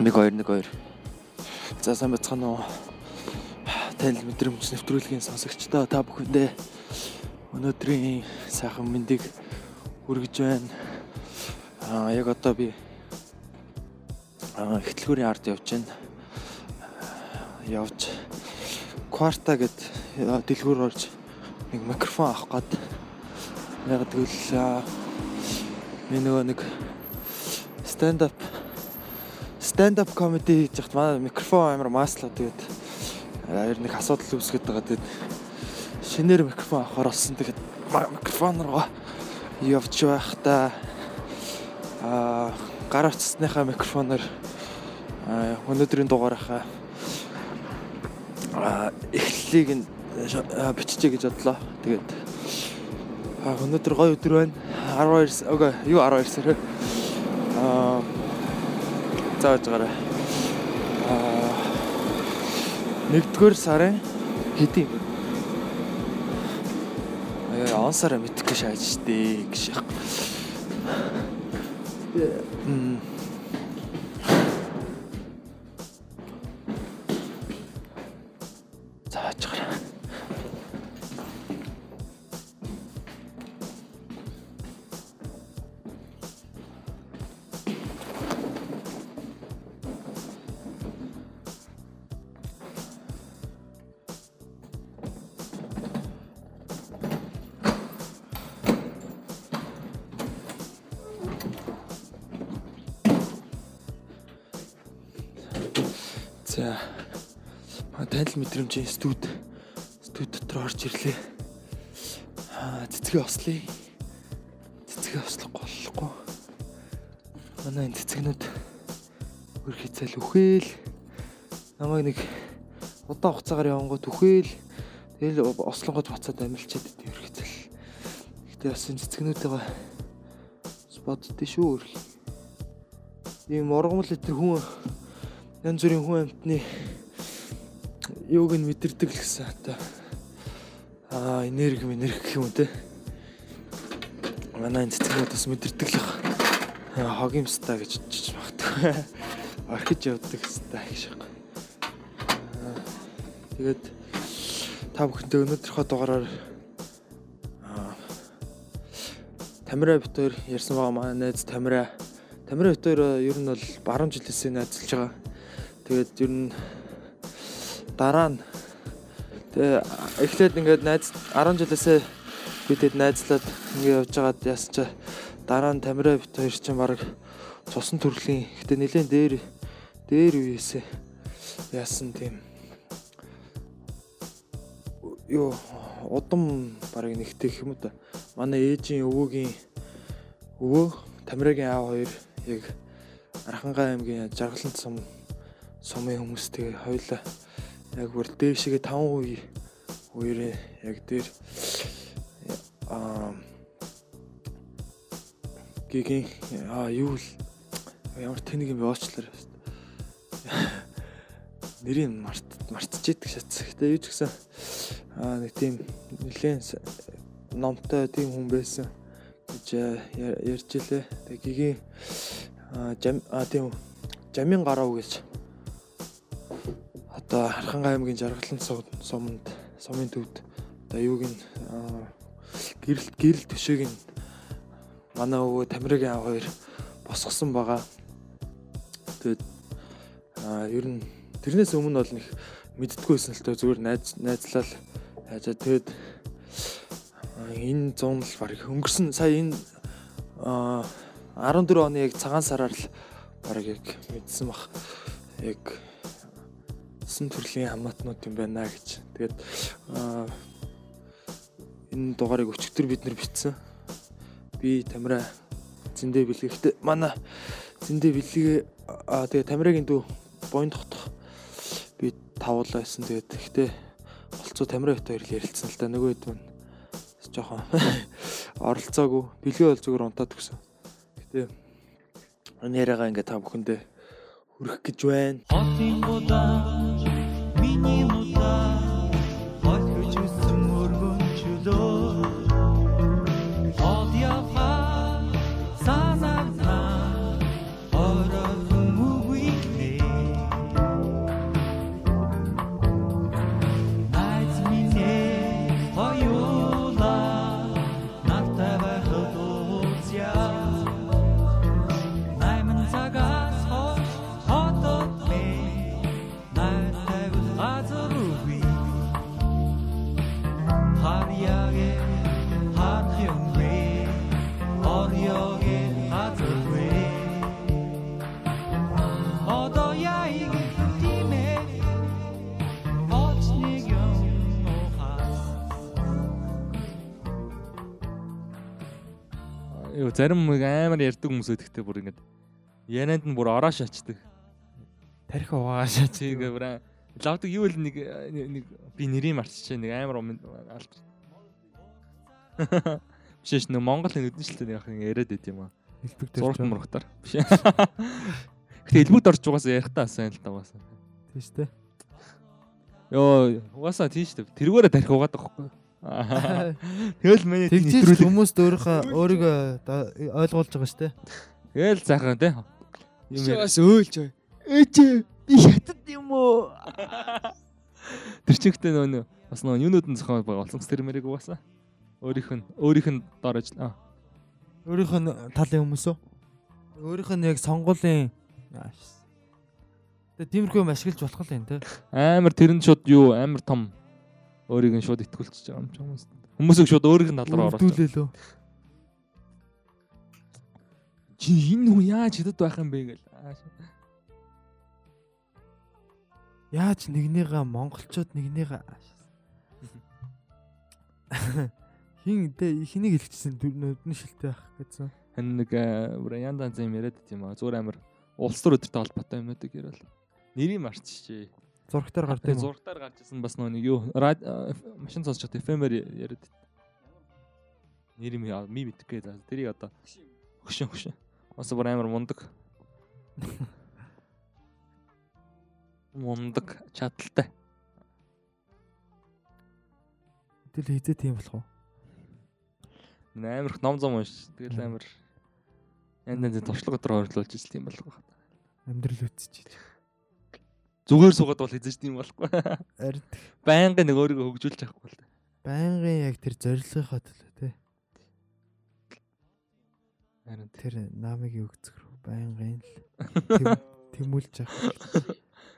1212. За сайн бацхан уу. Танил мэдрэмж нэвтрүүлгийн сонсогчдоо та бүхэндээ өнөөдрийн сайхан мэндийг хүргэж байна. Аа яг одоо би аа ихтлгүүрийн ард явж байна. Явж кварта гэд дэлгүүр орж нэг микрофон авах гээд яг тэгвэл би нөгөө нэг stand up stand up comedy хийж хат манай микрофон амар маслаа тэгээд ер их асуудал үүсгэж байгаа тэгээд шинээр микрофон авахар болсон тэгээд микрофон руу явж байхдаа а гар утасныхаа микрофоноор өнөөдрийн дугаарынхаа эхлэлийг нь биччихье гэж бодлоо. Тэгээд өнөөдөр гоё өдөр байна. 12 үгүй юу 12 сар. Аа зааж байгаарай. Аа нэгдүгээр сарын хэдийн аа он сараа мэдхгүй шааж штэ гэж яг. Мм мэдрэмжийн студ студ дотор орж ирлээ. Аа цэцгээ ослоо. Цэцгээ ослохгүй болохгүй. Манай энэ цэцгнүүд өөр хязгаал үхэл. Намайг нэг удаан хугацаагаар явангууд үхэл. Тэгэл ослонгод буцаад амилчаад идэв өөр хязгаал. Гэтэ бас энэ цэцгнүүдтэйгээ боддөө шүү. Ийм ургамал литр хүн янз бүрийн хүн амьтны юуг нь мэдэрдэг л гэсэн одоо аа энерги энерги гэх юм те? Манай цэцгүүд бас мэдэрдэг л хогийн ста гэж чиж магтдаг орхиж явдаг ста гэж баг тэгээд та бүхэнтэй өнөөдрийнхөө дугаараар Тамира бит хоёр ярьсан байгаа манай найз Тамира. Тамира бит хоёр ер нь бол баруун жилээсээ найзалж байгаа. Тэгээд ер нь дараа нь эхлээд ингээд найз 10 жилээсээ бидэд найзлаад ингээд явж байгаад чи дараа нь Тамира бит хоёр чинь баг цусан төрлийн гэтээ нэлээд дээр дээр үеэсээ яасан тийм ёо удам барыг нэгтгэх юм да. Манай ээжийн өвөөгийн өвөө Тамирагийн аав хоёр яг Архангай аймгийн Жаргалант сум сумын хүмүүс тэгээ хоёлаа яг бүр дээшгээ 5% үерээ яг дээр аа гигийн аа юу л ямар тэнэг юм оочлаар нэрийг март мартчихэдэг шатс. Гэтэ юу ч гэсэн аа нэг тийм нэлээд номтой тийм хүн байсан гэж ярьж илээ. Тэгээ гигийн аа тийм жамин гарав гэж одоо Хархангай аймгийн Жаргалан суманд сумын төвд одоо юуг нь гэрэл гэрэл төшөөг нь манай өвөө Тамирагийн аав хоёр босгосон байгаа. Тэгээд а ер нь тэрнээс өмнө бол нэг мэддггүйсэн л тоо зүгээр найз найзлал яажаа тэгээд энэ зун л баг өнгөрсөн. Сая энэ 14 оны яг цагаан сараар л баг яг мэдсэн бах. Яг усан төрлийн хамаатнууд юм байна гэж. Тэгээд энэ дугаарыг өчигдөр бид нар бичсэн. Би Тамира зэндээ бэлгэхдээ манай зэндээ бэлгээ тэгээ Тамирагийн дүү боён тогтох би тавуулаа байсан. Тэгээд гэхдээ болцоо Тамира бит хоёр ярилцсан л да. Нөгөө хэд мань жоохон оролцоогүй. Бэлгээ бол зүгээр унтаад өгсөн. Гэтэ энэ яриагаа ингээ та бүхэндээ хүрэх гэж байна. Хотын будаа Йоо зарим нэг амар ярддаг хүмүүс өдөхтэй бүр ингээд ярианд нь бүр ороо шаачдаг. Тарих угаашаа чи Чигээ бүр лавдаг юу л нэг нэг би нэрийг марччихэ нэг амар алж. Бишээш нэг Монголын өдөнчлөлтөд явах нэг яриад байт юм аа. хэлбэг дээр. мурагтаар. Биш. Гэтэ элбэгд орж угаасаа ярихтаа сайн л таагаасаа. Тийм шүү дээ. Йоо угаасаа тийш дээ. Тэргээрээ тарих угаад байгаа хгүй. Тэгэл миний нэвтрүүлэг. хүмүүс өөрийнхөө өөрийгөө ойлгуулж байгаа шүү дээ. Тэгэл заахан тий. Юм яа. Бас өөлж бай. Ээч би хятад юм уу? Тэр чигтээ нөө бас нөө юунуудын зохион байгуулсан тэр мэрийг угаасаа. Өөрийнх нь өөрийнх нь дор ажил. Өөрийнх нь талын хүмүүс үү? Өөрийнх нь яг сонгуулийн. Тэгээ тиймэрхүү юм ашиглаж болох юм те. Амар тэрэнд шууд юу амар том өөрийг нь шууд итгүүлчихэж байгаа юм ч хүмүүс. Хүмүүсийг шууд өөрийнх нь тал руу лөө. Чи энэ хүн яаж хятад байх юм бэ гэл. Яаж нэгнийгээ монголчууд нэгнийгээ ааш. Хин тэ хэнийг хэлчихсэн нүдний шилтэй байх гэсэн. Хэн нэг э, яндан зэм яриад байт юм аа. Зүгээр амар улс төр өдөртэй холбоотой юмнуудыг яриад. Нэрийг марччихжээ. Зурагтаар гардаг зургатаар гарч ирсэн бас нэг юу э, машин сонсож эфемер яриад. Нэр юм яа ми мэдхгүй за тэрийг одоо хөшөө хөшөө. Бас бүр амар мундаг. Мундаг чадaltaй. Тэгэл хизээ тийм болох уу? Амар их ном зам унш. Тэгэл амар янз янзын туршлага дотор ойрлуулж ирсэн юм болох байна. Амьдрал үтсэж. Зүгээр суугаад бол хийж тийм болохгүй. Ард Байнгын нэг өөрийгөө хөгжүүлж авахгүй л. байнгын яг тэр зорилгынхаа төлөө те. Харин Тэр намыг өгцөх рүү байнгын л тэм- тэмүүлж авах.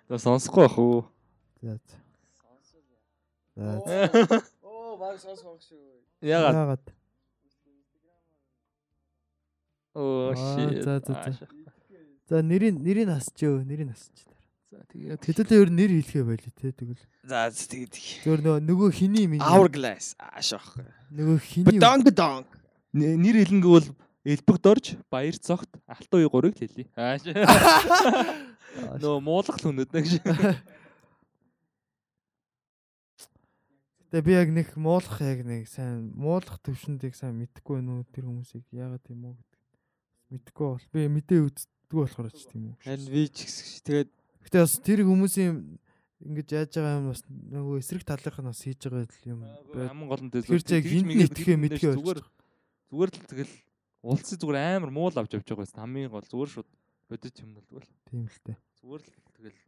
за сонсохгүй бах уу. За. за. За. Оо, баг сонсох шүү. Ягаад? Оо shit. за, за, за. За нэрийг нэрийг насчөө, нэрийг насч. За тэгээд Хэдүүлээ ер нь нэр хэлхээ байли те тэгвэл. За тэгээд Зөвөр нөгөө нөгөө хиний миний hourglass ааш ах. нөгөө хиний badong. Н- нэр хэлэнгүй бол элбэг дорж баяр цогт алтан уй гурыг. Ааш. Нөө муулах л хүнэд нэг шиг. Тэгээ би яг нэг муулах яг нэг сайн муулах төвшөндийг сайн мэдхгүй нүү тэр хүмүүсийг яагаад юм уу гэдэг. Мэдхгүй бол би мэдээ үздэг болохоор ч тийм үү. Харин би ч гэсэн тэгээд Гэтэ бас тэр хүмүүсийн ингэж яаж байгаа юм бас нөгөө эсрэг талынх нь бас хийж байгаа юм. Аман гол нь Тэр чинь хинт нэтгэхээ мэдхээ зүгээр зүгээр л тэгэл улсын зүгээр амар муул авч явж байгаа байсан. Хамгийн гол зүгээр шууд бодит юм бол тэгвэл Тийм л дээ. зүгээр л тэгэл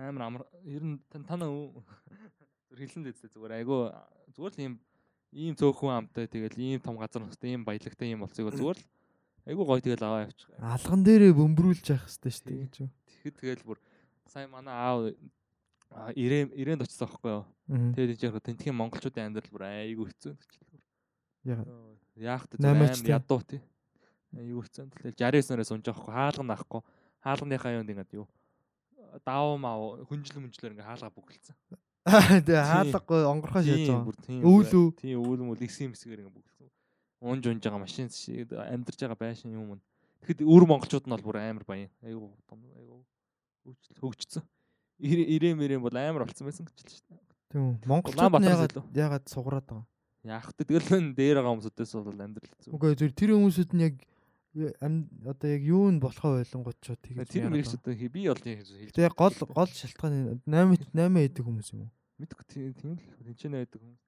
амар амар ер нь та- танаа өө- зүгээр хэлсэн л дээ зүгээр айгу зүгээр л ийм ийм цөөхөн амтай тэгэл ийм том газар нөхтэй ийм баялагтай ийм болцыг зүгээр л айгу гоё тэгэл аваа явчих. Алган дээрээ бөмбөрүүлж явах хэрэгтэй шүү дээ гэж. Тэгэхэд тэгэл бүр сайн манай аав а, ирээ ирээнд очсон байхгүй юу. Тэгээд энэ яг тентхийн монголчуудын амьдрал бүр айгу хэцүү гэчихлээ. Яагаад? Яах вэ? Амар тий. ядуу тий. Айгу хэцүү. Тэгэл 69-ноос унж авахгүй хаалга наахгүй. Хаалганыхаа юунд ингээд юу даав маа хүнжил мүнжлэр ингээ хаалга бүгэлцсэн. Тэгээ хаалгагүй онгорхоо Тийм байгаа. Өвөл үү? Тийм өвөл мөл ихсэн хэсгээр ингээ бүгэлцсэн. Унж унж байгаа машин амьдарч байгаа байшин юм. Тэгэхэд өр монголчууд нь бол бүр амар баян. Айгу хөгжил хөгжсөн. Ирээ мэрэн бол амар болцсон байсан гэж л шүү дээ. Тийм Монголчууд ягаад ягаад сугараад байгаа. Яах вэ? Тэгэл энэ дээр байгаа хүмүүсүүдээс бол амьдрал хэцүү. Үгүй зөв тэр хүмүүсүүд нь яг одоо яг юу нь болохоо ойлгонгууд ч тэгэж. Тэр яагаад мэрэгчүүд би бол тийм хэлж. Тэгээ гол гол шалтгаан 8 8 эдэг хүмүүс юм уу? мэдгүй тийм тийм л тэнцэнэ байдаг хүмүүс.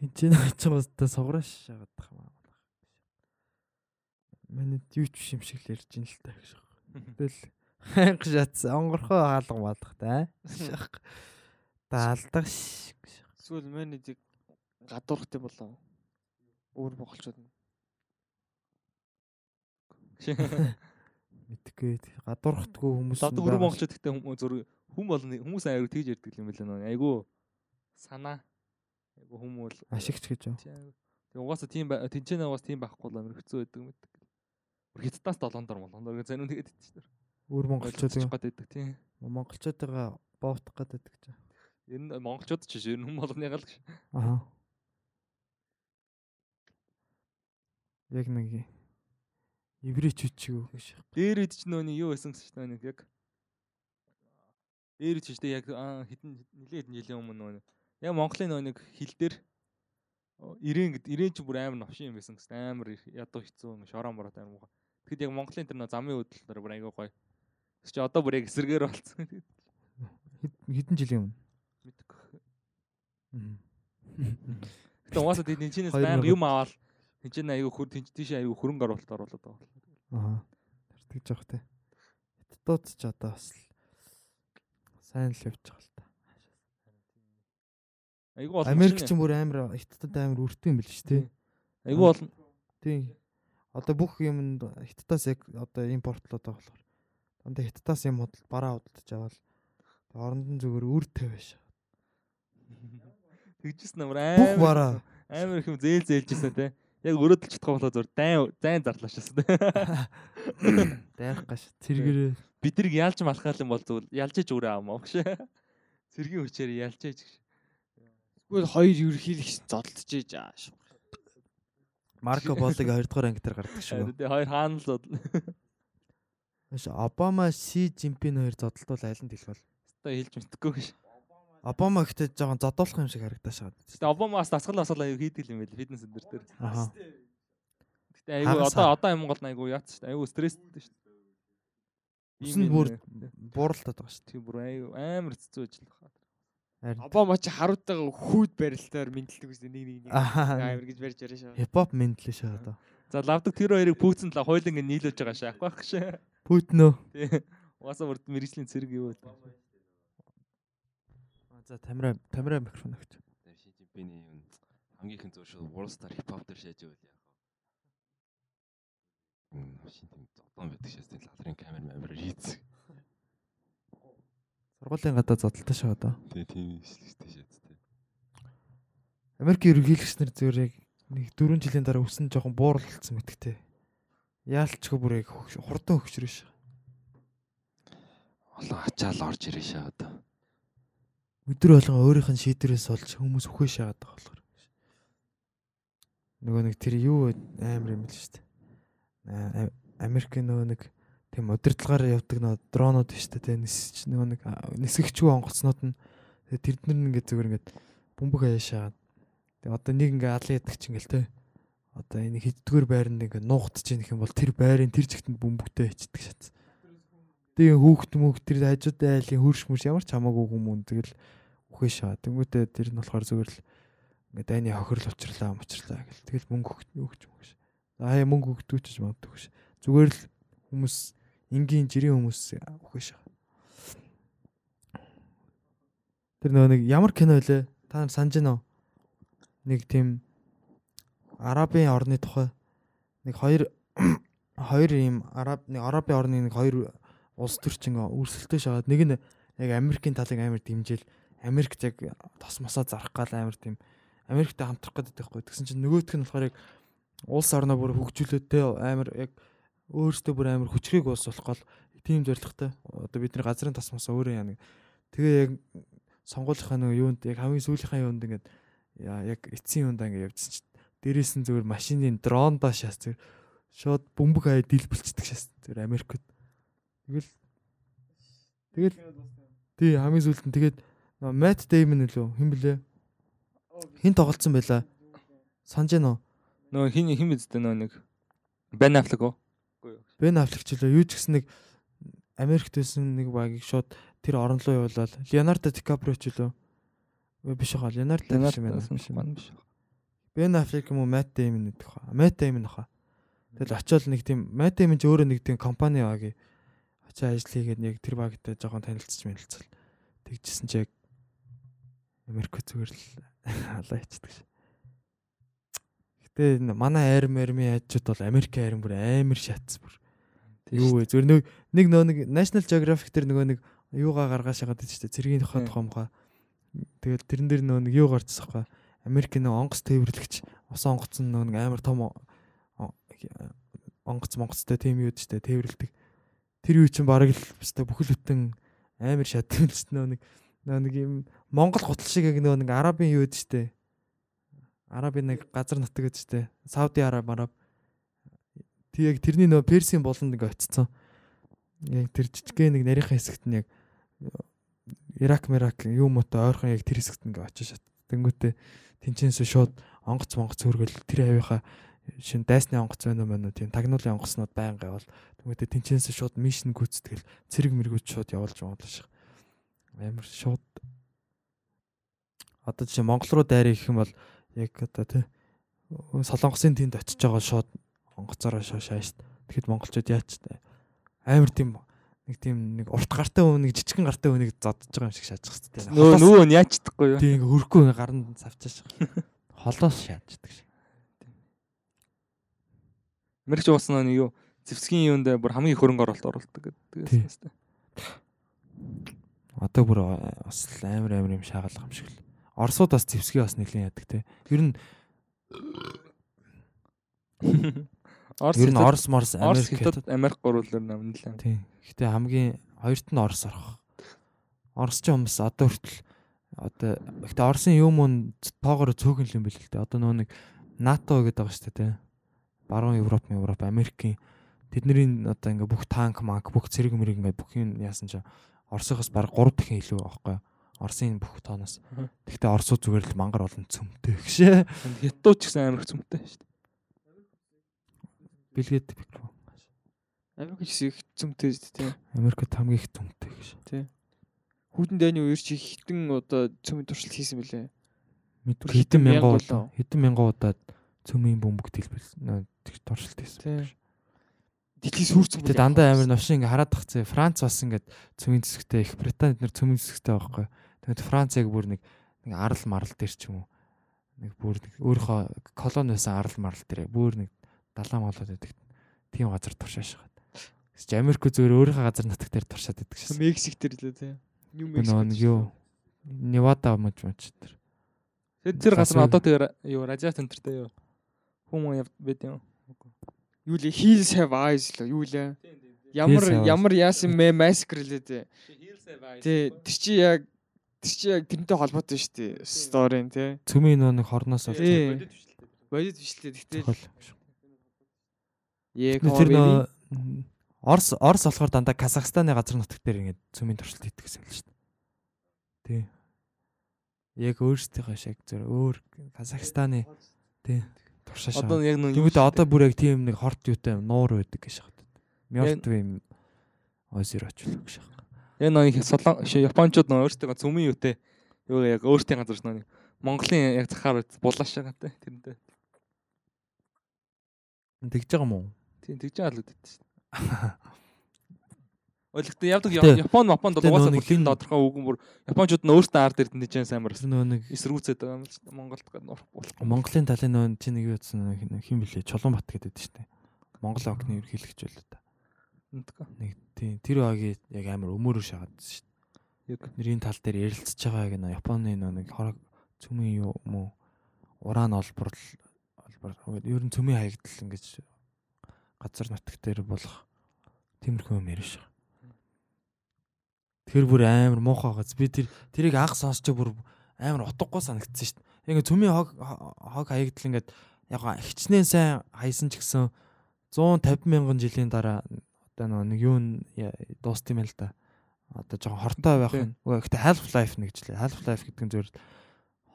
Тинчэн очиж та сугараш шагаад тах юм аа. Манай юу ч биш юм шиг л ярьж ин л та гэж. Тэгэл ханх шатс онгорхоо хаалга маалах та. Даалдаг ш. эсвэл менежийг гадуурх юм болоо. Өөр монголчууд нь. Мэдгүй гадуурхдгүй хүмүүс нь Ладаг байгаа өр монголчууд хүм зур хүм бол хүмүүс аяг тэгж ярьдаг юм байна нөө. Айгу санаа. Айгу хүмүүс ашигч гэж? Тэгээ угаасаа тийм тэнцэнэ угаас тийм байхгүй л амир хэцүү байдаг мэт. Бүр хятадаас 7 дор молгон дор зэнүн тэгээд идчих. Өөр монголчууд юм. байдаг тийм. Монголчуудаа боовтах гэдэг гэж. Ер нь монголчууд ч нь хүм болгоны гал гэж. Аа. яг нэг еврейч үчиг гэж. Дээр ч нөөний юу байсан гэсэн чинь нэг яг дээр ч гэдэг яг хэдэн нилээ хэдэн жилийн өмнө нөө яг Монголын нөө нэг хил дээр ирээн гэд ирээн ч бүр амар новшин юм байсан гэсэн амар ядуу хэцүү нэг шорон бороод амар муухай. Тэгэхэд яг Монголын тэр нөө замын хөдөл дээр бүр айгүй гоё. Тэс чи одоо бүр яг эсэргээр болцсон. Хэд- Хэдэн жилийн өмнө. Мэдгүй. Гэтэ угаасаа тийм чинээс байнга юм аваад тэнцэн айгүй хөр тэнц тийш айгүй хөрөнгө оруулалт оруулаад байгаа. Аа. Тэгж явах те. Хятадууд ч одоо бас л сайн л явж байгаа л та. Айгүй олон. Америк ч бүр амар хятадд амар өртөө юм бэл ш те. айгүй олон. Тийм. Одоо бүх юм хятадаас яг одоо импортлоод байгаа болохоор. Дандаа хятадаас юм худал бараа худалдаж аваад оронд нь зүгээр үр тавиаш. Тэгжсэн амар Бүх амар бараа. амар их юм зээл зээлжсэн те. Яг өрөөдөл чадхаа болоо зур дайн зайн зарлаашсан те. Дайрах гаш. Цэргэрээ. Бид нэг ялж малхаал юм бол зүгээр ялж иж өрөө аамаа гэж. Цэргийн хүчээр ялж иж гэж. Тэгвэл хоёр ерөнхийлөгч зодтолж ийж ааш. Марко Болыг 2 дугаар анги дээр гардаг шүү. Тэгээ хоёр хаана л бод. Маш Обама, Си Жинпин хоёр зодтолтол айл нь хэлэх бол. Та хэлж мэдхгүй гэж. Обама ихтэй жоохон зодуулах юм шиг харагдаж байгаа. Гэтэ Обамаас дасгал асуул аяг хийдэг юм байл фитнес энэ төр. Аха. Гэтэ айгүй одоо одоо Монгол айгүй яац шүү. Айгүй стресстэй шүү. Үсэнд бүр бууралтаад байгаа шүү. тийм бүр айгүй амар цэцүү ажил байна. Харин Обама ч харуудтайгаа хүүд барилтаар мэдлдэг үстэй нэг нэг нэг амар гэж барьж яриа шаа. хипхоп мэдлээ шүү одоо. За лавдаг тэр хоёрыг пүүцэн л хойлон ингэ нийлүүлж байгаа шаах байх шээ. Путнөө. Тий. Угаасаа бүр мэрэгжлийн цэрэг юу вэ? За тамира тамира микрофон өгч. Тэр Ши Жинпиний юм хамгийн ихэн зуршил World Star Hip Hop дээр шааж ивэл яах вэ? Мм шин тийм зодон байдаг тийм лалрын камер мамир хийц. Сургуулийн гадаа зодтолтой шүү одоо. Тэ тийм ишлэгтэй шээс тэ. Америкийн ерөнхийлөгч нар зүгээр яг нэг 4 жилийн дараа өсөн жоохон буурлалцсан мэтгтэй. Яалтчгүй бүр яг хурдан хөгшрөө ш. Олон ачаал орж ирээ шаа одоо. Өдөр болгон өөрийнх нь шийдвэрээс олж хүмүүс үхээ шаагаад байгаа болохоор. Нөгөө нэг тэр юу амар юм л шүү дээ. Аа, Америкийн нөгөө нэг тийм удирдлагаар явдаг нөгөө дронууд биш үү те нисч нөгөө нэг нисгэгчгүй онгоцнууд нь тэрднэр нь ингээд зүгээр ингээд бөмбөг хаяашаад тэгээ одоо нэг ингээд алын яддаг ч ингээл те одоо энэ хиддгээр байранд ингээд нуугдж ийн гэх юм бол тэр байрын тэр чигтэнд бөмбөгтэй хичдэг шатс. Тэгээ хүүхд мөг тэр хажууд айлын хөрш мөрш ямар ч хамаагүй хүмүүс тэгэл үхээ шаа. Тэнгүүтээ тэр нь болохоор зүгээр л ингээд дайны хохирол учрлаа мочрлаа гэл тэгэл мөнгө өгч мөгш. Аа мөнгө өгдөөч ч магадгүй ш. Зүгээр л хүмүүс энгийн жирийн хүмүүс үхээ шаа. Тэр нөгөө нэг ямар кино вэ? Та нар санаж байна уу? Нэг тийм арабын орны тухай нэг хоёр хоёр ийм араб нэг арабын орны нэг хоёр улс төрчин өрсөлдөж шагаад нэг нь яг Америкийн талыг амар дэмжээл Америкт яг тос мосоо зарах гал амар тийм Америктэй хамтрах гэдэг байхгүй. Тэгсэн чинь нөгөөх нь болохоор яг улс орноо бүр хөгжүүлээд те амар яг өөрөөсөө бүр амар хүчрэг улс болох гол тийм зорилготой. Одоо бидний газрын тос мосоо өөрөө яа нэг тэгээ яг сонгуулийнхаа нөгөө юунд яг хамгийн сүүлийнхаа юунд ингээд яг эцсийн юунд ингээд явжсэн чинь дээрээс нь зүгээр машины дрон доо шаас зүгээр шууд бөмбөг хаяа дэлбэлцдэг шээс зүгээр Америкт. Тэгэл тэгэл тий хамгийн сүүлд нь тэгээд Matt Damon үлээ хэн блэ? Хин тоглолцсон байла. Санаж гэнэ үү? Нөө хин хин мэдтэй нөө нэг Бен Аффлек уу? Бен Аффлек ч юу ч гэсэн нэг Америкт байсан нэг багийг шууд тэр орон руу явуулаад Леонардо Ди Каприо ч. Үгүй биш хаа Леонардо биш юм байна. Биш юм. Ман биш. Бен Аффлек юм уу Matt Damon гэдэг хаа. Matt Damon хаа. Тэгэл очиод нэг тийм Matt Damon ч өөрөө нэг тийм компани багийг очиж ажил хийгээд нэг тэр багтай жоохон танилцж мэлцэл. Тэгжсэн чи яг Америк зүгээр л халаа ичдэг ш. Гэтэ энэ манай айр мэрми яжчуд бол Америк айрын бүр амар шатс бүр. Юу вэ? Зүгээр нэг нэг нөө нэг National Geographic дээр нөгөө нэг юугаа гаргаж шагаад байж тээ цэргийн тухай тухамгаа. Тэгэл тэрэн дээр нөгөө нэг юу гарцсан хаа. Америк нэг онгоц тээвэрлэгч ус онгоцсон нөгөө нэг амар том онгоц монгоцтой тийм юу ч тээвэрлдэг. Тэр юу чинь бараг л өстой бүхэл бүтэн амар шатсан л нөгөө нэг нэг юм Монгол гутал шиг нөгөө нэг арабын юу штэ. Арабын нэг газар нутаг гэдэг штэ. Сауди Араб араб. Тэг яг тэрний нөө персийн болонд ингээ очицсан. Яг тэр жижигхэн нэг нарийнхаа хэсэгт нь яг Ирак Мирак юм уу та ойрхон яг тэр хэсэгт ингээ очиж шат. Тэнгүүтээ тэнцэнс шууд онгоц монгоц хөргөл тэр хавийнхаа шин дайсны онгоц байна уу мэн үү тийм тагнуулын онгоцнууд байнга явал тэнгүүтээ тэнцэнс шууд мишн гүйцэтгэл цэрэг мэргүүд шууд явуулж явуулж амар шууд одоо жишээ Монгол руу дайрах гэх юм бол яг одоо тий Солонгосын тэнд очиж байгаа шууд онгоцороо шаашаа шүү дээ. Тэгэхэд монголчууд яач амар тийм нэг тийм нэг урт гартай хүн нэг жижигхэн гартай хүнийг зодж байгаа юм шиг шаажчих дээ. Нөө нөө нь яачдаггүй юу? Тийм хөрөхгүй гаранд савчааш. Холоос шааждаг шиг. Америкч уусан нь юу? Зевсгийн юунд бүр хамгийн их хөрөнгө оруулалт оруулдаг гэдэг юм шүү дээ. Одоо бүр бас амар амар юм шаагалах юм шиг л. Оросууд бас зевсгийн бас нэлийн яадаг те. Ер нь Орос ер нь Орос Морс Америк Америк хятад Америк гурлаар намнлаа. Тийм. Гэтэ хамгийн хоёрт нь Орос орох. Оросч хүмүүс одоо хүртэл одоо гэтэ Оросын юм уу тоогоор цөөхөн юм бэл л дээ. Одоо нөө нэг НАТО гэдэг байгаа шүү дээ тий. Баруун Европ, Европ, Америкийн тэдний одоо ингээ бүх танк, манк, бүх цэрэг мэрэг ингээ бүх юм яасан ч Оросоос баг 3 дахин илүү байхгүй. Оросын бүх тооноос. Гэхдээ Оросууд зүгээр л мангар олон цөмтэй гэшээ. Хятадууд ч гэсэн Америк цөмтэй шүү дээ. Билгээд микрофон. Америк ч их цөмтэй шүү дээ тий. Америкт хамгийн их цөмтэй гэж. Хүүтэн дайны үер чи хитэн одоо цөмийн туршилт хийсэн бэлээ. Мэдгүй Хитэн мянган удаа удаа. хэдэн мянган удаа цөмийн бөмбөг дэлбэл тэгж туршилт хийсэн. Тий. Дэлхий сүрцэн Гэтэ дандаа амар новшин ингээ хараад тах зэ Франц бас ингээд цөмийн зэсгтэй их Британид нэр цөмийн зэсгтэй байхгүй. Тэгээд Франц яг бүр нэг нэг арал марал дээр ч юм уу. Нэг бүр нэг өөрийнхөө колони байсан арал марал дээр бүр нэг далаа молоод байдаг. Тийм газар туршааш хагаад. Гэвч Америк зүгээр өөрийнхөө газар нутаг дээр туршаад байдаг шээ. Мексик дээр лээ тий. Нью Нөгөө нэг юу Невада мэж мэж тэр. Тэр тэр газар одоо тэр юу радио центртэй юу? Хүмүүс яв байд юм. Юу лээ Hills have eyes л юу лээ. Ямар Hills have eyes. ямар яасан мэ massacre лээ тий. Тий тэр чи яг тэр чи яг тэрнтэй холбоотой шүү дээ. Сторийн тий. Цөмийн нөгөө нэг хорноос олж Тий. Бодит биш лээ. Тэгтээ зохиол. яг Тэр нөгөө Орс Орс болохоор дандаа Казахстаны газар нутаг дээр ингээд цөмийн туршилт хийдэг гэсэн юм л шүү дээ. Тий. Яг өөрсдийнхөө шиг зөв өөр Казахстаны тий туршааш. одоо яг нөө Тэгвэл одоо бүр яг тийм нэг хорт юутай нуур байдаг гэж хаад. Мёртв юм озер очлоо гэж хаа. Яг нэг солон ши японочууд нөө өөрсдөө цөмийн юутэй юу яг өөртөө газар нөө Монголын яг захаар булааш байгаа те тэрнтэй. Тэгж байгаа юм уу? Тийм тэгж шүү дээ. Ойлгохтой явдаг Япон Японд бол угаасаа нөө бүр хин тодорхой үгэн бүр Японочууд нь өөртөө ард эрдэнэ чинь амар Тэр нөгөө нэг эсрүүцээд байгаа юм л. Монголд нурах болох. Монголын талын нөгөө чи нэг юу утсан нэг хин блэ Чулуунбат гэдэг шүү дээ. Монгол огны ерхийлэгч байлаа та. Үнтгэ. Нэг тийм тэр багийг яг амар өмөрөөр шагаад шүү дээ. Яг Нэрийн тал дээр ярилцж байгаа яг нөө Японы нөө нэг хорог цөмийн юу юм уу уран олбор олбор ер нь цөмийн хаягдал ингэж газар нутаг дээр болох тиймэрхүү юм яриаш байгаа. Тэр бүр амар муухай газ. Би тэр тэрийг анх сонсч бүр амар утгагүй санагдсан шүү дээ. Яг цөмийн хог хог хаягдал ингээд яг хичнээн сайн хайсан ч гэсэн 150 мянган жилийн дараа одоо нэг юу н дууст юм л да. Одоо жоохон хортой байх нь. Үгүй гэхдээ half life нэгжлээ. Half life гэдэг нь зөвөр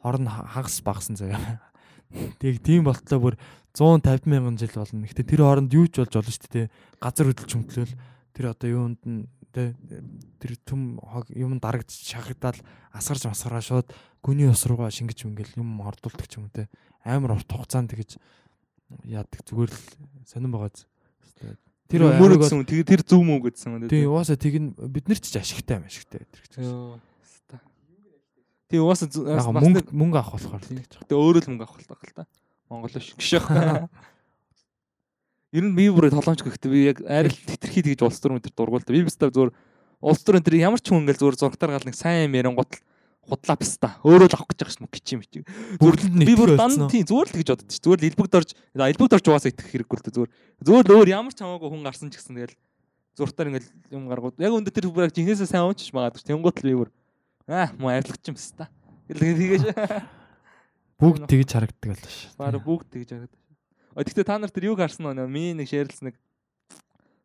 хор нь ха- хагас багсан заяа. Тэг тийм болтлоо бүр 150 мянган жил болно. Гэхдээ тэр хооронд юу ч болж болно шүү дээ. Газар хөдөлж өмтлөөл тэр одоо юунд нь тэ тэр хог юм дарагд шахагдаад асгарч масгараа шууд гүний ус руугаа шингэж мөнгөл юм хордуулдаг ч юм те амар урт хугацаанд тэгэж яадаг зүгээр л сонирн байгаа зү. Тэр мөр гэсэн үг. Тэр зөв мүү гэсэн тий угаасаа тийг нь бид нар ч ашигтай юм ашигтай. Йоо. ста. Тий угаасаа мөнгө мөнгө авах болохоор л гэж. Тэ өөрөө л мөнгө авах л байгаа л та. Монгол биш гişх. Ер нь би бүр толомч гэхдээ би яг арил тэтэрхий тэгж улс төр өнтер дургуулдаг. Би бистав зүгээр улс төр өнтер ямар ч хүн ингээл зүгээр зургатаар гал нэг сайн юм ярингууд л худлаа пста. Өөрөө л авах гэж байгаа шмө гिच юм чи. Бүрлэнд би бүр дан тий зүгээр л тэгж боддог чи. Зүгээр л элбэг дорж элбэг дорж угаасаа итгэх хэрэггүй л дээ зүгээр. Зүгээр л өөр ямар ч хамаагүй хүн гарсан ч гэсэн тэгэл зургатаар ингээл юм гаргууд. Яг өндө тэр бүр яг жинхнээсээ сайн уучж магадгүй. Тэнгуут л би бүр аа муу арилгач юм пста. Тэгэл тэгэж Бүгд тэгж харагддаг байлаа ш. Бара бүгд тэгж харагдав. Гэхдээ та нар тэр юг харсан уу? Ми нэг шеэрлсэн нэг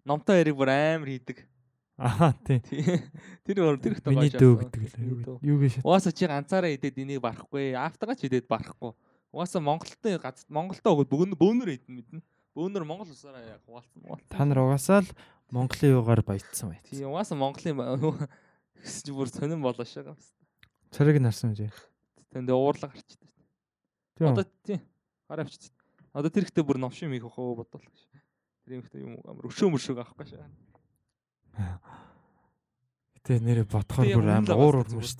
номтой яриг бүр амар хийдэг. Аа тий. Тэр өөр тэр ихтэй Миний дөө гэдэг л. Юу гэж Угаасаа чи ганцаараа идээд энийг барахгүй. Автагаа ч идээд барахгүй. Угаасаа Монголтой гац Монголтой өгөөд бөөнөр идэн мэднэ. Бөөнөр Монгол усаараа яг хуваалцсан. та нар угаасаа л Монголын югаар баяжсан байт. Тийм угаасаа Монголын гэсэн чи бүр сонирн болоо шагаа. Цариг нь харсан үү? Тэнд уурлаг гарчдаг. Одоо тийм гараа авчиж. Одоо тэр ихтэй бүр новшин мих хөө бодвол гэж. Тэр юм ихтэй юм амар өшөө мөшөөг авахгүй шаа. Гэтэ нэрээ бодохоор Гэтэ бүр амар л уур байгаа урмаш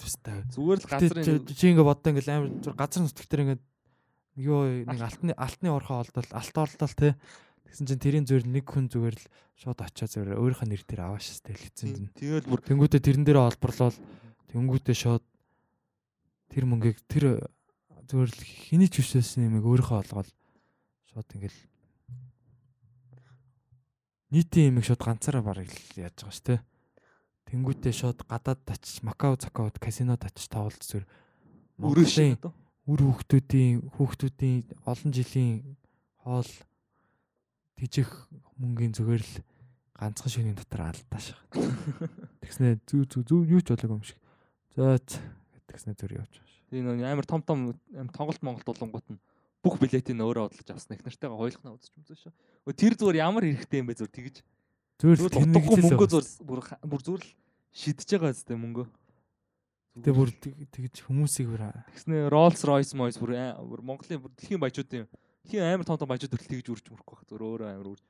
зүгээр. л газрын чи- ингэ боддоо ингээл амар газар нутгтэр ингээд ёо нэг алтны алтны орхоо олдол алт орлол те. Тэгсэн чинь тэрийн зүгээр нэг хүн зүгээр л шууд очиа зүгээр өөрийнхөө нэр дээр авааш штэ хэлсэн чинь. тэгэл бүр Тэнгүүтээ тэрэн дээр олборлол тэнгүүтээ шууд тэр мөнгийг тэр зүгээр л хэний ч хүссэн юмыг өөрийнхөө олгоод шууд ингээл нийтийн юмыг шууд ганцаараа бараг л яаж байгаа шүү дээ. Тэнгүүтээ шууд гадаад тач Макао Закаод казинод тач тавуулж зүгээр өрөө шиг Монголын үр хүүхдүүдийн хүүхдүүдийн олон жилийн хоол тижих мөнгөний зүгээр л ганцхан шөнийн дотор алдааш. Тэгснэ зүү зүү юу ч болоогүй юм шиг. За тэгснэ зүр явж нэг амар том том тоглолт Монголд болонгууд нь бүх билетийг өөрөө бодлож авсан. Их нартайгаа хойлохнаа үзэж үзсэн шүү. Тэр зүгээр ямар хэрэгтэй юм бэ зүгээр тэгж. Зүгээр л Зүгээр тэр нэг утгагүй л мөнгө л зүгээр бүр зүгээр л шидэж байгаа зү мөнгө. Тэгээ бүр тэг- тэгж хүмүүсийг бүр Тэгснэ Rolls Royce Moyes бүр бүр Монголын бүр дэлхийн баяжуудын дэлхийн амар том том баяжууд төрөл тэгж үрж мөрөхгүй байх зүгээр өөрөө амар үрж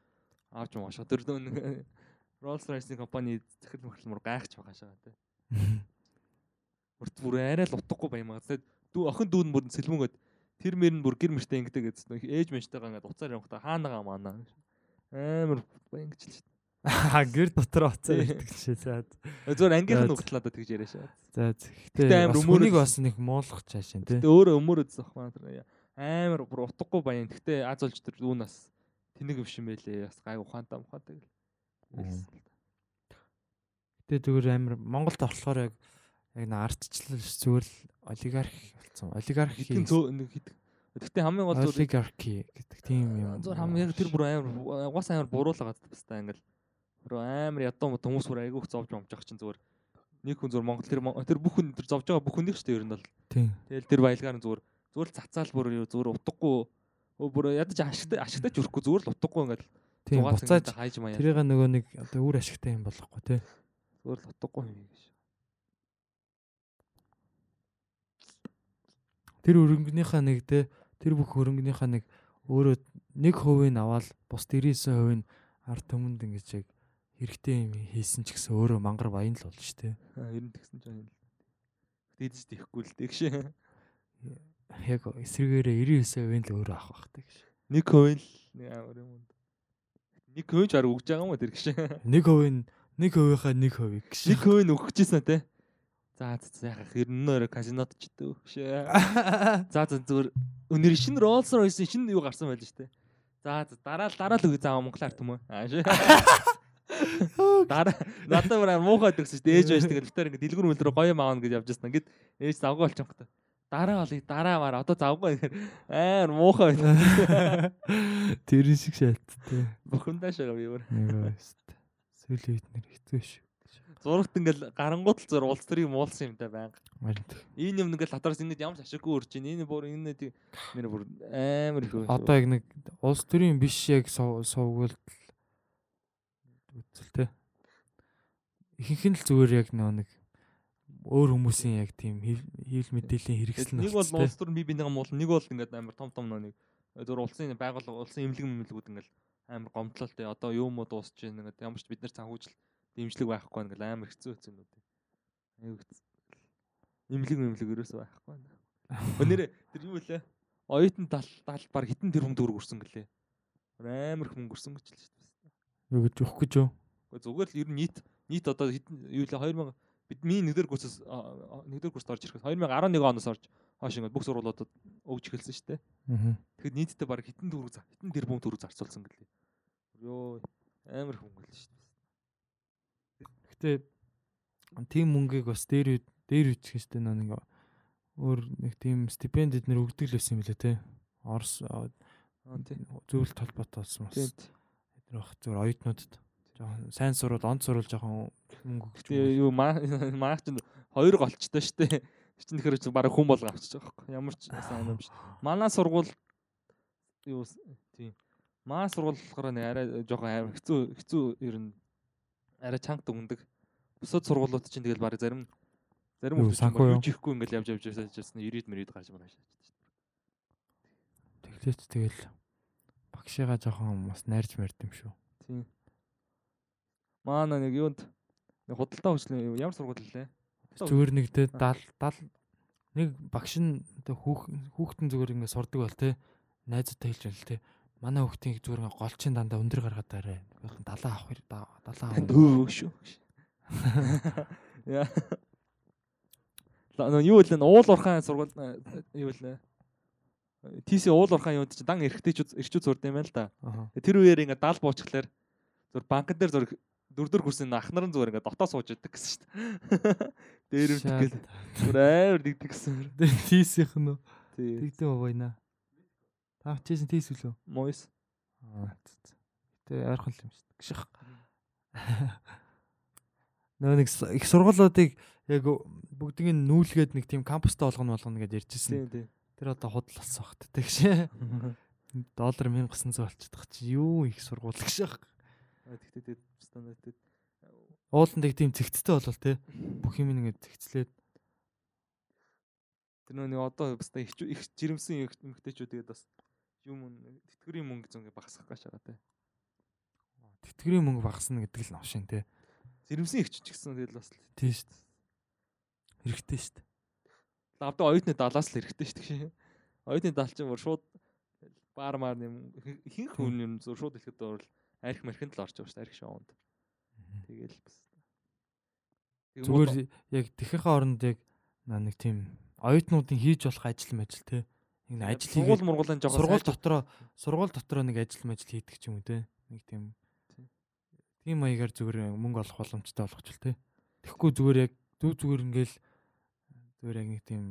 авч маашаа тэр нэг Rolls Royce-ийн компани захирал мөрхөл мөр гайхаж байгаа шаа тий. Бүр бүр арай л утгагүй баямаа. Тэгээд дүү охин дүү нь бүр сэлмөнгөд тэр мөр нь бүр гэр мөртөө ингэдэг гэсэн. Ээж мэжтэйгээ ингээд уцаар явахдаа хаанагаа маанаа. Амар баян гэж л. Аа гэр дотор Тий. ирдэг шээ. За дээ. Зүгээр ангийнх нь За, угтлаа да тэгж яриа шаа. за гэхдээ амар хүнийг бас нэг муулах чаашин тий. Гэтэ өөрөө өмөрөөд зохмаа тэр амар бүр утгагүй баян. Гэтэ аз олж тэр дүү нас тэнэг биш юм байлээ. Бас гай ухаантай гэл. Мм. Гэтэ зүгээр амар Монголд болохоор яг яг нэг ардчлал зүгээр л олигарх болсон. Олигарх цөө нэг хэдэг. Гэтэ хамгийн гол зүгээр олигарки гэдэг тийм юм. Зур хамгийн тэр бүр амар угаас амар буруулаад баста ингээл бүр амар ядуу мод хүмүүс бүр айгүйх зовж момж ах чинь зүгээр нэг хүн зүгээр Монгол тэр тэр бүх хүн тэр зовж байгаа бүх хүнийг ч тэр ер нь бол тэгэл тэр баялгаар нь зүгээр зүгээр л цацаал бүр юу зүгээр утгагүй бүр ядаж ашигтай ашигтай ч өрөхгүй зүгээр л утгагүй ингээл Тийм буцааж хайж маяа тэрийг нөгөө нэг одоо үр ашигтай юм болохгүй тий. зүгээр л утгагүй юм гэж Тэр өрөнгөнийхөө нэг те тэр бүх өрөнгөнийхөө нэг өөрөө нэг хувийг аваад бус 99% нь ард түмэнд ингэж яг хэрэгтэй юм хийсэн ч гэсэн өөрөө мангар баян л дээ. Аа, ер нь тэгсэн ч юм. Тэгдэж тэхгүй л тэгш. Яг эсрэгээрээ 99% л өөрөө авах гэж. Нэг хувийн л нэг амар юм. Нэг хувийн ч арга өгж байгаа юм уу тэр нэг хувийнхаа нэг хувийг гэж. Нэг хувийн өгөх гэжсэн те. За яхаа хэрнээр казинот ч дөөшээ. За зүгээр өнөр шинэ Rolls Royce шинэ юу гарсан байл штэ. За дараа л дараа л үгүй заа Монголаар төмөө. Дараа надад мөр муухай дөгсөн штэ ээж байж тэгэл битэр ингэ дэлгүр мөлрө гоё маавна гэж явж байсан. Ингээд ээж завгүй болчих واخта. Дараа олыг дараа маар одоо завгүй гэхээр амар муухай байна. Тэр шиг шалттай. Бухимдаа шагаа би өөр. Сүүлийн үед нэр хэцүү шүү. Зурагт ингээл гарангууд л зур улс төрийг муулсан юм да байнга. Энэ юм ингээл татраас ингэ ямар ч ашиггүй урж ийн. Энэ бүр энэ тийм нэр бүр амар их. Одоо яг нэг улс төрийн биш яг сувгуулт үзэлтэй. Ихэнх нь л зүгээр яг нэг өөр хүмүүсийн яг тийм хийл мэдээллийн хэрэгсэл нэг бол улс төр би бинийгаа муулна. Нэг бол ингээд амар том том нэг зур улсын байгуул улсын эмнэлэг мэмлэгүүд ингээл амар гомдлолтой. Одоо юу муу дуусч ийн ингээд ямар ч бид нар санхүүжил дэмжлэг байхгүй ингээл амар хэцүү хэцүү үү. Аюу хэцүү. Эмнэлэг мэмлэг ерөөсөө байхгүй байна. Өнөөдөр тэр юу вэ? Оюутан тал тал баг хитэн тэр хүн төгрөг өрсөн гэлээ. Амар их мөнгө өрсөн гэж л шүү дээ. юу гэж өгөх гэж юу? Зүгээр л ер нь нийт нийт одоо хитэн юу лээ 2000 бидний нэгдэр курсээс нэгдэр курст орж ирэхэд 2011 оноос орж хойш ингээд бүх сургуулиудад өгж эхэлсэн шүү дээ. Тэгэхэд нийтдээ баг хитэн төгрөг хитэн тэрбум төгрөг зарцуулсан гэлээ. Йоо амар их мөнгө л шүү дээ. Гэтэ тийм мөнгийг бас дээр дээр үчих штэ нэг өөр нэг тийм стипендид нэр өгдөг л байсан юм лээ те. Орос зөвлөлт холбоотой болсон бас. Эдгээр бах зөв оюутнуудад жоохон сайн сурвал онд сурвал жоохон мөнгө өгч Тэгээ юу маа маа чинь хоёр голчтой штэ. Чин тэгэхээр чи бараг хүн болго авчиж байгаа байхгүй. Ямар ч сайн юм шүү. Манай сургууль юу с- тий. Маа сургууль болохоор нэг арай жоохон хэцүү хэцүү ер нь арай чанга дүндэг. Бусад сургуулиуд чинь тэгэл бараг зарим зарим хүмүүс юу? чихгүй ингээл явж явж явж 90-д мөрөд гарч мараш. Тэглээч тэгэл багшигаа жоохон бас найрж мэрд юм шүү. Тий. Маана нэг юунд нэг худалдаа хөгжлийн ямар сургууль лээ? Зүгээр нэг тэ Аа. 70 70 нэг багш нь хүүхдэн зүгээр ингээ сурдаг бол тэ найзуудтай хэлж байл тэ манай хүүхдийн зүгээр голчин дандаа өндөр гаргаад байгаа. Болон 70 авах хэр 70 авах. Дөө шүү. Яа. Нөө юу вэ? Уул урхаан сургууль юу вэ? ТС уул урхаан юунд чи дан эргэжтэйчүүд эрчүүд сурд юм байна л да. Тэр үеэр ингээ даал буучглаар зур банкн дээр зур дөрдөр хүрсэн ахнар нь зүгээр ингээ дотоо сууж идэг гэсэн шүү дээ. Дээр өвдөх гэл зур амар дигдэг гэсэн. Тийсийнх нь үү? Тий. Тэгдэм байна. Та чийсэн тийс үлээ. Мойс. Аа. Тэ ойрхон юм шүү дээ. Гших. Нөө нэг их сургуулиудыг яг бүгдийг нь нүүлгээд нэг тийм кампустай болгоно болгоно гэж ярьжсэн. Тэр одоо худал болсон багт тэгш. Доллар 1900 болчихдог чи юу их сургууль гших. Тэгтээ тий стандарт тий. Ууланд их тийм зэгцтэй болвол те бүх юм ингэ зэгцлээд Тэр нөө нэг одоо баста их их жирэмсэн эмгтээчүүд тэгээд бас юм тэтгэврийн мөнгө зөнгө багасгах гэж байгаа те. тэтгэврийн мөнгө багасна гэдэг л навшин те. Жирэмсэн их ч гэсэн тэгэл бас Тийм шүү дээ. Хэрэгтэй шүү дээ. лавда оюутны далаас л хэрэгтэй шүү дээ. Оюутны дал чинь бүр шууд баар маар юм ихэнх хүн юм зур шууд ихэд бол арх мархинд л орж байгаа шүү дээ арх шоунд. Тэгэл бас Зүгээр яг тэхийнхээ оронд яг нэг тийм оюутнуудын хийж болох ажил мажил те. Нэг ажил сургууль хийгээд мургуулын жоохон сургууль дотроо сургууль дотроо нэг ажил мажил хийдэг ч юм уу те. Нэг тийм Тийм. маягаар зүгээр мөнгө олох боломжтой болгочихвол те. Тэгэхгүй зүгээр яг зүг зүгээр ингээл зүгээр яг нэг тийм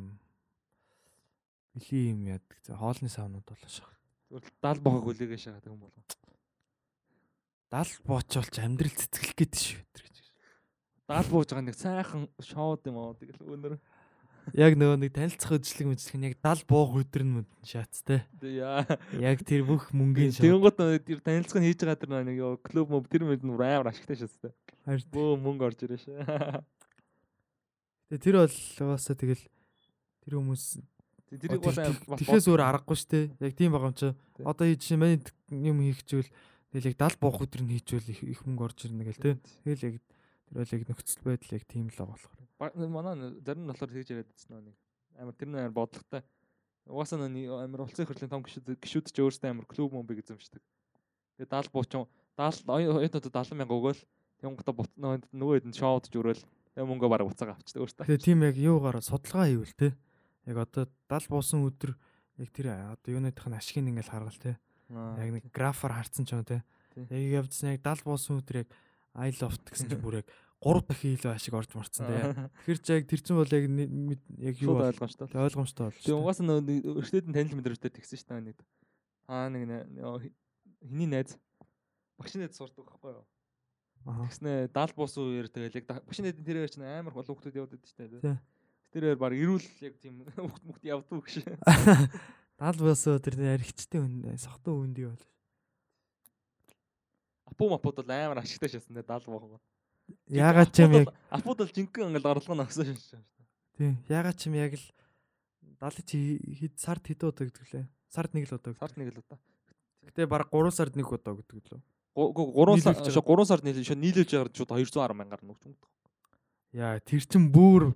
били юм яадаг. Хоолны савнууд болоо шах. зүгээр л дал бохог хүлээгээ шагаад юм болов. Дал боочвол ч амьдрал цэцгэлэх гээд шүү тэр гэж. Дал бууж байгаа нэг сайхан шоуд юм аа тэгэл өнөр. Яг нөгөө нэг танилцах үжлэг мүжлэг нь яг дал буух өдөр нь шаац те. Яг тэр бүх мөнгөний шат. Тэнгууд тэр танилцах нь хийж байгаа тэр нэг ёо клуб мөв тэр мэд нь амар ашигтай шээ. Харин Бөө мөнгө орж ирээ шээ. Тэгээ тэр бол угаасаа тэгэл тэр хүмүүс Тэрийг бол тэгэхээр зүгээр аргагүй шүү дээ. Яг тийм байгаа юм чи. Одоо хийж чинь манай юм хийхчвэл тэгэл яг 70 буух өдөр нь хийчвэл их их мөнгө орж ирнэ гэл те. Тэгэл яг тэр бол яг нөхцөл байдал яг тийм л байгаа болохоор. Манай зарим нь болохоор тэгж яриад байсан нэг амар тэр амар бодлоготой. Угаасаа нэг амар улсын хурлын том гişүүд ч өөрсдөө амар клуб мөн эзэмшдэг. Тэгээ 70 буучин 70 оюутнуудад 70 мянга өгөөл тэнгуудаа бут нөгөө хэд нь шоудж өрөөл тэгээ мөнгөө бараг буцаага авчдаг өөртөө. Тэгээ тийм яг юугаар судалгаа хийвэл те. Яг одоо 70 буусан өдөр яг тэр одоо юуныдх нь ашиг ингээл харгал те. Яг нэг графаар харцсан ч юм те. Яг явжсан яг 70 буусан өдөр яг I love гэсэн чинь бүр яг 3 дахин илүү ашиг орж марцсан те. Тэгэхээр ч яг тэр чинь бол яг яг юу ойлгомжтой. тэг ойлгомжтой бол. Тэгээ угаасаа нөгөө өршөөдөн танил мэдрэмжтэй тэгсэн шүү дээ нэг. Аа нэг хиний найз багшийн найз сурдаг байхгүй юу? Тэгснэ 70 бус үеэр тэгэл яг багшийн найзын тэрээр чинь амар хол хүмүүс яваад байдаг шүү дээ. Тий. Тэрээр баг ирүүл яг тийм хөхт мөхт явдаг гэж. 70 босоо тэр аригчтай хүн сохтон хүндий бол. Апу мапууд бол амар ашигтай шээсэн дээ 70 бохоо. Яагаад ч юм яг апууд бол жинхэнэ ангал орлого нь өгсөн шээ. тийм яагаад ч юм яг л 70 чи хэд сард хэд удаа гэдэг лээ. Сард нэг л удаа. Сард нэг л удаа. Гэтэ баг 3 сард нэг удаа гэдэг лөө. 3 сар Нийлүүлж шо 3 сард нийлж нийлүүлж ягаад шууд 210 мянгаар нүгч юм. Яа тэр чин бүр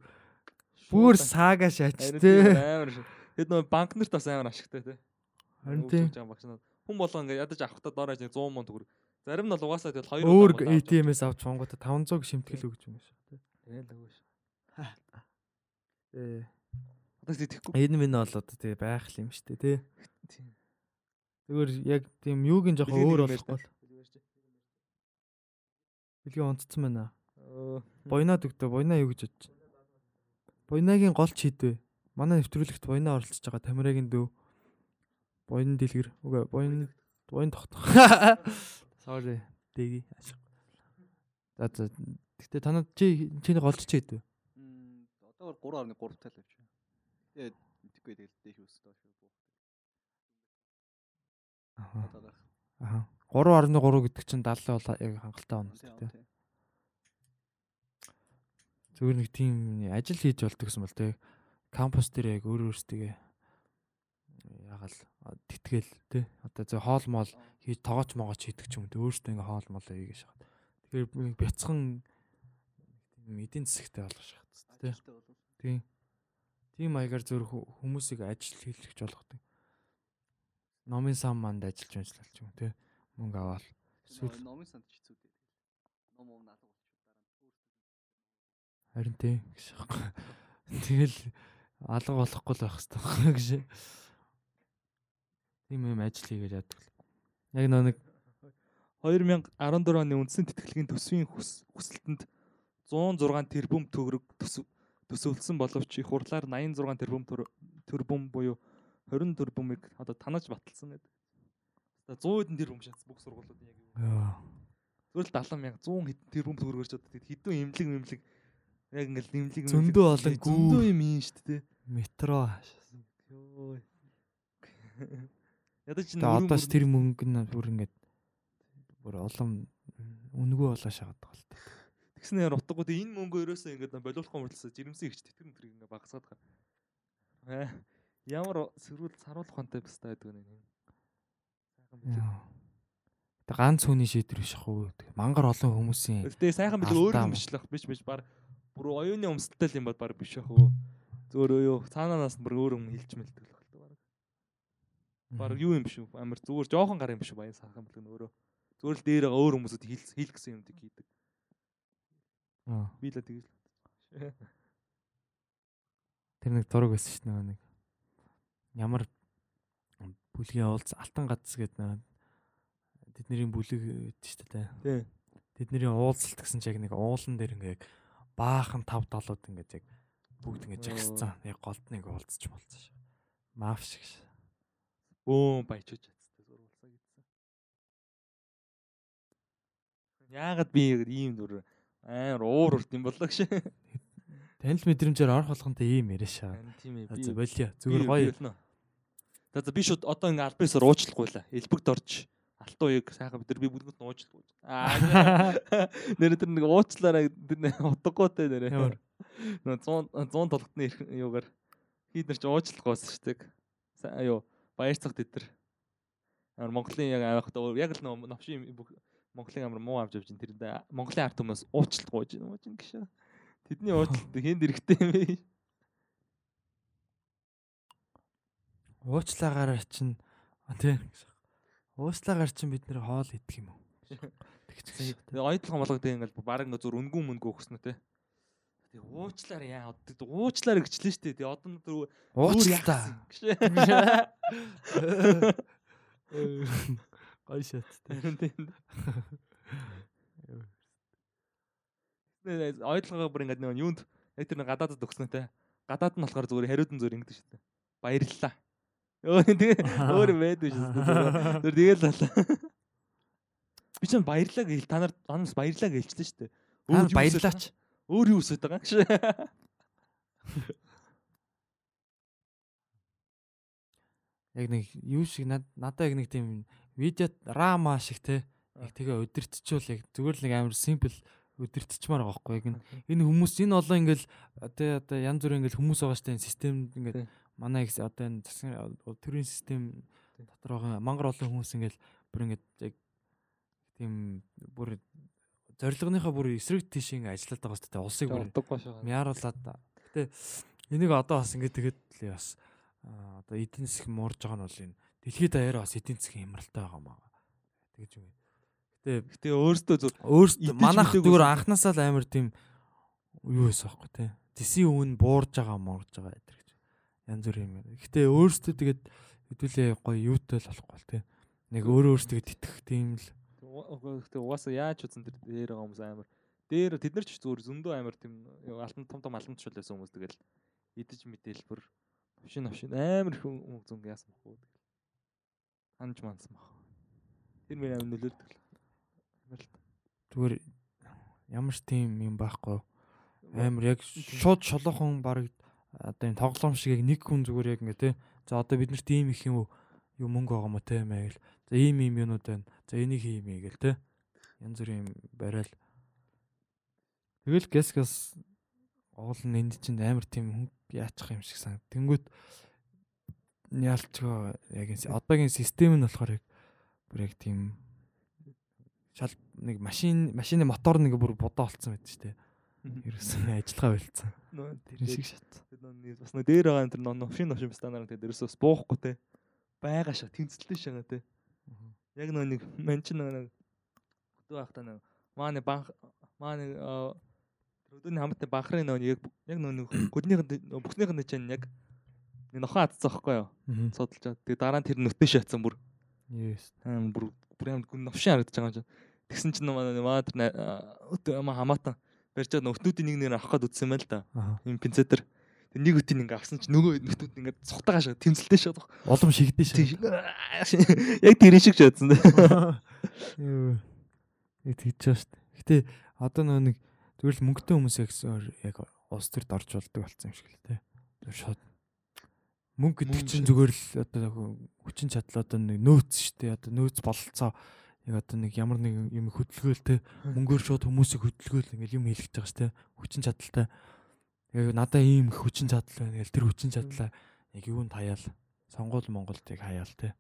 бүр саага шаач те. Амар шүү. Тэд нөө банк нарт бас амар ашигтай те. Харин тийм. Хүн болго ингээ ядаж авахтаа доорож 100 мянга төгрөг. Зарим нь бол угаасаа тэгэл 2 Өөр ATM-ээс авч хонготой 500 шимтгэл өгч юм шиг те. Тэгэл өгөө шүү. Э Одоо сэтгэхгүй. энэ минь бол одоо тэгээ байх л юм штэ те. Тийм. Зүгээр яг тийм юугийн жоохон Бэлгийн өөр юм болохгүй. Билгийн онцсон байна. Өө, Буйнаад өгдөө. Буйнаа юу гэж бодож? Буйнагийн гол ч хийдвэ. Манай нэвтрүүлэгт буйнаа оролцож байгаа Тамирагийн дүү. Буян дэлгэр. Үгүй буян буян тогтох. Sorry. Дэги. За за. Гэтэ танад чи чиний голч чи хэдв? Мм одоогор 3.3 тал авч. Тэгээд мэдхгүй тэгэл дээш өсөлт доош буух. Аа. Одоо. Аа. 3.3 гэдэг чинь 70 бол яг хангалттай байна Тийм, тий. тийм. Зүгээр нэг тийм ажил хийж болдог гэсэн бол тий. Кампус дээр яг өөр өөрсдөө ягаал тэтгэл тий. Одоо зөв хоол моол хийж тоогооч могооч хийдэг ч юм уу. Өөрсдөө ингээ хоол моол хийгээш хаад. Тэгэхээр бяцхан тийм эдийн засагтай болгож шахаад тий. Бол Тийм. Маягаар зөв хүмүүсийг ажил хийлгэж болгодог. Номын сан манд ажиллаж ажиллаж ч юм тий. Мөнгө аваад Эсвэл номын санд ч хэцүү дээ. Ном ом наалга болчиход дараа нь өөртөө харин тий гэж. Тэгэл алга болохгүй л байх хэрэгтэй гэж. Тийм юм ажил хийгээд яадаг. л. Яг нэг 2014 оны үндсэн тэтгэлгийн төсвийн хүс- хүсэлтэнд 106 тэрбум төгрөг төсөв- төсөвлөсөн боловч их хурлаар 86 тэрбум тэрбум буюу 20 тэрбумыг одоо танаж баталсан гэдэг. Одоо 100 хэдэн тэрбум шатсан бүх сургуулиудын яг юу. Зүгээр л 70 мянга 100 хэдэн тэрбум төгрөгөөр ч одоо тэгэд хэдэн имлэг имлэг яг ингээл нэмлэг Зөндөө олон зөндөө юм юм шүү дээ. метро. Йоо. Ядаж чинь Тэгээ одоо ч тэр мөнгө нь бүр ингээд бүр олон үнэгүй болоо шахаад байгаа л та. Тэгснэ яар утгагүй тэгээ энэ мөнгө өрөөсөө ингээд болиулахгүй мөрлөсө жирэмсэн ихч тэтгэр мэтэр ингээд багасгаад байгаа. Аа ямар сэрүүл саруулах хантай баста байдаг нэг юм. Сайхан билээ. Тэгээ ганц хүний шийдвэр биш. Тэгээ мангар олон хүмүүсийн Гэтэ сайхан билээ өөр юм биш л байх биш биш баг бүр оюуны өмсөлттэй юм бод баг биш уу. Зөөр юу цаанаас бүр өөр юм хилж мэлдэг л Баг юу юм биш үү? Амар зүгээр жоохон гар юм биш үү? Баян сайхан билээ өөрөө. Зүгээр л дээр өөр хүмүүсүүд хил хил гэсэн юмдаг хийдэг. Аа. Би л тэгж л. Тэр нэг зураг байсан шүү дээ нэг. Ямар бүлгийн уулз алтан гац гэдэг нэг тэдний бүлэг гэдэг шүү дээ. Тий. Тэдний уулзалт гэсэн чиг нэг уулан дээр ингээ яг баахан тав долоод ингээ яг бүгд ингээ жагсцсан. Яг голд нэг уулзч болцсон шүү. Маф шиг. ш. Бөөм баячууж чадсан зурвалсаа гэсэн. Яагаад би ийм дүр амар уур урт юм болоо гэж. Танил мэдрэмжээр орох болгонтэй ийм яриа шаа. Тийм ээ. Болио. Зүгээр гоё. За за би шууд одоо ингээ альбисаар уучлахгүй л элбэгт орж алтан уяг сайхан бид нар би бүгд уучлахгүй. Аа нэр тэр нэг уучлаараа тэр утгагүй те нэрэ. Ямар? Нөө 100 100 толготны юугаар хийд нар ч уучлахгүй байсан шүү дээ. Сайн юу баяр цах тэд нар. Амар Монголын яг аахта яг л нөө новшийн бүх Монголын амар муу авч явж ин тэр Монголын арт хүмүүс уучлалт гоож ууж ин гэж. Тэдний уучлалт хэнд эрэхтэй юм бэ? Уучлагаараа чинь а, тий. Уучлагаар чинь бид нэр хоол идэх юм уу? Тэгчих. Тэгээ ойдлогон болгодог ингээл баг ингээ зүр үнгүн мөнгө өгснө те. Тэгээ уучлаар яа одоо уучлаар гэчлээ шүү дээ. Тэгээ одоо нь түр Уучлаа. Гой шат. Ойдлогоо бүр ингээ нэг юунд яг тэр нэг гадаадд өгснө те. Гадаад нь болохоор зүгээр хариудан зүгээр ингэдэг дээ. Баярлалаа. Өө тэгээ өөр байдаг шүү. Тэр тэгэл болоо. Би ч баярлаа гээл та нар анаас баярлаа гэлчлээ өсөд- баярлаач. Өөр юу өсөд байгаа гэж. Яг нэг юу шиг над- надад яг нэг тийм видео рама шиг те. Яг тэгээ өдөртчүүл яг зүгээр л нэг амар симпл өдөртчмаар байгаа байхгүй. Яг энэ хүмүүс энэ олон ингээл тэ одоо янз бүрийн ингээл хүмүүс байгаа штэ. Энэ системд ингээд манай их одоо энэ засгийн төрийн систем дотор байгаа мангар олон хүмүүс ингээл бүр ингээд яг тийм бүр зорилгынхаа бүр эсрэг ингээд ажиллаад байгаа штэ улсыг бүр мяруулаад гэтээ энийг одоо бас ингээд тэгээд л бас аа, одоо эдийн засаг муурж байгаа нь бол энэ дэлхийд даяараа бас эдийн засгийн хямралтай байгаа маа тэгэж юм. Гэтээ Гэтэ өөртөө өөрсдөө Идэж манайх зүгээр анханасаа л амар тийм юу байсан байхгүй тий. Тэсийн үн буурж байгаа муурж байгаа гэдэг гэж. Янз бүр юм. Гэтэ өөрсдөө тэгээд хэдүүлээ гоё юутай л болохгүй тий. Нэг өөрөө өөрсдөө тэтгэх тийм л Гэтэ угаасаа яаж үзэн тэр дээр байгаа хүмүүс амар. Дээр тэд нар ч зүгээр зөндөө амар тийм алтан том том алтан тушаал байсан хүмүүс тэгэл идэж мэдээл бүр новшин новшин амар их хүн зүнг яасан бохоо. Анж мансан баг. Тэр миний амин нөлөөлдөг. зүгээр ямар ч тийм юм байхгүй амар яг шууд шолоохон баг одоо энэ тоглоом шиг яг нэг хүн зүгээр яг ингээ те за одоо бид нарт ийм их юм уу юу мөнгө байгаа мó те маяг л за ийм ийм юмнууд байна. За энийг хиймээ гэл те. Янз бүрийн юм барайл. Тэгэл гэс гэс оол нь энд чинь амар тийм яачих юм шиг сан тэнгүүт яалчгаа яг энэ одоогийн систем нь болохоор яг бүр яг тийм шал нэг машин машины мотор нэг бүр бодоо болцсон байд штэ ерөөсөн ажиллагаа болцсон тэр шиг шат бас нэг дээр байгаа энэ тэр новшин новшин стандарт гэдэг ерөөсөө буухгүй те. Бага шаа тэмцэлтэй шага те. Яг нөө нэг ман ч нэг хөдөө байхдаа нэг мааны банх мааны өдөөний хамтны банхрын нөө яг яг нөө гүднийх бүхнийх нь чинь яг нохон атцсан байхгүй юу? Судалж байгаа. Тэгээ дараа нь тэр нүтэн шатсан бүр. Yes. Аа бүр бүр юм гүн новшин харагдаж байгаа юм чинь. Тэгсэн чинь манай маа тэр хамаатан барьж байгаа нөтнүүдийн нэг нэр авах гээд үтсэн байл та. Им пинцетер. Нэг үтийн ингээ авсан чинь нөгөө нөтнүүд ингээ цухтагаа шаа тэмцэлтэй шаа. Улам шигдэж Тийм. Яг тэр шиг шаадсан. Юу. Яг тэгж байгаа шүү дээ. Гэтэ одоо нөө нэг зүгээр л мөнгөтэй хүмүүс яг улс төрд орж болдог болсон юм шиг л те. Шууд мөнгө гэдэг чинь зүгээр л одоо хүчин чадал одоо нэг нөөц шүү дээ. Одоо нөөц бололцоо яг одоо нэг ямар нэг юм хөдөлгөөл те мөнгөөр шууд хүмүүсийг хөдөлгөөл ингээл юм хийлгэж байгаа шүү дээ. Хүчин чадалтай. Яг надаа ийм их хүчин чадал байна гэл тэр хүчин чадлаа яг юунд хаяал сонгуул Монголд яг хаяал те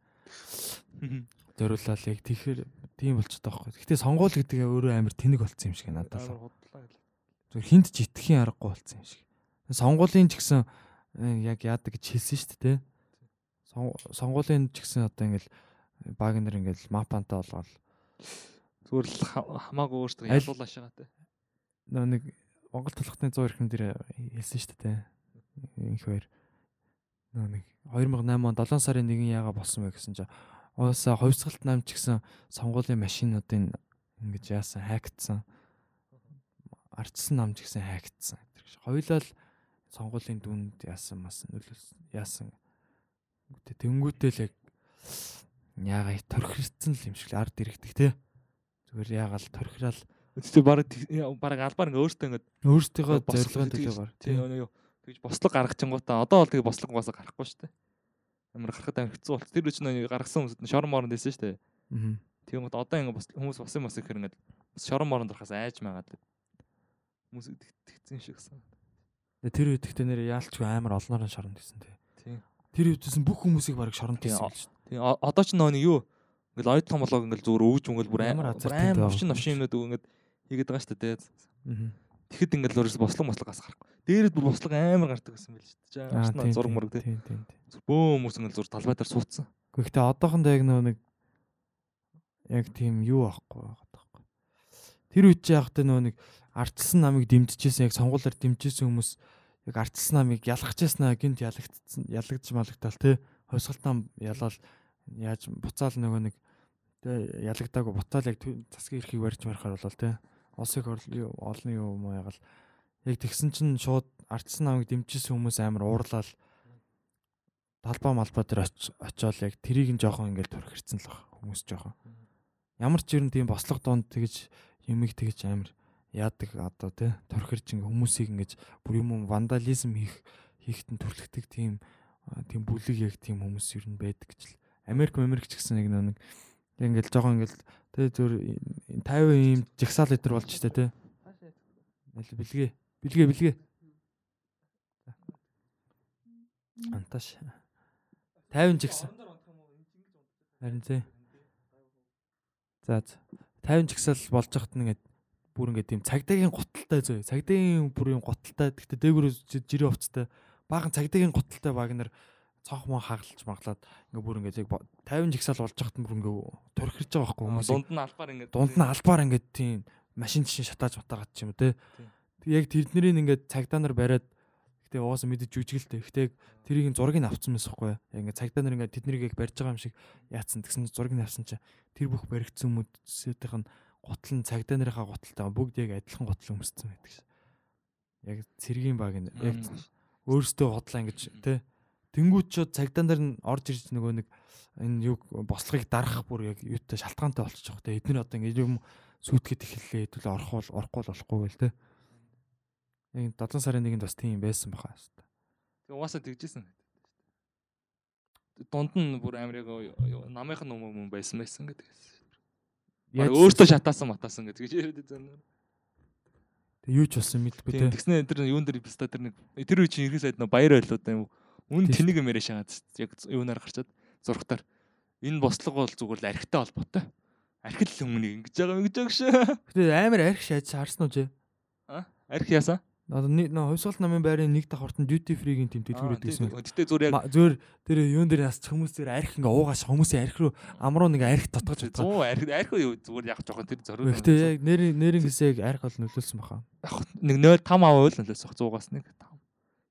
зориулаад яг тэгэхээр тийм болчиход байгаа байхгүй. Гэхдээ сонгуул гэдэг өөрөө амар тэнэг болцсон юм шиг надад л. Зүгээр хинт ч итгэхийн аргагүй болцсон юм шиг. Сонгуулийн ч гэсэн э, яг яадаг гэж хэлсэн шүү дээ. Сон- Сонгуулийн ч гэсэн одоо ингээл баг нар ингээл мапантаа болгоод Зүгээр л ха- хамаагүй өөртөө ялуулаа шагаа те. нөө нэг Монгол толготны 100 эрхэм дээр хэлсэн шүү дээ. Инх хоёр нөө нэг 2008 он 7 сарын 1 яага болсон бэ гэсэн чинь уусаа ховсгалт намч гэсэн сонгуулийн машинуудын ингэж яасан хайгдсан. Ардсан намч гэсэн хайгдсан. Хоёулаа л сонгуулийн дүнд яасан мас нөлөөлсөн яасан. Тэнгүүтэл яг яага торхирцсан л юм шиг л ард ирэгдэх те. Зүгээр ягаал торхирал Тэгтээ баг баг албаар ингээ өөртөө ингээ зорилгын тэгж- төлөө гар Тийм өө юу. Тэгж бослог гаргачингуудаа одоо бол тэгээ бослог угаасаа гарахгүй шүү дээ. Амар гарахад амар хэцүү болт. Тэр үчиг нэг гаргасан хүмүүс нь шорон моронд байсан шүү дээ. Аа. Тийм гот одоо ингээ хүмүүс босын мос ихээр ингээ бас шорон моронд орохоос айж магаад. Хүмүүс тэгцэн шиг сан. Тэр үед ихтэй нэр яалчгүй амар олноор нь шоронд хийсэн тий. Тийм. Тэр үедсэн бүх хүмүүсийг баг шоронд Тийм, хийсэн шүү. Тийм о- одоо ч нэг юу ингээл оюутлан болоо ингээл зүгээр өвж мөнгөл бүр амар амар юм овшин юмнууд ингээд хийгээд байгаа шүү дээ. Тэгэхэд ингээл өөрөөс бослог мослог гас гарахгүй. Дээрэд бүр бослог амар гардаг гэсэн байл шүү дээ. Аа, Ашна зураг мураг тий. Бөө хүмүүс ингээл зур талбай дээр суудсан. Гэхдээ одоохондоо яг нөө нэг яг тийм юу аахгүй байгаа таахгүй. Тэр үед чи яг тэ нөө нэг ардчсан намыг дэмжижсэн яг сонгуулиар дэмжижсэн хүмүүс яг ардчсан намыг ялгахжсэн гинт ялагдсан ялагдж малагдтал те хойсгалт нам ялал яаж буцаал нөгөө нэг ялагдаагүй буцаал яг засгийн эрхийг барьж марахаар болол те улсыг орл- олны юм ягаал. Яг тэгсэн чинь шууд ардчсан намыг дэмжижсэн хүмүүс амар уурлал. Талбай малбай дээр оч- очоод яг тэрийг нь жоохон ингээд төрхирцэн л баг хүмүүс жоохон. Ямар ч юм тийм бослого донд тэгж юмыг тэгж амар яадаг одоо тий төрхирч ингээ хүмүүсийг ингэж бүр юм вандализм хийх хийхтэн төрлөгдөг тийм тийм бүлэг яг тийм хүмүүс ер нь байдаг гэж л. Америк Америк ч гэсэн нэг яг ингээл жоохон ингээл тий зөв 50 ийм жигсаал литр болж штэ тий Аль бэлгээ бэлгээ бэлгээ анташ 50 жигсаал харин тий За за. 50 жигсаал болж хат нэгэд бүр ингээд тийм цагдаагийн гуталтай зөө. Цагдаагийн бүр юм гуталтай. Гэхдээ дээгүүр жирийн хувцтай. Баахан цагдаагийн гуталтай баг нар цонх мон хагалж маглаад ингээд бүр ингээд яг бо- 50 жигсаал болж хат бүр ингээд төрхирж байгаа байхгүй хүмүүс. Дунд нь албаар ингээд Дунд нь албаар ингээд тийм машин чинь шатааж батагаад ч юм уу те. Яг тэднэрийг ингээд цагдаа нар бариад гэтээ угаасаа мэдэж жүжиглээ. Гэтээ тэрийг зургийг нь авцсан мэсэхгүй. Яг ингээд цагдаа нар ингээд тэднийг яг барьж байгаа юм шиг яатсан. Тэгсэн зургийг нь авсан чинь тэр бүх баригдсан хүмүүсийнх нь гутал нь цагдаа нарынхаа гуталтай бүгд яг адилхан гутал өмссөн байдаг ш. Яг цэргийн баг нь яг өөрөөсөө хотлаа ингэж те тэнгууд ч цагдаа нар нь орж ирж нөгөө нэг энэ юу бослогыг дарах бүр яг юутай шалтгаантай болчих жоох те эдгээр одоо ингэ юм сүйтгэхэд эхэллээ хэдүүлээ орох бол орохгүй бол болохгүй гэл те яг 7 сарын нэгэнд бас тийм байсан баха хэвээр Тэгээ угаасаа тэгжсэн. Дунд нь бүр амар яг намынх нь юм байсан байсан гэдэг. Яг өөртөө шатаасан матаасан гэдэг гэж яриад байсан. Тэг юу ч болсон мэдгүй те. Тэгснэ тэр юун дээр биста тэр нэг тэр үе чинь ерхий сайд нөө баяр байлуу да юм. Үн тэнийг юм яриа шагаад яг юунаар гарчаад зургатаар энэ бослого бол зүгээр л архитай холбоотой. Архил хүмүүнийг ингэж байгаа юм гэж байгаа шүү. Гэтэ амар арх шааж харсан уу чи? А? Арх яасан? Одоо нэг хувьсгал намын байрын нэг давхарт нь duty free-гийн тэм дэлгүүр өгдөөсөн. Гэтэ зүгээр яг зүгээр тэр юун дээр нас хүмүүс дээр арх ингээ уугаш хүмүүсийн арх руу амруу нэг арх тотгож байгаа. 100 арх арх юу зүгээр яг жоохон тэр зориуд. Гэтэ яг нэр нэрийн хэсэг арх бол нөлөөлсөн баха. Нэг 0.5 аваа л нөлөөсөх 100-аас нэг.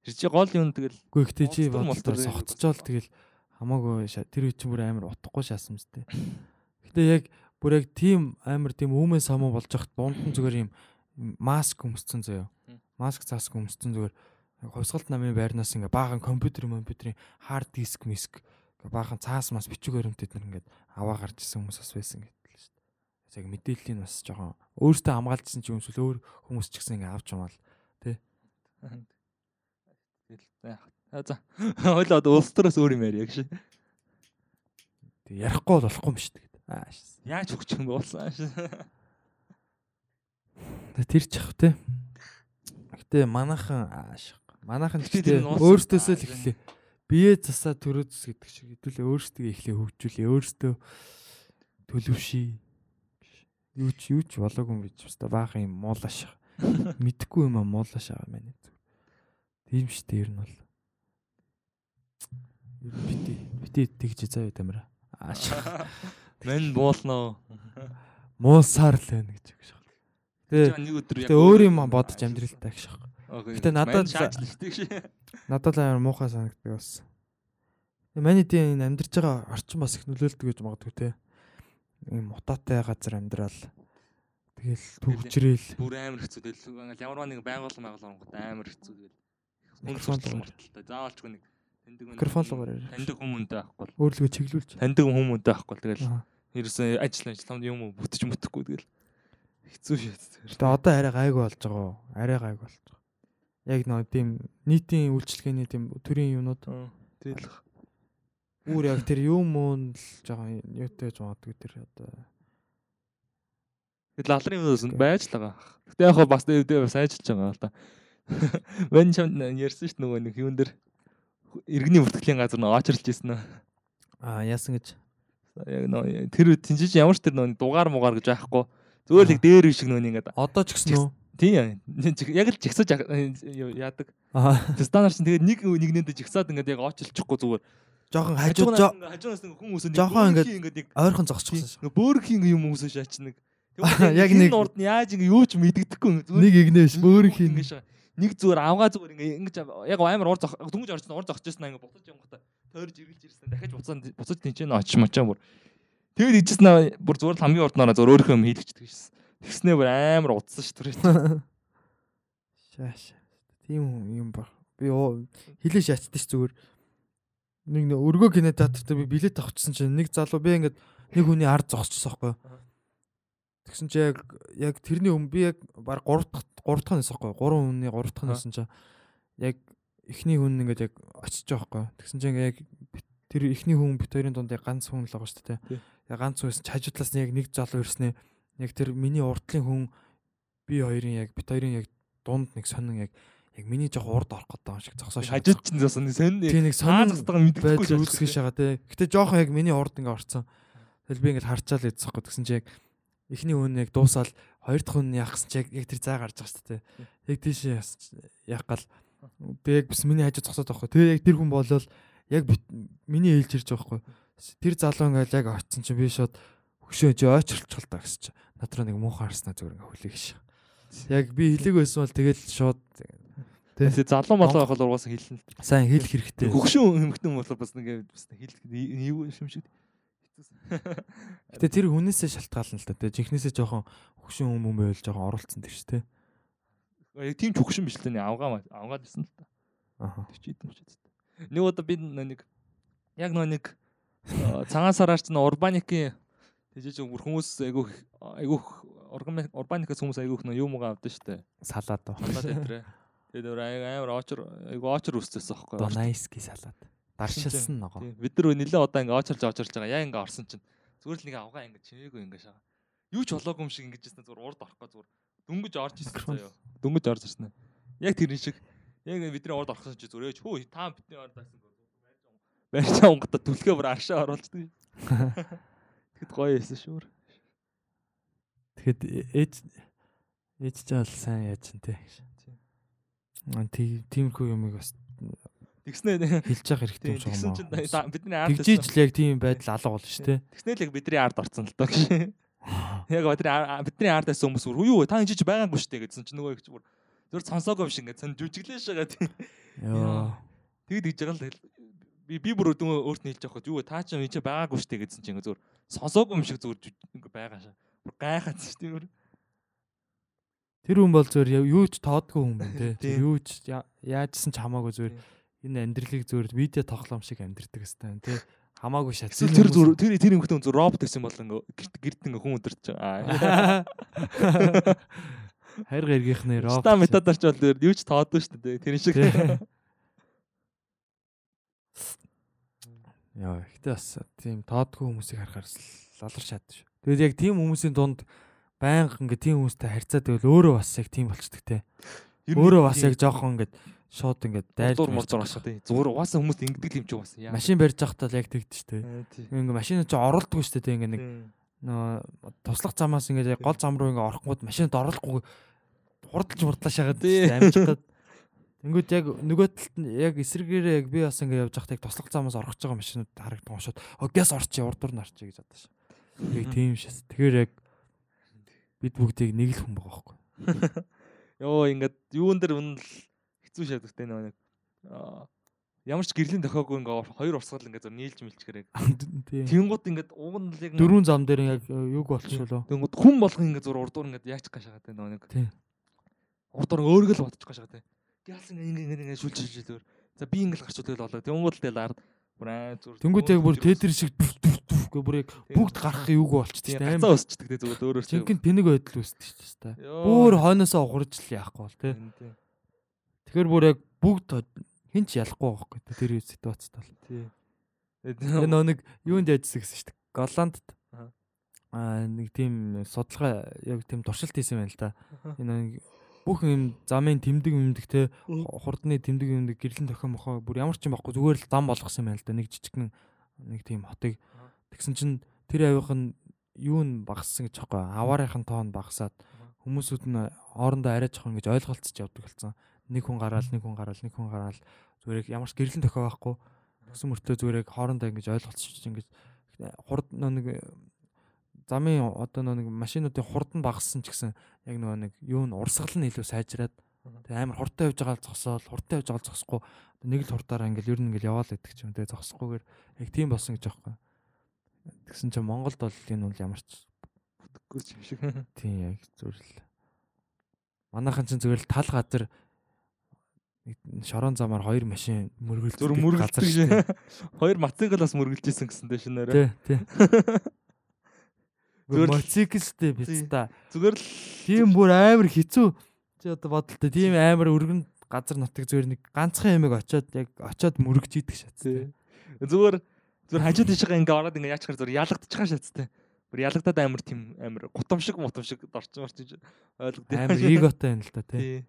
Тэр чи гол юм тэгэл. Үгүй гэтэ чи бодлоор согтцоол тэгэл хамаагүй тэр үе чинь бүр амар утгагүй шаасан мэт. Гэтэ яг бүр яг тийм амар тийм үүмэн самуу болж хат дунд нь зүгээр юм маск өмсцэн заяа маск цааск өмсцэн зүгээр хувьсгалт намын байрнаас ингээ баахан компьютер компьютерийн хард диск миск баахан цаас мас бичиг баримтууд нар ингээд аваа гарч исэн хүмүүс бас байсан гэдэг л шүү дээ. Яг мэдээллийг бас жоохон өөртөө хамгаалжсэн ч юм эсвэл өөр хүмүүс ч гэсэн ингээ авч юмал тий. Тэгэл за. Хойлоо улс төрөөс өөр юм яриа гэж. Тэг ярихгүй бол болохгүй юм шүү дээ. Аа. Яаж өгч юм бэ уулсан. Тэр ч ах тий. Гэтэ манайхан манайхан гэхдээ өөртөөсөө л эхлэе. Бие засаа төрөөс гэдэг шиг хэдүүлээ өөрсдөө эхлэе хөгжүүлээ. Өөрсдөө төлөвший. Юу ч юу ч болоогүй юм биш. Баахан юм муулаш. Мэдхгүй юм аа муулаш байгаа мэн. Тийм шүү дээ ер нь бол. Бити бити тэгж заяа тамира. Ааш. Мэн буулноо. Муусаар л байна гэж байна. Тэгээ өөр юм бодож амьдралтай гэж шах. Гэтэ надад надад амар муухай санагддаг бас. Маний тийм амьдарч байгаа орчин бас их нөлөөлдөг гэж магадгүй те. Ийм мутаатай газар амьдрал. Тэгэл төгжрэл. Бүр амар хэцүү тэгэл ямар нэг байгууллага байгууллагууд амар хэцүү тэгэл. Микрофон марталтай. Заавалчгүй нэг таньдаг микрофон руу гараа. Таньдаг хүмүүнтэй байхгүй. Өөрлөгөө чиглүүлж. Таньдаг хүмүүнтэй байхгүй. Тэгэл ерөөсөн ажил ажил юм бүтэж мөтөхгүй тэгэл хэцүү шээ. Тэгээ одоо арай гайгүй болж байгаа. Арай гайгүй болж байгаа. Яг нөө тийм нийтийн үйлчлэгээний тийм төрийн юмнууд тэгэл Үүр яг тэр юм уу л жоохон юутай гэж магадгүй тэр одоо Тэгэл лалрын юмнаас байж л байгаа. Гэтэ яг бас дэвдээ бас ажиллаж байгаа л да. Вэн чам ярьсан ш нөгөө нэг юун дээр иргэний бүртгэлийн газар нөө очрлж ирсэн нөө. Аа яасан гэж. Яг нөө тэр тэнцэж ямар ч тэр нөө дугаар мугаар гэж байхгүй Зүгээр л дээр шиг нөө ингээд одоо ч гэсэн үү? Тийм яг л жигсаж яадаг. Стандар чинь тэгээд нэг нэгнээдээ жигсаад ингээд яг очилчихгүй зүгээр. Жохон хажуу хажуунаас нэг хүн үсэ жохон ингээд ойрхон зогсчихсан. Бөөрхийн юм үсэ шаачнаг. Яг нэг урд нь яаж ингэ юу ч мэддэгдэхгүй зүгээр. Нэг игнэш бөөрхийн нэг зүгээр авгаа зүгээр ингээ ингэж яг амар ур зох дүнж орчихсон ур зогсчихсан ингээ буцаж явахта тойрж иргэлж ирсэн дахиж буцаад буцаж тэнцэн очиж мочаа бүр Тэгэд ижсэн бүр зүгээр л хамгийн урд нараа зүгээр өөрийнхөө хийлгчдэг шээс. Тэгснээ бүр амар удсан ш түрээ. Шааш. Тийм юм баг. Би хилээ шаачдаг ш зүгээр. Нэг өргөө кинотеатрт би билет авчихсан чинь нэг залуу би ингээд нэг хүний ард зогсчихсон байхгүй. Тэгсэн чи яг яг тэрний өмнө би яг баг 3 дахь 3 дахь нэс байхгүй. 3 хүний 3 дахь нэсэн чинь яг эхний хүн ингээд яг очиж байгаа байхгүй. Тэгсэн чи яг тэр эхний хүн бит хоёрын дунд яг ганц хүн л байгаа шүү дээ ганц үс хажуудлаас яг нэг залуу ирснэ. Яг тэр миний урдлын хүн би хоёрын яг бит хоёрын яг дунд нэг сонин яг яг миний жоох урд орох гэдэг юм шиг зогсоо шаа. Хажууд чинь зосон сонин. Тийм нэг сонин мэддэггүй үзэх шагаа те. Гэтэ жоохон яг миний урд ингээ орцсон. Тэгэл би ингээл харчаал идсэхгүй тэгсэн чи яг эхний хүн яг дуусаад хоёр дахь хүн яах гэсэн чи яг, тэр заа гарч байгаа шүү дээ. Яг тийш яах гал би яг бас миний хажууд зогсоод байхгүй. Тэгээ яг тэр хүн болол яг миний ээлж ирж байгаа байхгүй тэр залуу ингээл яг очсон чинь би шууд хөшөө чи ойчролчихл та гэсэн чи надраа нэг муухан харснаа зүгээр ингээ хүлээх ш. Яг би хэлэг байсан бол тэгэл шууд Тэгээ залуу малуу байх бол угаасаа хэлнэ. Сайн хэлэх хэрэгтэй. Хөгшин эмхтэн бол бас ингээ бас хэлэх юм шиг. Гэтэ тэр хүнээсээ шалтгаална л да. Тэгээ жинхнээсээ жоохон хөгшин хүм юм байвал жоохон оролцсон тэр ш тэ. Яг тийм ч хөгшин биш л тээ авгаа авгаад ирсэн л та. Аа. Тэг чи идэм ч. Нэг удаа би нэг яг нэг цагаан сараар ч урбаникийн тэжээж бүр хүмүүс айгүйх айгүйх урбаникаас хүмүүс айгүйх нөө юм уу авдаг штэ. Салаад. Салаад өдрөө. Тэгээд өөр амар очор айгүй очор үсчихсэн байхгүй. Донайски салаад. Даршилсан ногоо. Бид нар нэлээ удаа ингээ очорж очорж байгаа. Яа ингээ орсон чинь зүгээр л нэг авгаа ингээ чимээгүй ингээ шаа. Юу ч болоогүй юм шиг ингэж яснаа зүгээр урд орохгүй зүгээр дөнгөж орж ирсэн заяа. Дөнгөж орж ирсэн. Яг тэрэн шиг яг бидний урд орохсон чи зүгээр өөч хөө та бидний орд байсан барьцаа онгота түлхээ бүр аршаа оруулдаг. Тэгэхэд гоё байсан шүүр. Тэгэхэд ээж ээж бол сайн яаж ин тэ. Тиймэрхүү юмыг бас Тэгснээ хэлж явах хэрэгтэй юм шиг чинь аа. бидний ард Тэгжиж л яг тийм байдал алга болно шүү дээ. Тэгснээ л яг бидний ард орцсон л доо гэж. Яг бидний бидний ард байсан хүмүүс юу вэ? та ч байгаагүй шүү дээ гэдсэн чинь нөгөө их бүр зөв сонсоогүй юм шиг ингээд сан жүжиглээ шагаа тийм. Йоо. Тэгэд гэж байгаа л би би бүр өөрт нь хэлж явах юу вэ? та ч энэ ч байгаагүй шүү дээ гэдсэн чинь ингээд зөв сонсоогүй юм шиг ингээд байгаа шаа. Бүр гайхаад шүү дээ. Тэр хүн бол зөвөр юу ч тоодгүй хүн байна те. Юу ч я- яажсан ч хамаагүй зөвөр энэ амьдралыг зөвөр видео тоглоом шиг амьдрдаг хэвээр те. Хамаагүй шат. Тэр зүр тэр тэр юм хөтөн зүр робот гэсэн бол ингээ гэрт ингээ хүн өдөрч байгаа. Хайр гэргийнхний робот. Ста метадарч бол тэр юу ч тоодгүй шүү дээ. Тэр шиг. Яа, ихтэй бас тийм тоодгүй хүмүүсийг харахаар лалар шат шүү. Тэгээд яг тийм хүмүүсийн дунд байнга ингээ тийм хүмүүстэй харьцаа тэгвэл өөрөө бас яг тийм болчдөг те. Өөрөө бас яг жоохон ингээ шууд ингээ дайрж дуур марж мордор байгаа ашаа тий. Зүгээр угаасаа хүмүүс ингэдэг юм чи угаасаа. Машин барьж байхдаа л яг тэгдэж штэ. тий. Ингээ машин чи оролдгүй штэ те ингээ нэг нөө туслах замаас ингээ гол зам руу ингээ орохгүй машинд орохгүй хурдалж мурдлаа шагаад Тий. амжих гээд Тэнгүүд яг нөгөө талд нь яг эсрэгээрээ яг би бас ингээ явж байхдаа туслах замаас орох гэж байгаа машинууд харагдсан шууд оо гэс орчих урд дур нарчих гэж бодож шээ. Яг тийм шээс. Тэгэхээр яг бид бүгдийг нэг л хүн байгаа байхгүй. Йоо ингээд юун дээр үнэн л хэцүү шалгахтай нөгөө нэг ямар ч гэрлийн тохиогүй ингээ хоёр урсгал ингээ зөв нийлж мэлчгэр яг. Тийм. Тэнгууд л яг Дөрвөн зам дээр яг юг болчихлоо. Тэнгууд хүн болгон ингээ зур урдуур ингээ яач гашаагаад байна Тийм. нэг. Урдуур өөргөл бодчих гашаагаад байна. Яасан ингээ ингээ ингээ шүлж шүлж зөөр. За би ингээл гарч тэгэл болоо. Тэнгууд л ард бүр аа зүр. Тэнгүүд яг бүр тетер шиг гэ бүр яг бүгд гарах юг болчихсон тийм гацаа өсчдөг те зүгээр өөрөөр чинь. Жинхэнэ тэнэг байдал үүсдэг шүү дээ. Бүр хойноосоо ухарж л яахгүй бол тий. Тийм, Тэгэхээр бүр яг бүгд хин ч ялахгүй байхгүй тэр ситуацд бол. Тийм. Тэгээ нэг юунд яжсэн гэсэн шүү дээ. Голландд Аа. нэг тийм судалгаа яг тийм туршилт хийсэн байна л да. Энэ бүх юм замын тэмдэг юмдэг те хурдны тэмдэг юмдэг гэрлэн тохио мохоо бүр ямар ч юм байхгүй зүгээр л зам болгосон юм байна л да. Нэг жижигхэн нэг тийм хотыг тэгсэн чинь тэр авийнх нь юу н багассан гэж байхгүй аваарынх нь тоон багасаад хүмүүсүүд нь хоорондоо арай жоохон ингэж ойлголцож явдаг болсон. Нэг хүн гараал, нэг хүн гараал, нэг хүн гараал зүгээр ямар ч гэрлэн тохио байхгүй. Тэгсэн мөртөө зүгээр яг хоорондоо ингэж ойлголцож ингэж хурд нэг замын одоо нэг машинуудын хурд нь багассан ч гэсэн яг нөгөө нэг юу н урсгал нь илүү сайжраад тэг амар хурдтай явж байгаа л зогсоол хурдтай явж байгаа л зогсохгүй нэг л хурдаараа ингээл ер нь ингээл яваал гэдэг ч юм тэг зогсохгүйгээр яг тийм болсон гэж аахгүй. Тэгсэн чинь Монголд бол энэ үл ямар ч Гүч юм шиг. тийм яг зүгээр л манайхан чинь зүгээр л тал газар шорон замаар хоёр машин мөргөлж Зүр мөргөлдөг шээ. Хоёр мотоциклаас мөргөлж исэн гэсэн дээ шинээрээ. Тий, тий. Зүгээр моциклтэй биз та. Зүгээр л Тийм бүр амар хэцүү. Чи одоо бодолтой тийм амар өргөн газар нутаг зүгээр нэг ганцхан ямиг очиод яг очиод мөргөж идэх шат. Зүгээр зүгээр хажууд тийшээ ингээ ороод ингээ яачаар зүгээр ялагдчихаа шаттай. Бүр ялагдаад амар тийм амар гутамшиг мутамшиг дорчин орчиж ойлгодог. Амар эготой юм л та тий.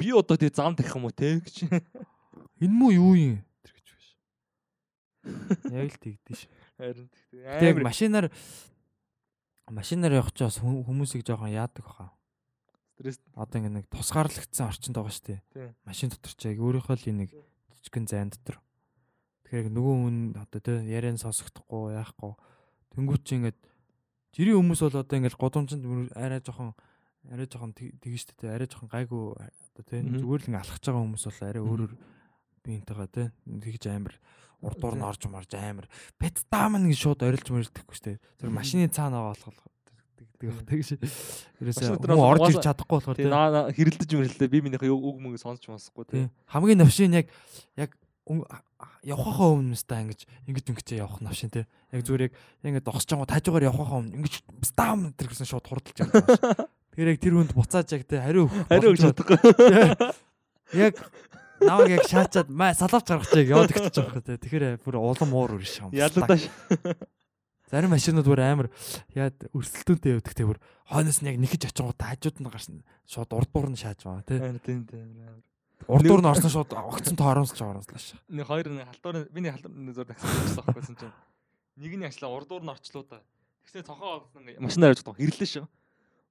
Би одоо тий зам тарих юм уу те гэж. Энэ муу юу юм? Тэр гэж биш. Яг л тэгдэж ш. Харин Тэг яг амар машинаар машинаар явах ч бас хүм- хүмүүсийг жоохон яадаг баха. стресс. Одоо ингээ нэг тусгаарлагдсан орчинд байгаа шүү дээ. Машин дотор ч яг өөрийнхөө л нэг жижигхэн зайн дотор. Тэгэхээр нөгөө хүн одоо тий яриан сонсохдохгүй яахгүй. Тэнгүүт чи ингээд жирийн хүмүүс бол одоо ингээд годомжинд арай жоохон арай жоохон тэгэн шүү дээ. Арай жоохон гайгүй одоо тий зүгээр л ингээ алхаж байгаа хүмүүс бол арай өөрөөр биентэйгээ тий тэгж амар урдуур нь орж марж амар бет даамн гэж шууд орилж мөрөлдөхгүй шүү дээ. Тэр машины цаана байгаа болох тэгдэг баг тэгш. Ерөөсөө хүн орж угаасаа- чадахгүй болохоор Тий тий. хэрэлдэж мэрэлдээ би минийхээ үг мөнгө сонсч сонсохгүй тий. Тий. Хамгийн навшин яг яг өн- а- а- явахаа өмнө өстой ингэж ингэж ингэчээ явах навшин те. Яг зүгээр яг ингэж догсож байгаа хажуугаар явахаа өмнө ингэж стам тэр гэсэн шууд хурдалж байгаа. Тэр яг тэр хүнд буцааж яг те хариу өгөх Хариу өгч чадахгүй. Яг наваг яг шаачаад маа салавч гаргаж яг яваад өгч байгаа юм те. Тэгэхээр бүр улам уур үрш юм. Ялагдаа. Зарим машинууд бүр амар яад өрсөлдөөнтэй явдаг те бүр хойноос нь яг нэхэж очингуудаа хажууд нь гарсан шууд урд дуур нь шааж байгаа те. Тийм тийм. Урд дуур нь орсон шууд огцон тоороос ч ороолаа. Нэг хоёр нэг халдвар миний халдвар нэг зур таксист авчихсан чинь нэг нь ачлаа урдуур нь орчлоо да. Тэгснэ ингээ машинаар явж байгаа хэрлээ шүү.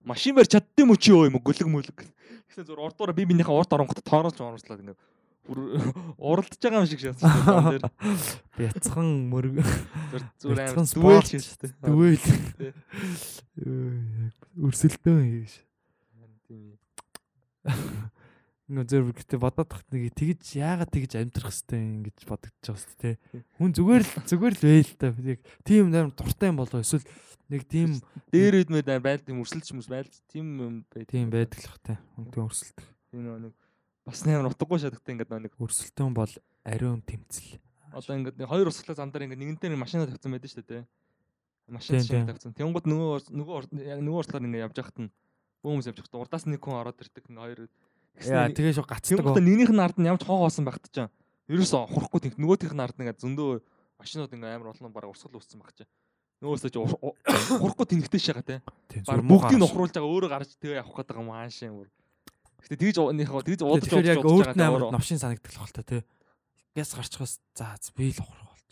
Машин барь чаддсан чи юу юм гүлэг мүлэг. Тэгснэ зур урдуур би минийхээ урд оронгот тоороолж оруулаа гэнэ. Бүр уралдаж байгаа юм шиг шаасан. Бяцхан Зүр Бяцхан спорт дүэл шүү дээ. дүүл. Тий. Өрсөлдөөн хийж. Тийм. Ингээ зөв гэтээ бодоод тахт нэг тэгж яагаад тэгж амьдрах хэвтэй ингэж бодогдож байгаа хэвтэй те. Хүн зүгээр л зүгээр л вэ л та. Яг тийм амар дуртай юм болоо эсвэл нэг тийм Дээр үед мэд байл тийм өрсөлдөж хүмүүс байл тийм юм бай. тийм байдаг л хэ те. Хүнтэй өрсөлдөх. Тийм нэг бас нээр утгагүй шатагтай ингээд нэг Өрсөлдөөн бол ариун тэмцэл. одоо ингээд хоёр урсгалаа зандар ингээд нэгэнтээ нэг машина тавьсан байдаг шүү дээ. Машин Тийм, шиг тийм. тавьсан. Тэнгууд нөгөө нөгөө яг нөгөө урсгалаар ингээд явж байхад нь бөөмс явж байхад урдаас нэг хүн ороод ирдэг хоёр. Яа тэгээ шо гацдаг. Тэнгууд нэгнийх нь ард нь ямж хоогоосон багт ч. Ерөөсө хурахгүй тийм нөгөөх нь ард нь ингээд зөндөө машинууд ингээд амар олон баг урсгал үүссэн баг ч. Нөгөөсөө ч хурахгүй тэнхтэй шагаа те. Муу бүгдийг нь ухруулж байгаа өөрөө гарч тэгээ явах гэдэг юм аашаа бүр. Гэтэ тэгж нөхөө тэгж удаж Тэгэхээр яг удаж өөрт нь байгаа амар өөрөө. навшин санагддаг л хол та те. Гяс гарчихвас за би л ухрах болж.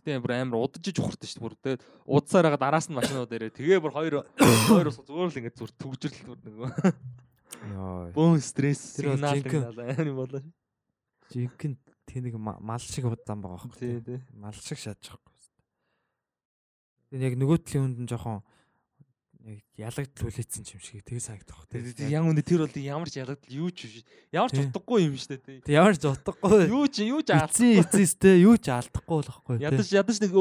Гэтэ бүр амар удаж иж ухартай шүү дээ бүр тэгээд удасаар хагаад араас нь машинууд ирээ. Тэгээ бүр хоёр хоёр ус зүгээр л ингээд зүр төгжрөл бүр нөгөө. Бөөн стресс сигнал юм болоо. Жинхэнэ тэнэг ма- мал шиг удаан байгаа хөх. Тий, тий. Мал шиг шааж байгаа. Тэгээ яг нөгөө талын хүнд нь жоохон яг ялагдл үлээсэн юм шиг тэгээ санагдах. Тэгээд яг үнэ тэр бол ямар ч ялагдал юу ч биш. Ямар ч утгагүй юм шүү дээ. Тэг ямар ч утгагүй. Юу ч юу ч аалт. Эцсийн эцэстэй юу ч алдахгүй болохгүй. Ядаж ядаж нэг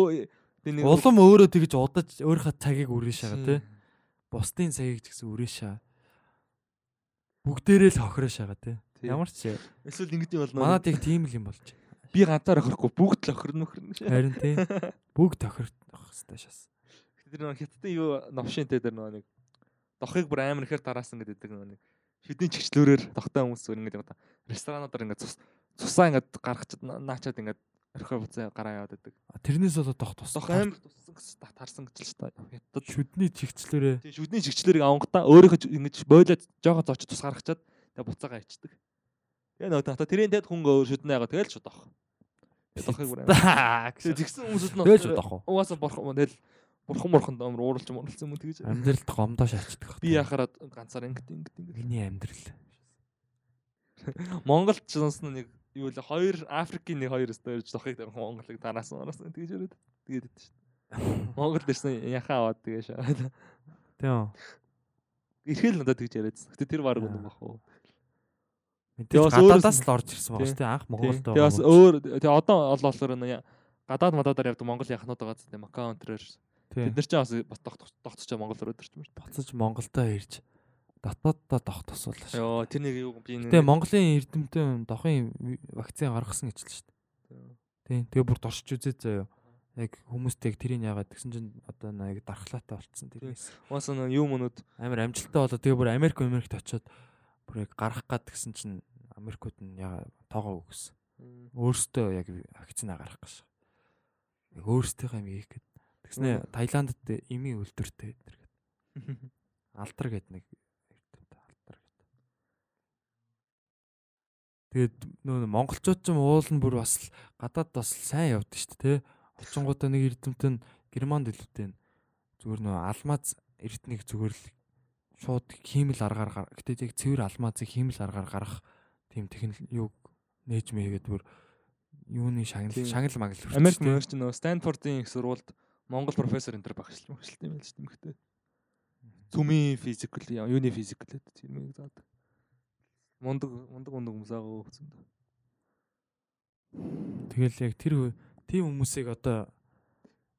Улам өөрөө тэгж удаж өөрийнхөө цагийг үрэн шагаа тий. Бусдын цагийг ч гэсэн үрэн шаа. Бүгдээрээ л хохироо шагаа тий. Тий. Ямар ч эсвэл ингэж болно. манад яг тийм л юм болж. би ганцаар охирохгүй бүгд л охирно охирно. Харин тий. Бүгд тохирох хэвээр шас. Тэр нэг хятадын юу новшинтэй нөгөө нэг дохыг бүр амар ихээр тараасан гэдэг нэг шүдний чигчлүүрээр дохтой хүмүүс өөр ингээд одоо ресторануудаар ингээд цус цусаа ингээд гаргачаад наачаад ингээд орхио буцаа гараа яваад байдаг. Тэрнээс болоод тох тус. Дох амар туссан та- тарсан гэж л та хятад шүдний чигчлэрээ тийм шүдний чигчлэрийг авангата өөрийнхөө ингэж бойлоод жоохоо зоч тус гаргачаад тэгээ буцаагаа ичдэг. Тэгээ нөгөө та тэрийн тэд хүн өөр шүднэ ягаа тэгэл шууд. Тэгээ дохыг бүр амар. Тэгсэн хүмүүсд нь Тэгэл шууд авах? Угаасаа борхон тэгэл бурхан мурханд амар ууралж мууралсан юм тэгэж. Амьдралд гомдоо шаачдаг. Би яхаараад ганцаар ингээд ингээд. миний амьдрал. Монголд ч сонсон нэг юу л хоёр Африкийн нэг хоёр өстө ирж дарах Монголыг тараасан араас тэгэж өрөөд тэгээд идэв шүү. Монгол дэрсэн яхаа аваад тэгээ шаад. Тийм. Ирэхэл надад тэгж яриадсан. Гэтэ тэр баг үнэн бах уу. Мэдээж гадаадаас л орж ирсэн байгаа шүү. Анх Монголд Тэгээ бас өөр тэгээ одоо ол болохоор нэ гадаад мададаар явдаг Монгол яхнууд байгаа зү Макао өнтрээр. Бид нар ч бас тогтцоо Монгол руу дээ. Буцаж Монголдоо ирж дотооддоо дох тусуулаа шүү. Йоо тэрнийг юу би Гэтэ Монголын эрдэмтэн дохын ви- вакцин гаргасан гэж л шүү дээ. Тийм. Тэгээ бүр доршиж үзээ заяа. Яг хүмүүстэй яг тэрийг яагаад гэсэн чинь одоо нэг дархлаатай болцсон тэрнээс. Уус нь юу мөнүүд Амар амжилттай болоо тэгээ бүр Америк Америкт очиод бүр яг гарах гад гэсэн чинь Америкууд нь яа тоогоо өгсөн. Өөрөөсөө яг вакцина гарах гэж. Өөрсдийнхөө юм хийх гээд. Тэгснэ Таиландд эми үлдвэртэй гэдэг. Алдар гэдэг нэг эрдэмтэн алдар гэдэг. Тэгээд нөө монголчууд ч юм уул нь бүр бас гадаад бас сайн явд шүү дээ. Очингуудаа нэг эрдэмтэн Германд илүүтэй зүгээр нөө алмаз эрднийг зүгээр л шууд хиймэл аргаар гар. Гэтэ яг цэвэр алмазыг хиймэл аргаар гарах тийм технологи юу нээж мэйгээд бүр юуны шагнал шагнал магнал хүрч Америк мөрч нөө Стэнфордын их сургуульд Монгол профессор энэ төр багшлж багшлт юм л шүү дээ. Цүмийн физикл юуны физикл гэдэг тийм заад. Мундаг мундаг мундаг хүмүүс аа өгсөн. Тэгэл яг тэр тийм хүмүүсийг одоо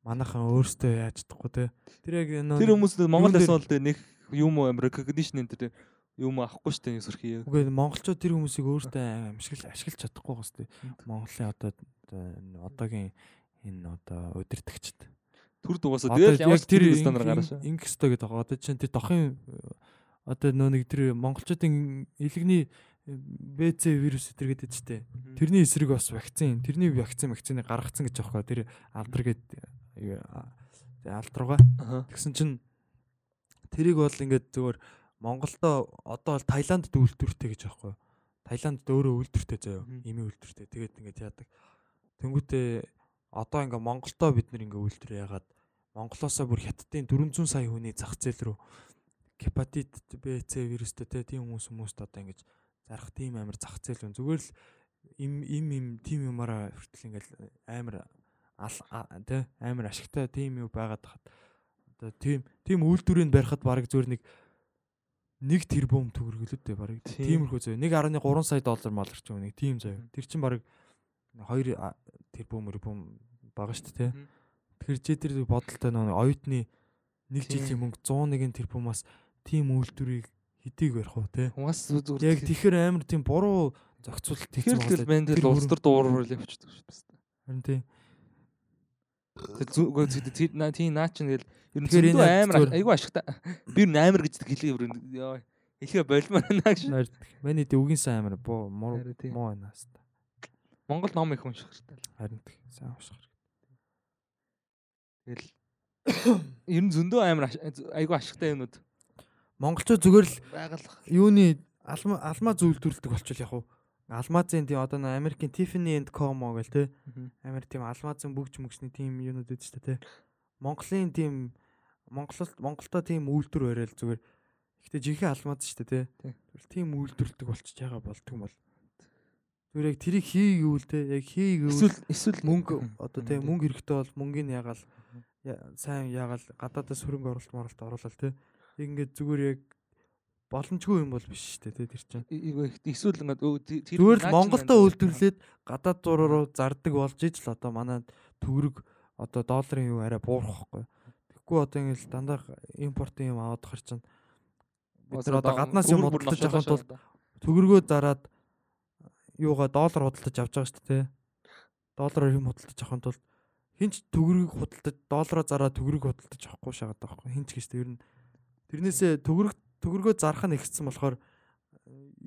манайхан өөрсдөө яаж чадахгүй те. Тэр яг нөө- Тэр хүмүүс Монгол тэгээ нэг юм уу recognition энэ тэр юм авахгүй шүү дээ сөрхий. Үгүй монголчууд тэр хүмүүсийг өөртөө амжигл ашиглаж чадахгүй гоос тээ. Монголын одоо одоо одоогийн энэ одоо удирдахчд. Түр дугаасаа тэгэл ямар тэр стандарт гараашаа. ин- Ингэх ёстой гэдэг байгаа. Одоо чинь тэр дохын одоо нөө нэг тэр монголчуудын илэгний БЦ вирус өтер гэдэг ч тээ. Тэрний эсрэг бас вакцин, тэрний вакцин вакциныг гаргацсан гэж аахгүй. Тэр алдар руугаа. Аха. Тэгсэн чинь тэрийг бол ингээд зүгээр Монголдо одоо бол Таиландд үйлдвэртэй гэж аахгүй. Таиландд өөрөө үйлдвэртэй заяа. Ими үйлдвэртэй. Тэгээд ингээд яадаг. Тэнгүүтээ одоо ингээ Монголдо бид нэр ингээ үйлдвэр яагаад Монголоосоо бүр хятадын 400 сая хүний зах зээл рүү гепатит Б, С вирустэй те тийм хүмүүс хүмүүст одоо ингэж зарах тийм амар зах зээл байна. Зүгээр л им им им тийм юмараа хүртэл ингээл амар те амар ашигтай тийм юу байгаад хат. Одоо тийм тийм үйлдвэрийг барихад баг зүгээр нэг нэг тэрбум төгрөглөө дээ баг Тийм. тиймэрхүү зөө 1.3 сая доллар малэрч юм нэг тийм зөө тэр чин баг 2 тэрбум тэрбум бага шүү дээ те тэгэхээр чи тэр бодолтой нэг оюутны нэг жилийн мөнгө 101 тэрбумаас тийм үйлдвэрийг хэдийг барих уу те Угаас зүгээр яг тэгэхээр амар тийм буруу тэгэхээр хийсэн л бэн Тэр тэгэл улс төр дуурал явчихдаг шүү дээ. харин тийм Тэр зүгөө тэр наа тийм наа чинь тэгэл ер нь зөндөө амар зүгээр- айгүй ашигтай. Би ер нь амар гэж хэлээ ер нь ёо. Хэлхэ болмоор наа гэж. Миний дэ үгийн сайн амар буу муу тийм. байна хаста. Монгол ном их унших хэрэгтэй. Харин тийм сайн уушах хэрэг. Тэгэл ер нь зөндөө амар айгүй ашигтай юмнууд Монголчууд зүгээр л байгалах. юуны алма алмаа зөвлөдүүлдэг болчихвол яг уу. Алмазын тийм одоо нэг Америкийн Tiffany and Co гэл те. Амар тийм алмазын бүгж мөгсний тийм юунууд үүд ч те. Монголын тийм Монгол Монголдо тийм үйлдвэр барайл зүгээр. Гэхдээ жинхэнэ алмаз шүү дээ те. Тийм үйлдвэрлэдэг болчих яага болдго юм бол. Зүгээр яг тэрийг хийгээвэл те. Яг хийгээвэл Эсвэл эсвэл мөнгө одоо тийм Мгм. мөнгө хэрэгтэй бол мөнгөний ягаал сайн ягаал гадаадаас хөрөнгө оруулалт моруулалт оруулаад те. Ингээд зүгээр яг боломжгүй юм бол биш шүү дээ тэр чинь. Эсвэл ингээд тэр- тэр Зүгээр л Монголдо үйлдвэрлээд гадаад зур руу зардаг болж иж л одоо манай төгрөг одоо долларын юу арай буурах байхгүй. Тэгэхгүй одоо ингээд дандаа импортын юм аваад хар чинь бид нар одоо гаднаас юм худалдаж авахын тулд төгрөгөө зараад юугаа доллар худалдаж авч байгаа шүү дээ. Доллараар юм худалдаж авахын тулд хинч төгрөгийг худалдаж доллараа зараад төгрөг худалдаж авахгүй шагаад байгаа байхгүй. Хинч гэж ер нь тэрнээсээ төгрөг төгрөгөө зарах нь ихсэн болохоор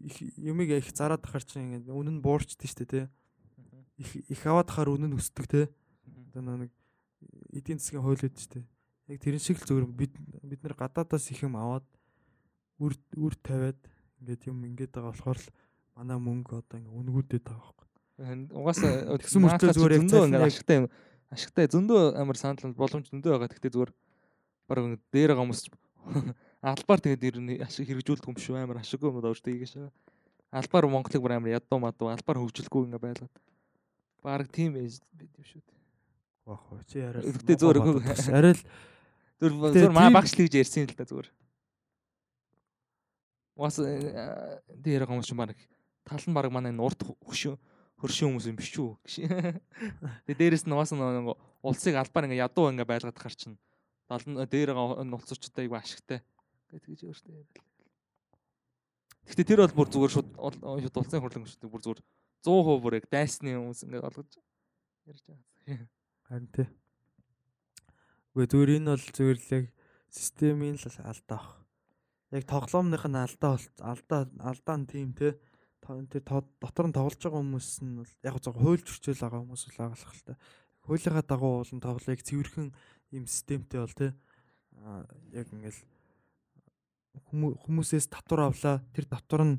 их юмыг их зараад ахаар чинь ингээд үнэн нь буурчдээ шүү дээ тий. Их их аваад ахаар үнэн өсдөг тий. Одоо нэг эдийн засгийн хууль үүд шүү дээ. Яг тэрэн шиг л зөвөр бид бид нар гадаадаас их юм аваад үр үр тавиад ингээд юм ингээд байгаа болохоор л манай мөнгө одоо ингээд үнгүүдэд байгаа байхгүй. Угаасаа Тэгсэн мөртөө зүгээр яг зөндөө ашигтай юм. Ашигтай зөндөө амар санал боломж зөндөө байгаа. Гэхдээ зүгээр баг дээр байгаа хүмүүс ч албаар тэгээд ер нь ашиг хэрэгжүүлдэг юм шүү амар ашиггүй юм даа өөртөө ийгээш. Албаар Монголыг бүр амар ядуу мадуу албаар хөгжүүлэхгүй ингээ байлаад. Бараг тийм ээж байд юм шүү. Баах уу чи муухай бодоод бас арай л Гэтэ зүгээр маа тийм- багш л гэж ярьсан л да зүгээр. Уус дээр байгаа хүмүүс ч баг тал нь баг манай энэ урд хөшөө хөршин хүмүүс юм биш үү. Тэгээ дээрэс нь уус нэг улсыг албаар ингээ ядуу ингээ байлгаад хар нь дээр улсуудтай айгу ашигтай гэж өөртөө яриад. Гэхдээ тэр бол бүр зүгээр шууд шууд улсын хурлын шүү дээ бүр зүгээр 100% бүр яг дайсны хүмүүс ингээ олгож ярьж байгаа. харин тий. Үгүй зүгээр энэ бол зүгээр л яг системийн л алдаа баг. Яг тоглоомных нь алдаа бол алдаа алдаа нь тийм тий. Тэр то- дотор нь тоглож байгаа хүмүүс нь бол яг зөв хууль зөрчил байгаа хүмүүс л агалах л та. Хуулийнхаа дагуу болон тоглоыг цэвэрхэн юм системтэй бол тий. Яг ингээл хүмүүс хүмүүсээс татвар авлаа. Тэр татвар нь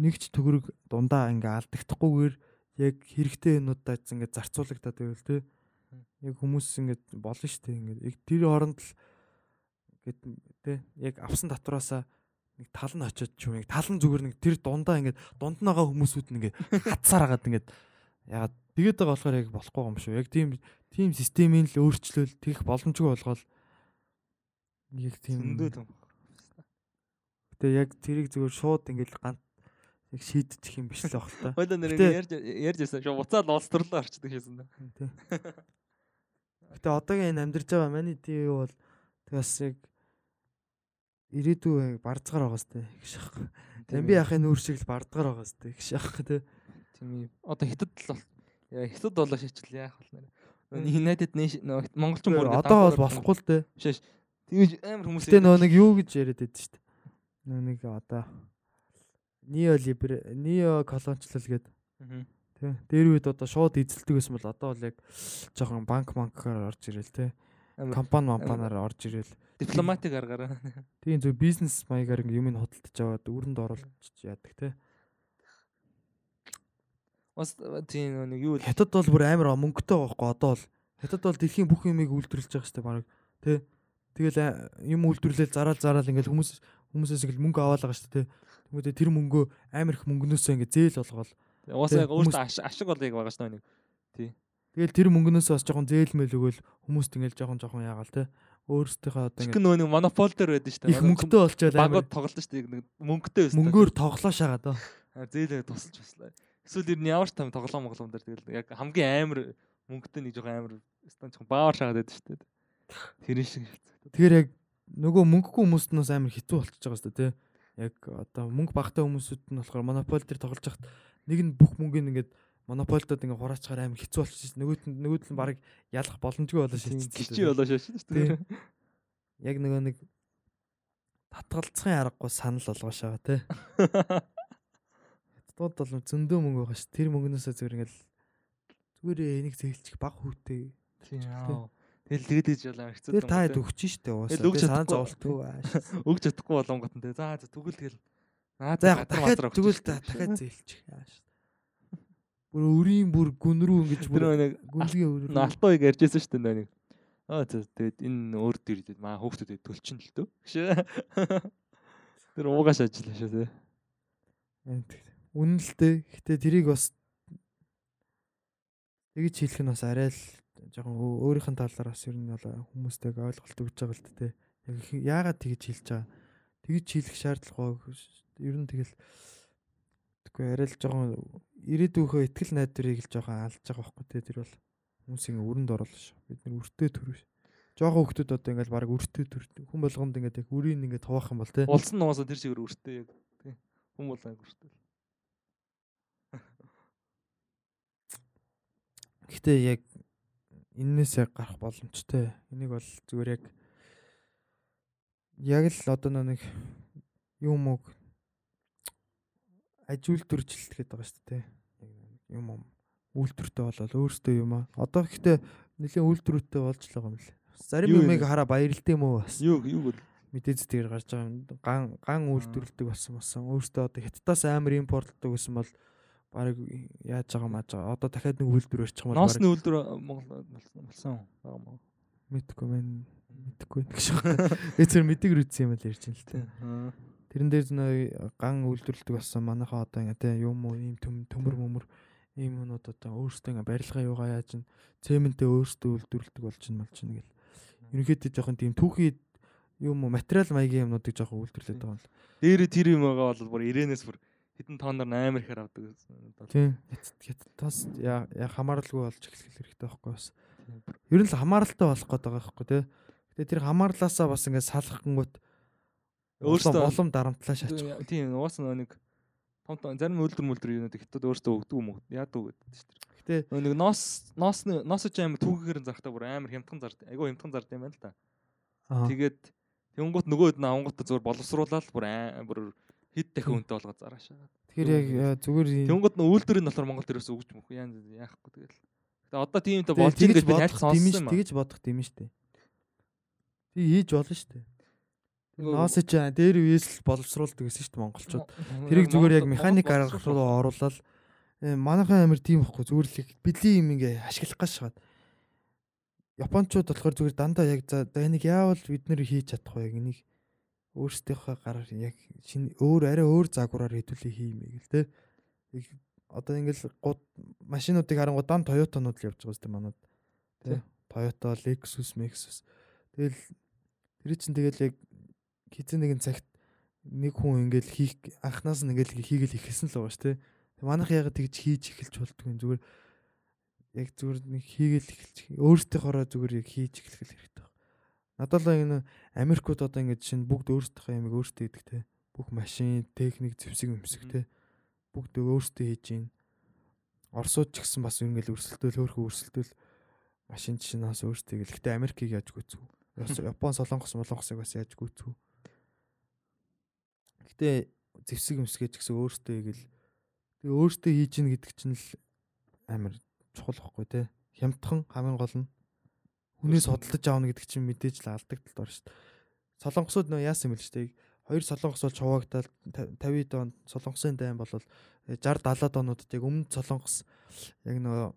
нэг ч төгрөг дундаа ингээ алдагдахгүйгээр яг хэрэгтэй юмудаа ингээ зарцуулагдаад байвал тий. Яг хүмүүс ингээд болно шүү дээ ингээд яг тэр хооронд л ингээд тий яг авсан татвараасаа нэг тал нь очиод ч юм яг тал нь зүгээр нэг тэр дундаа ингээд дунд нь байгаа хүмүүсүүд нь ингээд хатсаар хагаад ингээд ягаад тэгээд байгаа болохоор яг болохгүй юм шүү. Яг тийм тийм системийн л өөрчлөл тэгэх боломжгүй болгоол яг тийм Зөндөө том. Гэтэ яг тэрийг зүгээр шууд ингээд ганц яг шийдчих юм биш л баг л та. Хойлоо нэр ярьж ярьж байсан. Шо буцаад улстрлаа орчдөг хийсэн да. Тий. Гэтэ одоогийн энэ амьдарч байгаа маний тийм юу бол тэг бас яг ирээдүй бардцгаар байгаа сте гэж аахгүй. Замби яхын нүүр шиг л бардгаар байгаа сте гэж аахгүй те. Тийм юм. Одоо хятад л бол хятад болоо шийчил яах бол нэр. United Nation монголчин бүр Одоо бол болохгүй л. Биш биш. Тэгэж амар хүмүүс Гэтэ нөгөө нэг юу гэж яриад байдаг шүү дээ. Нөгөө нэг одоо Нио либер Нио колоничлал гэдэг тий. Дээр үед одоо шууд эзэлдэг гэсэн бол одоо бол яг жоохон банк банкаар орж ирэл. Амар Компани компаниар орж ирэл. дипломатик аргаараа. Тийм зөв бизнес маягаар юм хөдөлтөж аваад үүрэнд оруулж яадаг тий. Бас тийм нөгөө нэг юу Хятад бол бүр амар мөнгөтэй байхгүй одоо бол Хятад бол дэлхийн бүх юмыг үйлдвэрлэж байгаа шүү дээ баг тий. Тэгэл а- юм үйлдвэрлэл зараал зараал ингээл хүмүүс хүмүүсээс ингээл мөнгө аваад байгаа шүү дээ. Тэгмээ тэр мөнгөө амар их мөнгнөөсөө ингээ зээл болгоол. уусаа яг өөртөө аш- ашиг бол яг байгаа шүү нэг. Тэгэл тэр мөнгнөөсөө бас жоохон зээл мэл өгөөл хүмүүст ингээл жоохон жоохон яагаал тий. Өөрсдийнхөө одоо ингээ нөгөө нэг монопол дээр байдаг шүү дээ. их мөнгөтэй болчоод амар багууд тоглолт шүү дээ. Мөнгөтэй өстэй. мөнгөөр тоглоо шагаад оо. зээлээ тусалж баслаа. Эсвэл ер нь ямар ч там тоглоом моглоом дээр тэгэл яг хамгийн амар мөнгөтэй нэг жоохон амар стан жоохон баавар шагаад байдаг шүү дээ. Тэр шиг. Тэгэхээр яг нөгөө мөнгөгүй хүмүүст нь бас амар хэцүү болчихж байгаа шүү дээ тий. Яг одоо мөнгө багтай хүмүүсүүд нь болохоор монополь дээр тоглож хахад нэг нь бүх мөнгөний ингээд монополдод ингээ хураачаар амар хэцүү болчихсон. Нөгөөд нь нөгөөд нь баг ялах боломжгүй болоо шийдсэн. Гिचи болоо шаш шүү дээ. Яг нөгөө нэг татгалцахын аргагүй санал болгоо шагаа тий. Хятадууд бол зөндөө мөнгө байгаа ш. Тэр мөнгнөөсөө зүгээр ингээл зүгээр энийг зээлчих баг хүүтэй. Тийм аа. Тэгэл тэгээд ээж ялаа хэцүү. Тэр та хэд өгч штэ уусаа. Тэгэл өгч Санаа зовлтгүй ааш. өгч чадахгүй болонгот нь те. За за тэгвэл тэгэл Аа За яг дахиад тэгвэл та дахиад зээлчих ааш. Бүр өрийн бүр гүн рүү ингэж бүр гүнлгийн өр рүү. Алтууг ярьжсэн дээ нэг. Аа за тэгээд энэ өөр тэгээд маа хөөхтөд төлчин л дөө. Тэр уугаш ажиллаа шүү те. Үнэн л дээ. Гэтэ тэрийг бас тэгж хэлэх нь бас арай л жоохон өө- өөрийнх нь талаар бас ер нь бол хүмүүстэйг ойлголт өгч байгаа л дээ. Яг яагаад тэгж хэлж байгаа? Тэгж хэлэх шаардлагагүй. Ер нь тэгэл тэггүй арай л жоохон ирээдүйнхөө ихтгэл найдварыг л жоохон алдж байгаа байхгүй те тэр бол хүмүүсийн өрөнд оруулах ш. Бид нар өртөө төрөв. Жохон хүмүүс одоо ингээл баг өртөө төр хүн болгонд ингээд яг үрийг ингээд хуваах юм бол те. Улсан нугасаа тэр шигээр өртөө яг тий. Хүн бол аяг өртөө. Гэтэ яг энээс яг гарах боломжтой. Энийг бол зүгээр яг яг л одоо нэг юм уу ажил төржилт гэдэг байгаа шүү дээ. Юм юм үйлдвэртэй болол өөртөө юм аа. Одоо гэхдээ нэлийн үйлдвэртэй болж л байгаа юм лээ. Зарим юмыг юм? хараа баярлалтай юм уу бас. Юу юу бол Мэдээж дээр гарч байгаа юм. Ган ган үйлдвэрлэдэг болсон болсон. Өөртөө одоо хятадаас амар импортлдог гэсэн бол баг яаж байгаа маа жаа. Одоо дахиад нэг үйлдвэр өрчих юм бол ноосны үлдэр Монгол болсон. Байгаа мó. Мэдхгүй мэн мэдхгүй гэж байна. Би зөв мэдэг рүүцсэн юм л ярьж байна л тэ. Тэрэн дээр нөө ган үйлдвэрлэдэг болсон манайхаа одоо ингээ тэ юм уу ийм төм төмөр мөмөр ийм юмнууд одоо өөрсдөө ингээ барилгаа юугаа яаж н цементээ өөрсдөө үйлдвэрлэдэг болж ин малч ин гэл. Ерөнхийдөө жоохон тийм түүхий юм уу материал маягийн юмнуудыг жоохон үйлдвэрлэдэг байгаа юм л. Дээр тэр юм байгаа бол бүр ирээнээс бүр хитэн тооноор амар ихэр авдаг. Тийм. Хятадас яа хамааралгүй болж эхлэх хэрэгтэй байхгүй бас. Ер нь л хамааралтай болох гээд байгаа байхгүй тий. Гэтэ тэр хамаарлаасаа бас ингээ салах гингүүт Өөрсдөө- улам дарамтлаа шаачих. Тийм уус нэг том том зарим үлдэр мүлдэр юунууд хятад өөрсдөө өгдөг юм уу? Яадаг гэдэг шүү дээ. Гэтэ нэг ноос ноосны ноосч амар түүгээр зарахтаа бүр амар хямдхан зард. Айгу хямдхан зард юм байна л аа, Тэгээд тэнгуут нөгөөд нь авангуудаа зүгээр боловсруулаад бүр бүр хэд дахин үнэтэй болгоод зараашаа. тэгэхээр яг э, зүгээр юм- Тэнгуут нь үйлдвэрийн болохоор Монгол төрөөс өгч мөх яа яахгүй тэгэл. Тэгээ одоо тиймтэй Тэгэл болж ийн гэж би найд сонссон юм. тэгж бодох димэн штэ. Тэг хийж болно штэ. Ноос чи дээр үеэс л боловсруулдаг гэсэн штэ монголчууд. Тэрийг зүгээр яг механик арга руу оруулаад э, манайхан амир тийм ихгүй зүгээр л бэлэн юм ингээ ашиглах гаш шахаад. Япончууд болохоор зүгээр дандаа яг за энийг яавал бид нэр хийж чадах вэ энийг өөрсдийнхөө гараар яг шинэ өөр арай өөр загвараар хэдүүлээ хиймээ гэл те. Одоо ингээл гууд машинуудыг харангууд дан Toyota-нууд л явж байгаа зү манад. Тэ. Toyota, Lexus, Lexus. Тэгэл тэр чинь тэгэл яг хизээ нэгэн цагт нэг хүн ингээл хийх анханаас нь ингээл хийгээл ихэлсэн л байгаа ш тэ. Тэг манайх яг тэгж хийж эхэлж болдгүй юм зүгээр яг зүгээр нэг хийгээл эхэлж өөртөөхөөрөө зүгээр яг хийж эхлэх хэрэгтэй. Надад л энэ Америкууд одоо ингэж шинэ бүгд өөрсдийнхөө ямиг өөрсдөө хийдэг те. Бүх машин, техник, зэвсэг өмсөг те. Бүгд өөрсдөө хийж гин. Оросууд ч гэсэн бас ингээл өрсөлдөөл хөөрхөн өрсөлдөөл машин чинь бас өөрсдөө гэл. Гэтэ Америкийг яаж гүйцүү. Япон, Солонгос, Молонгосыг бас яаж гүйцүү. Гэтэ зэвсэг өмсгэж гэсэн өөртөө гэл тэгээ өөртөө хийж гин гэдэг чинь л амар чухал байхгүй те. Хямдхан хамгийн гол нь хүнээс судалдаж аавна гэдэг чинь мэдээж л алдагдaltaд ор шүү дээ. Солонгосууд нөө яасан юм бэл шүү дээ. Хоёр солонгос бол чуваагтал 50 донд солонгосын дайм бол 60 70 доонуудад яг өмнө солонгос яг нөө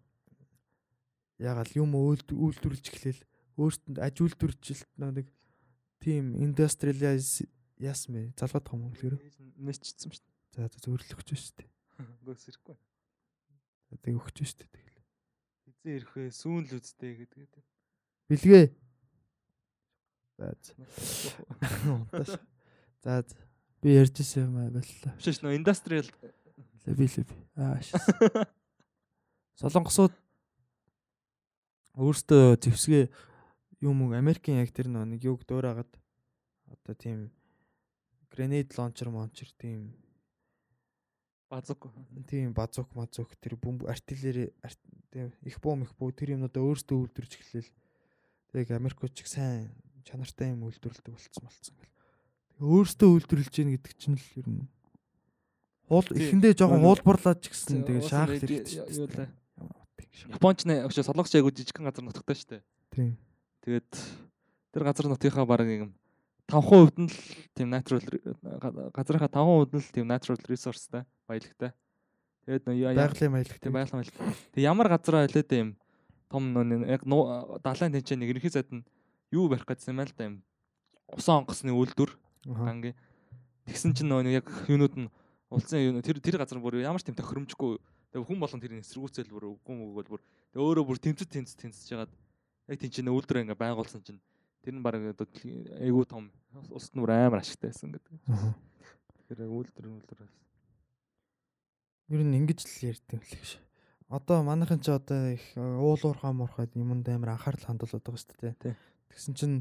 ягаал юм үйлдвэрлэж эхлээл өөртөнд аж үйлдвэржилт нэг тийм индустриализ яасан бэ? Залгаад юм уу? Нэччихсэн шүү За за зөвөрлөгч шүү дээ. дээ. Гөөс ирэхгүй. Тэг өгч шүү дээ. Тэгэл. Хизээ ирэх вэ? Сүүн л үсттэй гэдэг. Бэлгээ. За за. Унташ. За за. Би ярьж ирсэн юм аа боллоо. Биш нөө индастриал Леби леби. Аа. шээс. Солонгосууд өөртөө зэвсгээ юм уу Америкийн яг тэр нэг юг дуурайгаад одоо тийм гранит лончер мончер тийм базук. тийм базук мазук тэр бөмб артиллери тийм их бом их буу тэр юмнуудаа өөртөө үйлдвэрч эхлээл тэг Америкууд ч их сайн чанартай юм үйлдвэрлэдэг болцсон болцсон гэл. Тэгээ өөртөө үйлдвэрлэж гин гэдэг чинь л ер нь хуул эхэндээ жоохон хуулбарлаад ч гэсэн тэгээ шаах хэрэгтэй шүү дээ. Японч нэ өшөө солонгос айгуу жижигхэн газар нутагтай шүү дээ. Тийм. Тэгээд тэр газар нутгийнхаа баг юм 5% нь л тийм natural га- газрынхаа 5% нь л тийм natural resourceтай баялагтай. Тэгээд Байгалийн маялаг тийм байгалийн баялаг. Тэг ямар газараа хэлээд юм том нөө яг далайн тэнцэн нэг ерөнхий сайд нь юу барих гэсэн юм аа л да юм. Усан онгоцны үйлдвэр гангийн. Тэгсэн чинь нөө нэг яг юунууд нь улсын юу тэр тэр газар бүр ямар ч тийм тохиромжгүй тэг хүн болгон тэрийг эсэргүүцэл бүр үгүй мөгөөл бүр тэг өөрөө бүр тэмцэж тэмцэж тэмцэж жагаад яг чинь үйлдвэр ингээ байгуулсан чинь тэр нь баг одоо айгуу том улсад нь бүр амар ашигтай байсан гэдэг. Тэр үйлдвэр үйлдвэр байсан. Ер нь ингэж л ярьдаг л гэж. Одоо манайхан ч одоо их э, уулуурхаа муурхаад юмд амар анхаарал хандуулдаг шүү дээ. Тий. Тэгсэн чинь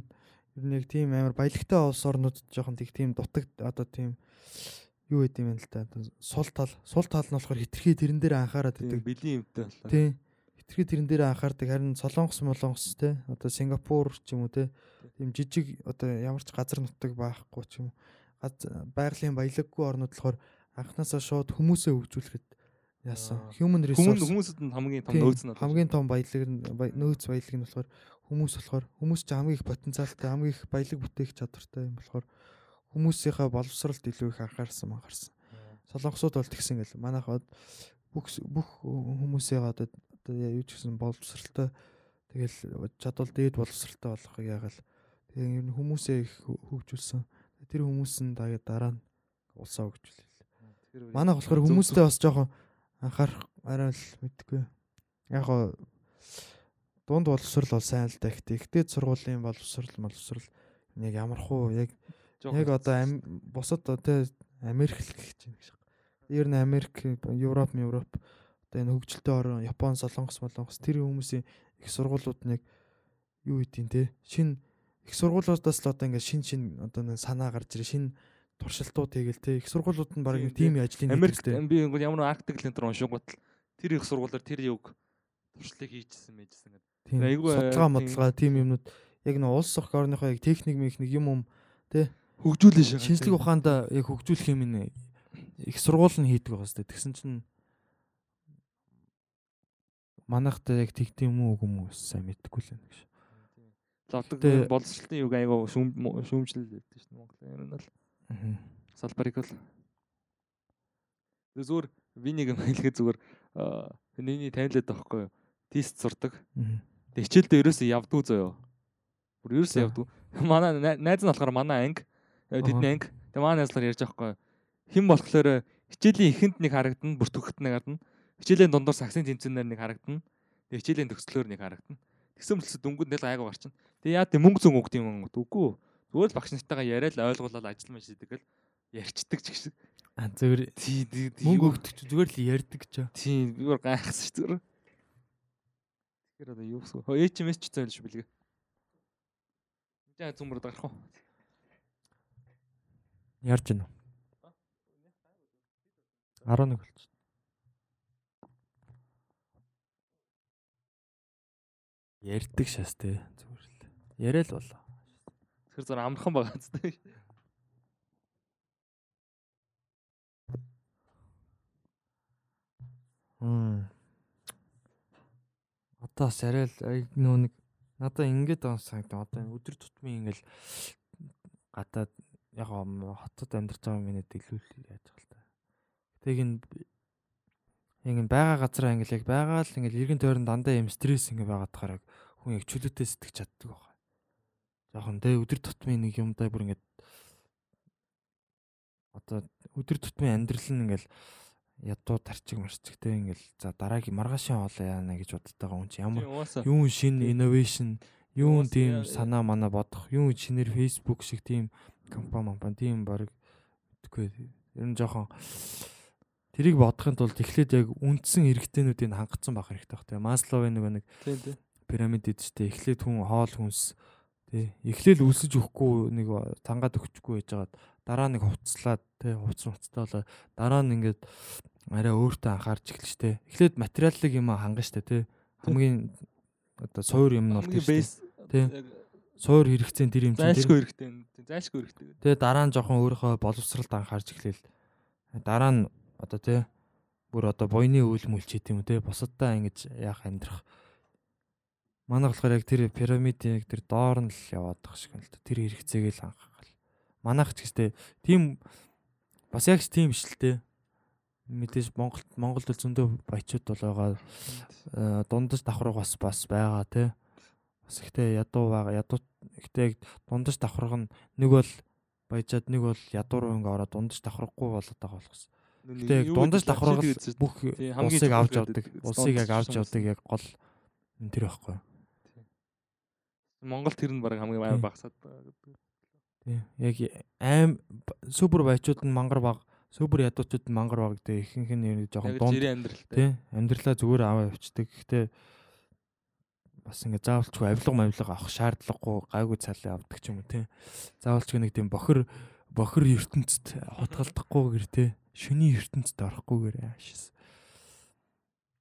ер нь яг тийм амар баялагтай улс орнууд жоохон тийг тийм дутаг одоо тийм юу гэдэм юм л. Одоо Сул тал, сул тал нь болохоор хитрхи тэрэн дээр анхаарат байдаг. бэлгийн юмтай боллоо. Тийм. Хитрхи тэрэн дээр анхаардаг. Харин Солонгос, Молонгос те одоо Сингапур ч юм уу те тийм жижиг одоо ямар ч газар нутаг байхгүй ч юм байгалийн баялаггүй орнууд болохоор анханасаа шууд хүмүүсээ хөгжүүлэхэд яасан. Human resource хүмүүсэд нь хамгийн том нөөц нь хамгийн том баялаг нь нөөц баялаг нь болохоор хүмүүс болохоор хүмүүс ч хамгийн их потенциалтай хамгийн их баялаг бүтээх чадвартай юм болохоор хүмүүсийнхээ боловсролд илүү их анхаарсан анхаарсан. Солонгосууд бол тэгсэн гэл манайхад бүх бүх хүмүүсээ одоо юу ч гэсэн боловсралтай тэгэл чадвал дээд боловсралтай болохыг яагаал тэгээ ер нь хүмүүсээ их хө- хөгжүүлсэн. Тэр хүмүүс нь дараа нь улсаа хөгжүүлээ. Манайх болохоор хүмүүстэй бас жоохон анхаарах арай л мэдгүй. Яг гоо дунд боловсрал бол сайн л да ихтэй. Ихтэй сургуулийн боловсрал боловсрал яг ямар хуу яг яг одоо бусад одоо Америк л гэж байна гэж. Ер нь Америк, Европ, Европ одоо энэ хөгжилтэй орн Япон, Солонгос, Молонгос тэр хүмүүсийн их сургуулиуд нь яг юу гэдгийг те шин их сургуулиудаас л одоо ингээд шин шин одоо нэг санаа гарч ирээ шин туршилтууд хийгээл те их сургуулиуд нь баг Тийм, ажлын Америк нийтэлтэй. би ямар нэг арктик лентер уншингууд л тэр их сургуулаар тэр юг туршлыг хийчихсэн мэйжсэн гэдэг. Айгүй, Судалгаа тийм. модлгаа тийм юмнууд яг нэг улс орх орныхоо яг техник мехник юм юм Хөгжүүлэн шагаа. шинжлэх ухаанд яг хөгжүүлэх юм нэ их сургууль нь хийдэг байгаа сте. Тэгсэн чинь манайхтай яг тэгт юм уу үгүй юм уу сайн мэдэхгүй л байна гэж. Лавдаг боловсролтын юг айгаа шүүм шүүмжлэл гэдэг чинь Монгол ер нь бол салбарыг бол зүгээр юм хэлэхэд зүгээр аа, нэний танилаад байхгүй юу? Тест сурдаг. Тэг хичээлдээ ерөөсөө явдгүй заяо. Бүр ерөөсөө явдгүй. Манай най- найз нь болохоор манай анги. э, Тэдний анги. Тэг манай найзлаар ярьж байхгүй юу? Хэн болохоор хичээлийн эхэнд нэг харагдана, бүр төгөлт нэг харагдана. Хичээлийн дундуур сагсын тэмцэнээр нэг харагдана. Тэг хичээлийн төгслөөр нэг харагдана. Тэгсэн мөлсөд дөнгөнд нэл айгу гарчин. Тэг яа тэг мөнгө зүүн өгд юм уу? Үгүй. Зүгээр л багш нартайгаа яриад ойлгуулаад ажил мэл шийдэг л ярьцдаг ч гэсэн. А тий, мөнгө өгдөг чи зүгээр л ярьдаг ч. Тийм, бүр гайхсан шүү дээ. Тэгэхээр одоо юу гэсэн. Хөө HMS ч шүү бэлгээ. Жаа зүмрд гарах уу? Ярьж гинэ. 11 болчих. Ярьдаг шээс те зүгээр л. Яриа л болоо. Тэр зур амархан байгаа зү. Хм. Одоо бас арай л нөө нэг надаа ингэж байгаа санагдаа. Одоо өдөр тутмын ингээл гадаад яг хотод амьдарч байгаа минийд илүү л яаж байгаа л та. Тэг энэ яг энэ байгаа газараа ингээл яг байгаа л ингээл эргэн тойрон дандаа юм стресс ингээ байгаад тахаар хүн яг чөлөөтэй сэтгэж чаддаг байна. Жохон тэ өдөр тутмын нэг юмдаа бүр ингээд одоо өдөр тутмын амьдрал нь ингээл ядуу тарчиг марчиг те ингээл за дараагийн маргаашийн хоол яана гэж боддог хүн чи ямар юун шин инновашн Уусаа тийм санаа мана бодох юун шинээр Facebook шиг тийм компани компани тийм баг үгүй ер нь жоохон тэрийг бодохын тулд эхлээд яг үндсэн эргэтэнүүдийг хангацсан байх хэрэгтэй баг те масловын нөгөө нэг пирамид эдтэй эхлээд хүн хоол хүнс тий. Эхлээл үлсэж өгөхгүй нэг тангаад өгчихгүй байжгаад дараа нэг хувцлаад тий хувц хувцтай болоо дараа нь ингээд арай өөртөө анхаарч эхэлж тий. Эхлээд материаллык юм хангана штэ тий. Хамгийн одоо суур юм нь бол Хамгийн тий суур хэрэгцээ тэр юм чинь зайлшгүй хэрэгтэй. Зайлшгүй хэрэгтэй. тий дараа нь жоохон өөрийнхөө боловсралд анхаарч эхлээл. Дараа нь одоо тий бүр одоо буйны үйл мүлч хийх юм тий бусадтай ингэж яах амьдрах Манай болохоор яг тэр пирамидын яг тэр доор нь л яваад байгаа шиг л. Тэр хэрэгцээг л анхаал. Манайх ч гэстэй тийм бас яг ч тийм ш л те. Мэдээж Монголд Монголд зөндөө баячууд бол байгаа. Э, Дундаж давхарга бас бас байгаа те. Бас ихтэй ядуу байгаа. Ядуу ихтэй дундаж давхарга нь нэг бол баяжаад нэг бол ядуу руу ингээ ороод дундаж давхаргагүй болоод байгаа болохос. Гэтэ дундаж давхарга бүх Тий, улсыг авч явдаг. Улсыг яг авч явдаг яг гол энэ тэр байхгүй. Монгол тэр нь баг хамгийн амар багасаад байгаа гэдэг. Тий. Яг аим супер баячууд нь мангар баг, супер ядуучууд нь мангар баг гэдэг ихэнх нь яг жоохон дунд жирийн амьдралтай. тий амьдралаа зүгээр аваа явцдаг. Гэхдээ бас ингээ заавалчгүй авилга мавилга авах шаардлагагүй гайгүй цалин авдаг ч юм уу тий. Заавалчгүй нэг тийм бохир бохир ертөнцид хутгалдахгүйгээр тий. Шөний ертөнцид орохгүйгээр аашис.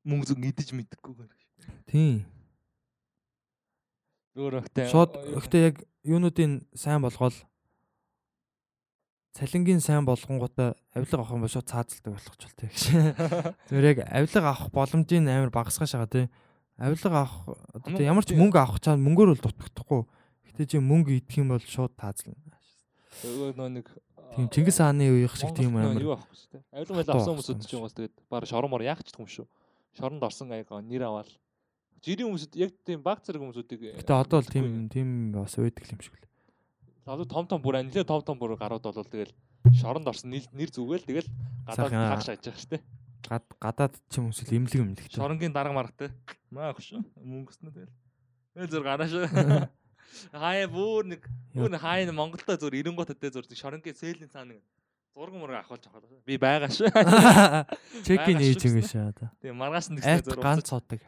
Мөнгө зүг идэж мэддэггүйгээр. Тий. Өөр өгтэй. Шууд гэхдээ яг юунуудын сайн болгоол цалингийн сайн болгонгуудаа авилга авах юм бол шууд цаазалдаг болох ч болтой гэж. Зүгээр яг авилга авах боломжийн амар багасгаж байгаа тий. Авилга авах одоо ямар ч мөнгө авах чам мөнгөөр бол дутагдахгүй. Гэтэ чи мөнгө идэх юм бол шууд таазална. Өөр нөө нэг Тийм Чингис хааны үеийнх шиг тийм амар. юу авахгүй шүү дээ. Авилга авсан хүмүүсүүд ч юм уус тэгээд баг шорон мор яах ч юм шүү. Шоронд орсон аяга нэр аваал. Жирийн хүмүүсүүд яг тийм баг зэрэг хүмүүсүүдийг Гэтэ одоо л тийм тийм бас үйдэг юм шиг л. Одоо том том бүр анилээ том том бүр гарууд бол тэгэл шоронд орсон нэр зүгээл тэгэл гадаад тааш ажиж байгаа шүү дээ. Гад гадаад ч юм эсвэл имлэг имлэг. Шоронгийн дарга маргатай. Маах шүү. Мөнгөснө тэгэл. Тэгэл зур гараа шүү. Хаяа бүр нэг бүр нэг хаяа Монголдо зур 90 готтой зур шоронгийн сээлийн цаана нэг зураг мураг авахулж авах. Би байгаа шүү. Чекин шүү юм шиг одоо. Тэгээ маргааш нь Айт тэгснэ зур. ганц цодог.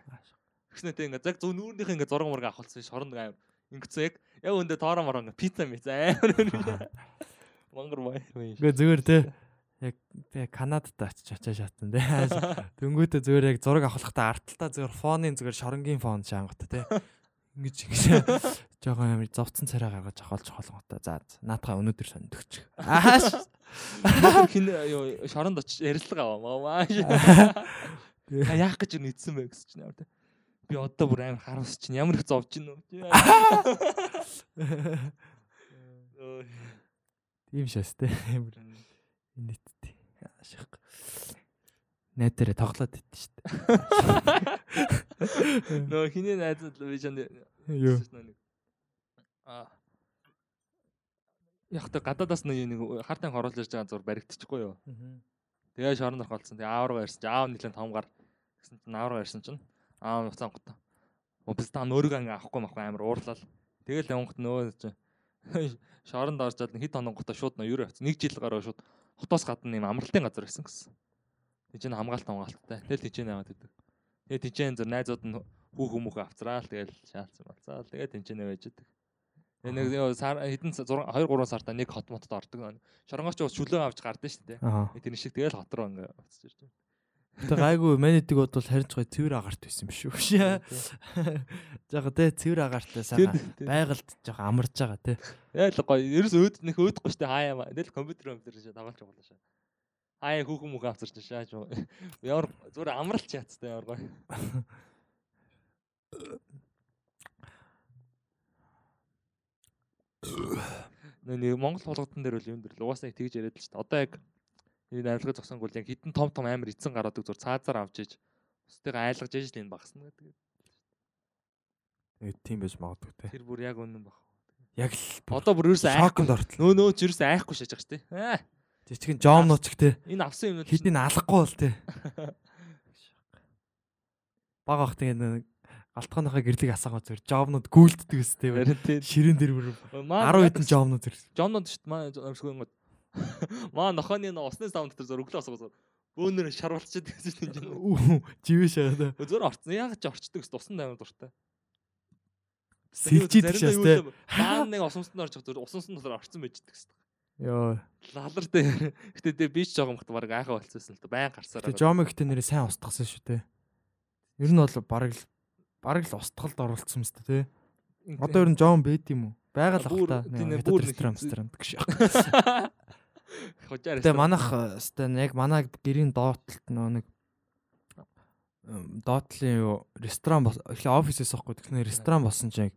Тэгснэ тэг ингээ яг зөв нүүрнийх ингээ зураг мураг авахулсан шоронд аим. Ингэсэн яг яг өндө тоороо мороо ингээ пицца мэт аим. Монгол бай. Ингээ зүгээр те яг те Канадад очиж очиж шатсан те. Дөнгөдөө зүгээр яг зураг авахлахтаа арталтаа зүгээр фонын зүгээр шоронгийн фон шаангата те. Ингэж ингэж жоохон амар зовцсон царай гаргаж авахолж холготой. За наатаха өнөөдөр сондөгч. Ааш. хин юу шоронд очиж ярилцлага аваа. Яах гэж нэгдсэн бэ гэсэн чинь ямар те. Би одоо бүр амар харуус чинь ямар их зовж гин үү. Ой. Тийм шээс те. Амар нийттэй. Ааших. Найдэрэ тоглоод идэв шүү дээ. Нөө хиний найзууд л чанд Юу? Аа. Яг та гадаадаас нэг нэг хартан хоруулж ирж байгаа зур баригдчихгүй юу. Тэгээ шоронд орох болсон. Тэгээ аавргаа ирсэн чинь аав нэлээд том гар гэсэн чинь аавргаа ирсэн чинь аав нуцаан гот. Та өөрийгөө ингээ авахгүй махгүй амар уурлал. Тэгэл явангот нөө чинь шоронд оржод хэд хоног гото шууд нөө юу явц. Нэг жил гараа шууд хотоос гадна юм амралтын газар байсан гэсэн. Тэжээ хамгаалт хамгаалттай. Тэгэл тэжээ наваад идэв. Тэгээ тэжээ зур найзууд нь хүүх хүмүүх авцраал тэгэл шаалцсан болцаал. Тэгээ тэжээ байж идэг. Тэгээ нэг сар хэдэн 6 2 3 сартаа нэг хот мотод ордог. Шоронгооч уус чөлөө авч гардаг шүү дээ. Аа. Тэр шиг тэгэл хот руу ингээ уцаж ирж байна. Тэг гайгүй манитиг бодвол харин ч гоё цэвэр агарт байсан юм шүү. Жага тэ цэвэр агаартай сайхан байгальд жага амарч байгаа тэ. Яа л гоё. Ерөөс өөд нөх өөдөхгүй дээ. Хаяа маа. Тэгэл компьютер компьютер шиг дагалж байгаа шаа. Хаяа хүүхэн мөхөн авцарч шааж. Ямар зүгээр амралч яцтай ямар гоё. Нэг Монгол болгодон дээр бол юм дэр л угаасаа тэгж яриад л дээ. Одоо яг энэ авилгыг зогсоонг бол яг хитэн том том амар эцэн гараадаг зур цаазаар авч иж бусдыгаа айлгаж иж л энэ багсна гэдэг. Тэгээд тийм байж магадгүй тэ. Тэр бүр яг үнэн баг. Яг л Одоо бүр ерөөсөө айхгүй. ортол. Нөө нөө ч ерөөсөө айхгүй шааж байгаа шүү дээ. Аа Жижигэн жом нууч тэ. энэ авсан юм Хэдийг алахгүй бол тэ. Баг ах тэгээд нэг галтгооныхаа гэрлийг асаагаа зөр жомнууд гүйлддэг өстэй. Тийм. Ширэн дээр бүр 10 хэдэн жомнууд зөр. Жомнод шүү дээ. Маа нохооны нөө усны савн дотор зөр өглөө осгоо. Бөөнөр шарвалчаад гэсэн юм жин. Живэ шаа. Зөр орцсон. Яг ч орчдөг ус усан амар дуртай. Сэлжийдэг шээс тэ. Маа нэг усамсанд орж зөр усансан дотор орцсон байж дэг гэсэн. Йоо. Лалартай. Гэтэ тэ би ч жоохон бахт баг айхаа болцсон л та байн гарсараа. Тэгээ жомыг гэтээ нэрээ сайн устгасан шүү тэ. Ер нь бол бараг л бараг л устгалд оролцсон мэт тэ. Одоо ер нь жом бэд юм уу? Байгаль ах Бүр- бүр ресторан гэж. Хожаар. Тэгээ манайх өстэй яг манай гэрийн доотлолт нөө нэг доотлын юу ресторан бос эхлээ офисээс авахгүй тэгэхээр ресторан болсон чинь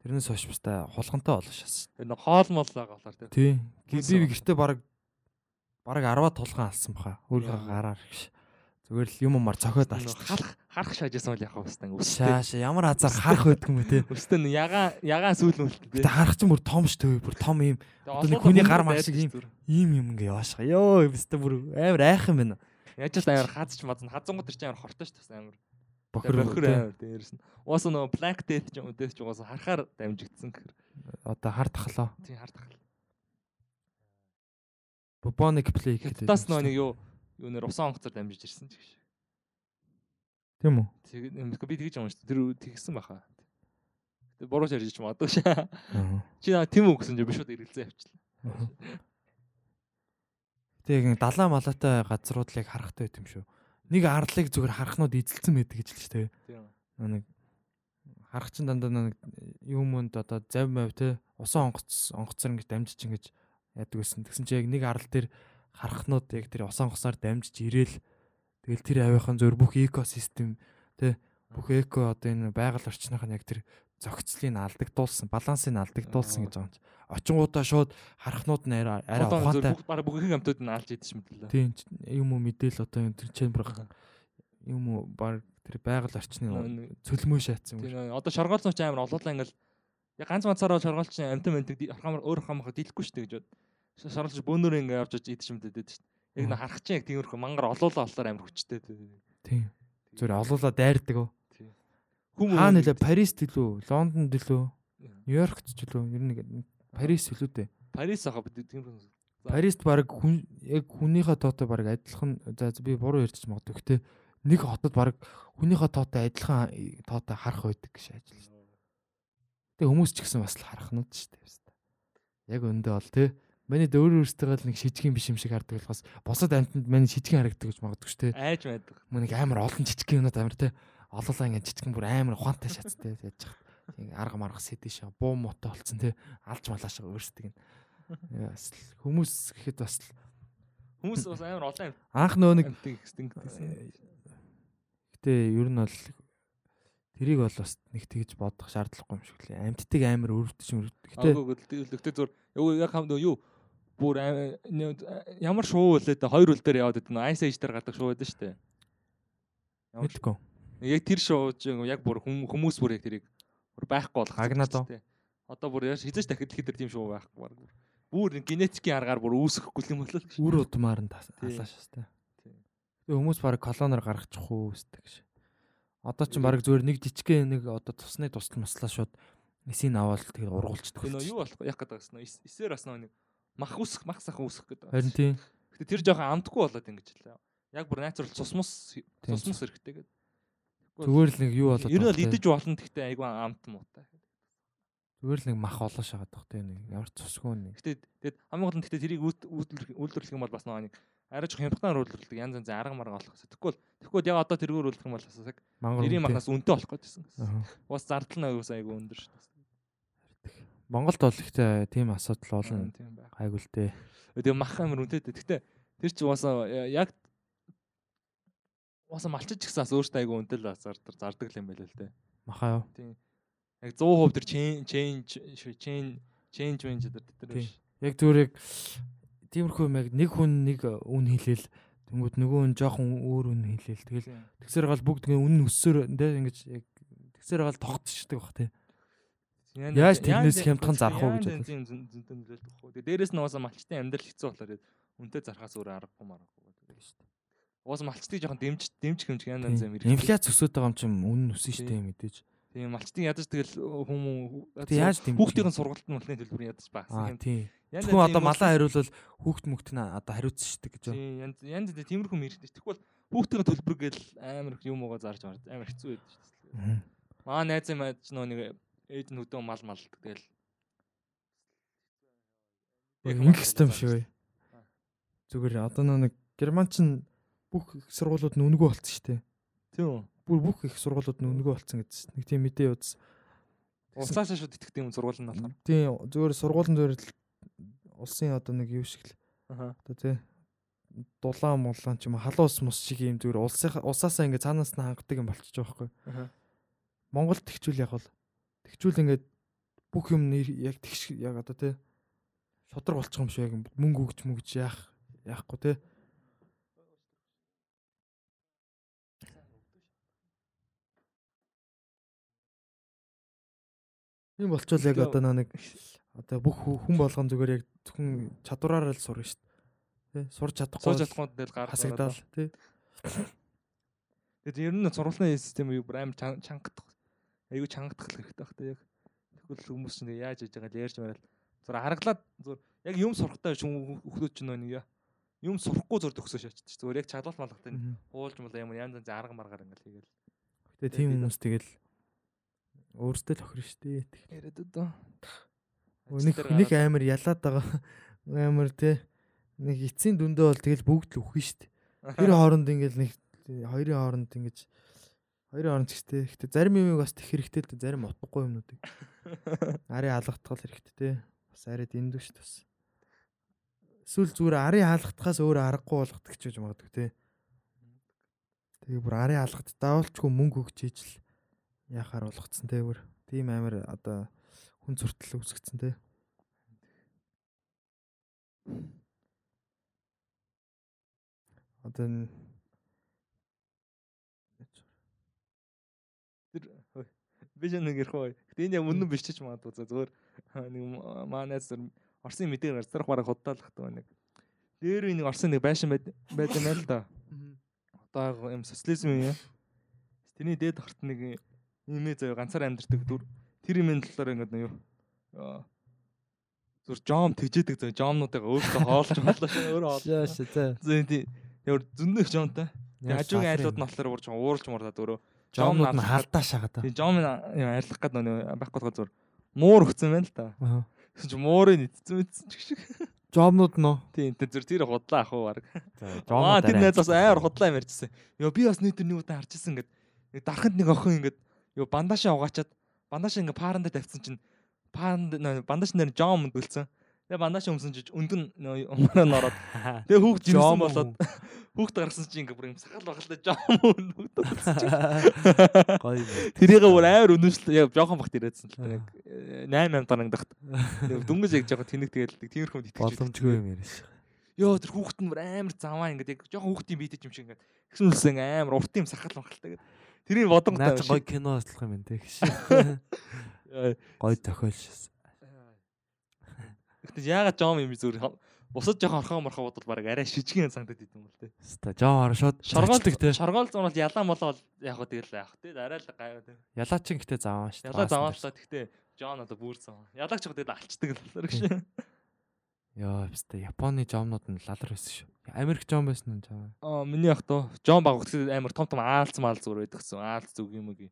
тэрнээс хойш баста хулгантай болоо шээс. Энэ хоол мол байгаа болохоор тийм. Тий. Хүнс Би гэртээ бараг бараг 10 тулгаан алсан баха. Яа. гараар гэж. Зүгээр л юм умар цохиод Нөө алчихдаг. Харах шаажсан бол яхаа ингэ өстэй. Шааш ямар азар харах байдаг юм те. Өстэй нь ягаан ягаан сүүл нүлт Гэтэ харах чинь бүр том ш төв бүр том юм Одоо нэг хүний гар мар шиг юм. ийм юм ингээ яашгаа. Йоо өстө бүр амар айх юм байна. Яаж ч амар хазч мазн хазангууд чинь амар хортой ш тас амар. Бохор Бохор амар дээрс нь. Уус нөгөө black death ч юм уу ч угаас харахаар дамжигдсан гэхэр. Одоо хар тахлаа. Тийм хардах. Bubonic plague гэдэг. Хятадас нөгөө юу юу нэр усан онгоцоор дамжиж ирсэн ч гэж. Тийм үү? Тэгээд би тэгж юм шүү дээ. Тэр тэгсэн баха. Гэтэ буруу шарж ч магадгүй. Аа. Чи наа тийм үг гэсэн чинь би шууд эргэлзээ авчлаа. Тэгээ далаа малаатай газрууд л яг харахтай байт юм шүү. Нэг арлыг зүгээр харахнууд эзэлсэн байдаг гэж л ч тэгээ. Тийм. Нэг харах чинь дандаа нэг юм өнд одоо зав мав те усан онгоц онгоцоор ингэж дамжиж ингэж яадаг байсан. Тэгсэн чинь яг нэг арал дээр харахнууд яг тэр усан онгоцоор дамжиж ирээл тэгэл тэр авийнхын зөв бүх экосистем те бүх эко одоо энэ байгаль орчных нь яг тэр зохицлыг алдагдуулсан, балансыг алдагдуулсан гэж байгаа юм. чи. Очингуудаа шууд харахнууд нь арай ухаантай бараг их амтууд нь алж идэж мэдлээ. Тийм юм уу мэдээл одоо энэ тэр чембер юм уу баг тэр байгаль орчны цөлмөө шаацсан юм. Тийм одоо шоргоолцсон ч амар олуулаа ингээл яг ганц ганцаараа шоргоолч амтан мэнтэг архамар өөр хамах дийлэхгүй шүү дээ гэж бод. Шоргоолч бөөнөр ингээ явж иж идэж мэдээд шүү дээ. Яг на харах чинь яг тиймэрхүү мангар олуулаа болохоор амар хүчтэй. Тийм. Зүгээр олуулаа дайрдаг өө. Хүм Хаа нэлээ Парист илүү, Лондонд илүү, Нью-Йоркт ч илүү ер нь Парис илүү дээ. Парис ахаа бид тиймэрхүү. Парист баг хүн яг хүнийхээ тоотой баг адилхан за би буруу ярьж магадгүй гэхдээ нэг хотод баг хүнийхээ тоотой адилхан тоотой харах байдаг гэж ажиллаж байна. Тэгээ хүмүүс ч гэсэн бас л харах нь шүү дээ. Яг өндөө бол тий. Миний дөөр өөртөө л нэг шижигэн биш юм шиг хардаг болохоос босод амтнд миний шижигэн харагддаг гэж магадгүй шүү дээ. Айж байдаг. Мөн нэг амар олон жижигэн юмнууд амар тий. Олоолаа ингээд жижигэн бүр амар ухаантай шаттай яаж хат. Тийм арга марга сэдэж шаа буу мотой болцсон тий. Алж малаашаа өөрсдөг нь. Хүмүүс гэхэд бас л Хүмүүс бас амар олон анх нөө нэг. Гэтэ ер нь бол тэрийг бол бас нэг тэгж бодох шаардлагагүй юм шиг лээ. Амьдтыг амар өрөвдөж өрөвдөж. Гэтэ Гэхдээ зөв яг хам юу бүр ямар шуу үлээ тэ хоёр үл дээр яваад нөө Ice Age дээр гардаг шуу байдаг шүү дээ. Ямар мэдгүй. Яг тэр чинь яг бүр хүм- хүмүүс бүр яг тэрийг бүр байхгүй болох. Агнаад уу? Одоо бүр яаж хизээч дахид дэлхийд тэр тийм шуу байхгүй баг. Бүр генетикийн аргаар бүр үүсэхгүй юм болол. Үр удмаар нь тас- Тий. халааш хэвээр. Тэгээ хүмүүс баг колоноор гаргачих уу өстэй гэж. Одоо ч баг зүгээр нэг жижигхэн нэг одоо тусны тусал маслаа шууд эсийн аваад тэгээд ургуулчихдаг. Нөө юу болох яах гэдэг гэсэн нөө эсээр бас нэг мах үсэх мах сахан үсэх гэдэг. Харин тийм. Гэтэ тэр жоохон амтгүй болоод ингэж л. Яг бүр natural цусмус Тийм. цусмус хэрэгтэй гэдэг. Зүгээр л нэг юу болоод Ер нь те. идэж болно гэхдээ айгүй амт муутай. Зүгээр л нэг мах олоо шагаад тах те нэг ямар цусгүй нэг. Гэтэ тэгэд хамгийн гол нь гэтэ тэрийг үйлдвэрлэх юм бол бас нэг арай жоох хямдхан үйлдвэрлэдэг янз янз арга марга болох тэгэхгүй бол яг одоо тэргээр үйлдвэрлэх юм бол бас яг нэрийн махнаас үнэтэй болох гэсэн. Аа. Бас зардал нь аюулсаа айгүй өндөр шүү дээ. Монголд бол ихтэй тийм асуудал Тийм байх. айгуултэй. Тэгээ мах амир үнэтэй. Гэтэ тэр чи уусаа яг уусаа малчиж гисэн бас өөртөө айгүй үнэтэй л зардаг зардаг юм байл л дээ. Махаа юу? Яг 100% тэр change change change change change тэр Тийм. биш. Яг зүгээр яг тиймэрхүү юм яг нэг хүн нэг үн хэлээл тэнгууд нөгөө хүн жоохон өөр үн хэлээл тэгэл Тийм. тэгсэр гал бүгд ингээ үн өссөөр тэ ингэж яг тэгсэр гал тогтчихдаг бах тий. Яаж тэрнээс хямдхан зарах уу гэж бодлоо. зөнтөн нөлөөлөх үү. Тэгээ дээрэс нь уусаа малчтын амьдрал хэцүү болохоор үнтэй зархаас өөр аргагүй маргагүй гэдэг шүү дээ. Уусаа малчтыг жоохон дэмж дэмж хэмж янз янз юм Тийм. Инфляц өсөд байгаа юм чинь үн өсөн штэ мэдээж. Тийм малчтыг ядаж тэгэл хүмүүс Тэг яаж дэмжих хүүхдийн юм? сургалтын мөнгөний төлбөр ядаж багсан Аа юм. тийм. Янз одоо малаа хариулвал хүүхд мөхт нь одоо хариуцсан штэ гэж. юу. Тийм янз янз тиймэрхүү мэрэгтэй. Тэгвэл хүүхдийн төлбөр гээл амар их юм уугаа зарж амар хэцүү байдаг шүү дээ. Маа найз юм яаж нөө нэг ээж нь хөдөө мал мал тэгэл Ингэх систем шүү. Зүгээр одоо нэг герман чинь бүх их сургуулиуд нь үнэгүй болцсон штэ. тийм үү. Бүр бүх их сургуулиуд нь үнэгүй болцсон гэж. Нэг тийм мэдээ удаа. Улсаашаа шууд итгэдэг юм сургууль нь болохоор. Тийм зүгээр сургуулийн зүгээр л улсын одоо нэг юу шиг л Аха. одоо тий дулаан мулаан ч юм уу халуус мус шиг юм зүгээр улсынхаа улсаасаа ингээ цаанаас нь хангадаг юм болчихж байгаа байхгүй. Монголд тэгчүүл яг бол тэгчүүл ингээд бүх юм нэр- яг тэгш яг одоо тий шудраг болчих юм шиг яг мөнгө өгч мөгж яах яахгүй тий Тийм болчвол яг одоо нэг одоо бүх хүн болгон зүгээр яг зөвхөн чадвараараа л сурна шүү дээ. Тэ сурч чадахгүй бол чадахгүй тэгэл гар хасагдал тий. Тэгээд ер нь сургуулийн систем юу бүр амар чан- чангадах. Айгу чангадах хэрэгтэй байх та яг. Тэгвэл хүмүүс чинь яаж яж байгаа л ярьж марал. Зур хараглаад зур яг юм сурахтаа шүү хүмүүс чинь нэг. Юм сурахгүй зур төгсөө шаачдаг. Зүгээр яг чадвал малгатай хуулж мал ямар янз янз арга маргаар ингээл хийгээл. Гэтэ тийм хүмүүс тэгэл өөрсдөө л охир. Тэг. Яриад одоо. Нэг нэг амар ялаад байгаа. Амар тий нэг эцсийн дүндээ бол тэгэл бүгд л үхэн дээ. Тэр хооронд ингээл нэг хоёрын хооронд ингэж хоёрын хооронд ч гэжтэй. Гэтэ зарим юм бас тех хэрэгтэй л дээ, зарим утгагүй юмнуудыг. Арын хаалгатгал хэрэгтэй те. Бас арай дэндүү шүү дээ. бас. Эсвэл зүгээр арын хаалгатахаас өөр аргагүй болгодог ч гэж магадгүй те. Тэгээ бүр арын хаалгат даавалчгүй мөнгө өгч ижил яхаар болгоцсон те бүр. Тийм амар одоо хүн зуртал үүсгэсэн те. Одоо н- Тэр хөөе. Нэг ярих бай. Гэтэ энэ яг үнэн биш ч магадгүй зүгээр нэг м- маа найз зур Орсын мэдээ гарцрах бараг худаалгахдаг нэг. Дээр нэг Орсын нэг байшин байд юм байл да. Одоо юм социализм юм яа. Тэрний дээд хорт нэг нэмээ заяа ганцаар амьдэрдэг дүр. Тэр юмын талаар ингэдэг нэг юу. Зүр жом тэжээдэг заяа жомнуудаа өөртөө хоолж болоо шээ өөрөө хоол. Шээ за. Зөө тийм ямар зөндөө жомтой. Тэгээ хажуугийн айлууд нь болохоор уурж уурж мурлаад өөрөө жомнууд нь халдаа шагаад. Тэгээ жом юм арилгах гэдэг нөө байхгүй тохоо зур муур өгцөн байна л да. Аа. Тэгсэн чи муурыг эцсэн мэдсэн ч гэх шиг. Жомнууд нөө. Тийм тэр зүр тэр худлаа ах уу баг. Аа тэр найз бас амар худлаа юм ярьжсэн. Йоо би бас нэг тэр нэг удаа харчихсан ингээд дарханд нэг охин ингээд ёо бандашаа угаачаад бандашаа ингээд пааранда тавьсан чинь паанд бандаш нэр жом өндөлцөн. Тэгээ бандаш өмсөн чи өндөн өмнө нь ороод тэгээ хүүхд жимсэн болоод хүүхд гаргасан чи ингээд бүр юм сахал жом өндөлцсөн чи. Гоё. Тэрийг бүр амар өнөшл яг жоохон багт ирээдсэн л яг 8 8 дарагдахт. Дүнгийн яг жоохон тэнэг тэгэл тиймэрхүү итгэж Боломжгүй юм яриаш. Йоо тэр хүүхэд нь бүр амар заваа ингээд яг жоохон хүүхдийн биетэй юм шиг ингээд гэсэн үлсэн амар урт юм сахал махалтай гэдэг. Тэрийг бодон чи гоё кино аслах юм байна те гэж. Гоё тохиолж. Гэтэ яагаад жом юм зүгээр бусад жоохон орхон морхоо бодвол баг арай шижгэн сандад идэв юм бол тээ. Хаста жоо оршоод Шоргоолдаг те. Шоргоол зур бол ялаа молоо яг хөө тэгэл яах тээ. Арай л гай тээ. Ялаачин гэтээ зааваа шүү. Ялаа заваалаа гэхдээ Жон одоо бүрсэн. Ялаач яг тэгэл алчдаг л гэж. Йоо, бистэ Японы жомнууд нь лалар байсан шүү. Америк жом байсан нь жоо. Аа миний ах тоо Жон баг гэхдээ амар том том аалц маал зур байдаг гэсэн. Аалц зүг юм уу гээ.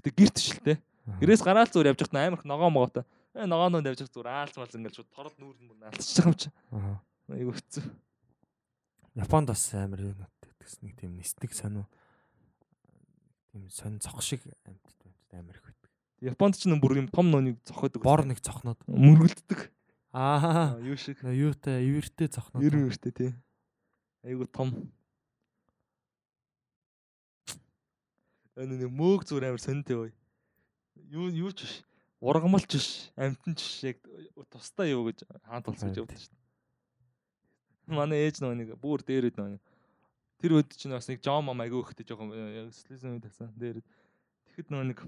Гэтэ гэрт ш л тээ. Гэрээс гараал зур явж байхад амар ногоо могоотой. Э ногооноо давж зүгээр аалж мал ингээл шууд торол нүүр нь бүр алдчих юм чи. Аа. Айгу хэцүү. Японд бас амар юу нөттэй гэсэн нэг тийм нисдэг сонио тийм сонь цох шиг амьтд амьтд амар их байдаг. Японд ч нэг бүр юм том нөөнийг зохиодог. Бор нэг цохнод. мөргөлддөг. Аа. Юу шиг. Юутай, ивэртэй цохнод. Ер нь өртөө тий. Айгу том. Энэ нэг мөөг зүгээр амар сонтой бай. Юу юу ч биш. Ургамалч биш. Амтэн биш. Яг тустай юу гэж хаант болсон гэж явдаг шүү дээ. Манай ээж нөгөө нэг бүр дээр өд нөгөө тэр өд чинь бас нэг жоо мам айгу ихтэй жоохон слизм үед тасан дээр. Тэгэхэд нөгөө нэг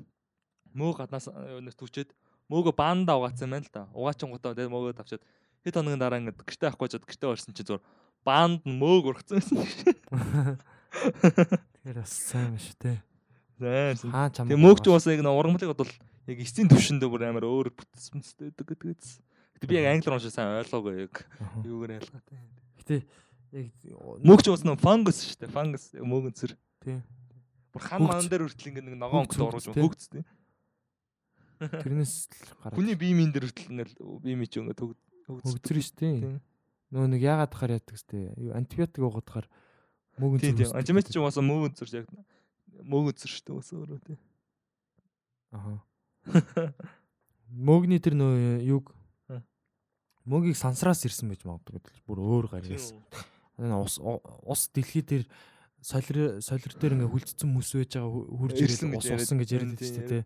мөөг гаднаас өнөөс түчээд мөөгө баанда угаацсан байна л да. Угаачин гутаа тэгээ мөөгөө тавчаад хэд хоногийн дараа ингээд гэртээ авахгүй чад гэртээ орсон чи зур баанд нь мөөг ургацсан байсан. Тэр бас сайн биш те. Зайсан. Хаа чам. Тэгээ мөөгч бас яг нэг ургамлыг бол яг эцсийн төвшөндөө бүр амар өөр бүтцэнтэй байдаг гэдэгс. Гэтэ би яг англиар уншиж сайн ойлгоогүй яг юугаар ялгаатай. Гэтэ яг Мөөгч бас нэг фангус шүү дээ. Фангус мөөгөнцөр. Тийм. Бүр хан маан дээр хүртэл ингээд нэг ногоон өнгөд оруулж хөгц, тий. хөгц тий. тэрнээс л гараад Хүний биемийн дээр хүртэл ингээл биемий ч хөгц хөгцөр шүү дээ. Тийм. Нөө нэг яагаад тахаар яадаг сте. Антибиотик уугаадахаар мөөгөн Тийм тийм. Анжимэт ч бас мөөгөнцөр яг мөөгөнцөр шүү дээ бас өөрөө тий. Аа. Мөөгний тэр нөө юг? Мөгийг сансраас ирсэн байж магадгүй гэдэг бүр өөр гарьяас. Энэ ус ус дэлхий дээр солир солир дээр ингээ хүлцсэн мүс байж байгаа ху- хурж Ирсэн ус усан гэж яриад шүү дээ.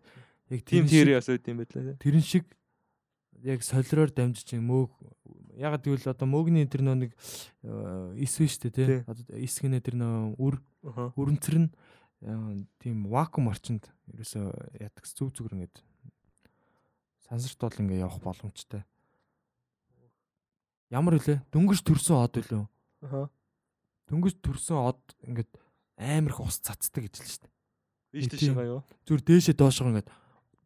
Яг тийм теори бас үүд юм байлаа тэрэн шиг яг солироор дамжиж мөөг ягаад гэвэл одоо мөөгний тэр нөө нэг э, ис вэ шүү дээ тий. Одоо ис гинэ тэр нөө үр өрөнцөр нь э, тийм вакуум орчинд ерөөсөө яддаг зүг зүгээр ингээд сансарт бол ингээ явах боломжтой. Ямар үлээ? Дөнгөж төрсөн од үлээ. Аха. Дөнгөж төрсөн од ингээд амар их ус цацдаг гэж л шүү дээ. Ийш Тийм. тийш байгаа юу? Зүр дээшээ доошоо ингээд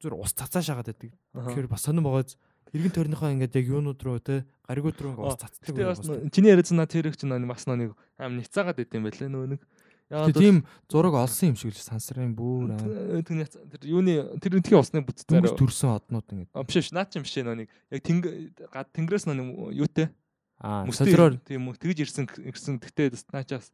зүр ус цацаа шагаад байдаг. Тэгэхээр бас сонирн байгааз эргэн тойрныхоо ингээд яг юунууд руу те гаригууд руу ус цацдаг. Гэтэ бас чиний яриадсан наа тэр их чинь бас нэг аим ницаагаад байт юм байлаа нөө нэг. Тэгээ тийм зураг олсон юм шиг л сансрын бүр аа. тэр ниц- тэр юуны тэр өнтгийн усны бүтцээр дөнгөж төрсөн однууд ингээд. А биш биш наад чинь биш нэг яг тэнг гад тэнгэрээс нэг юутэй. Аа солироор тийм тэгж ирсэн ирсэн. Гэтээ наачаас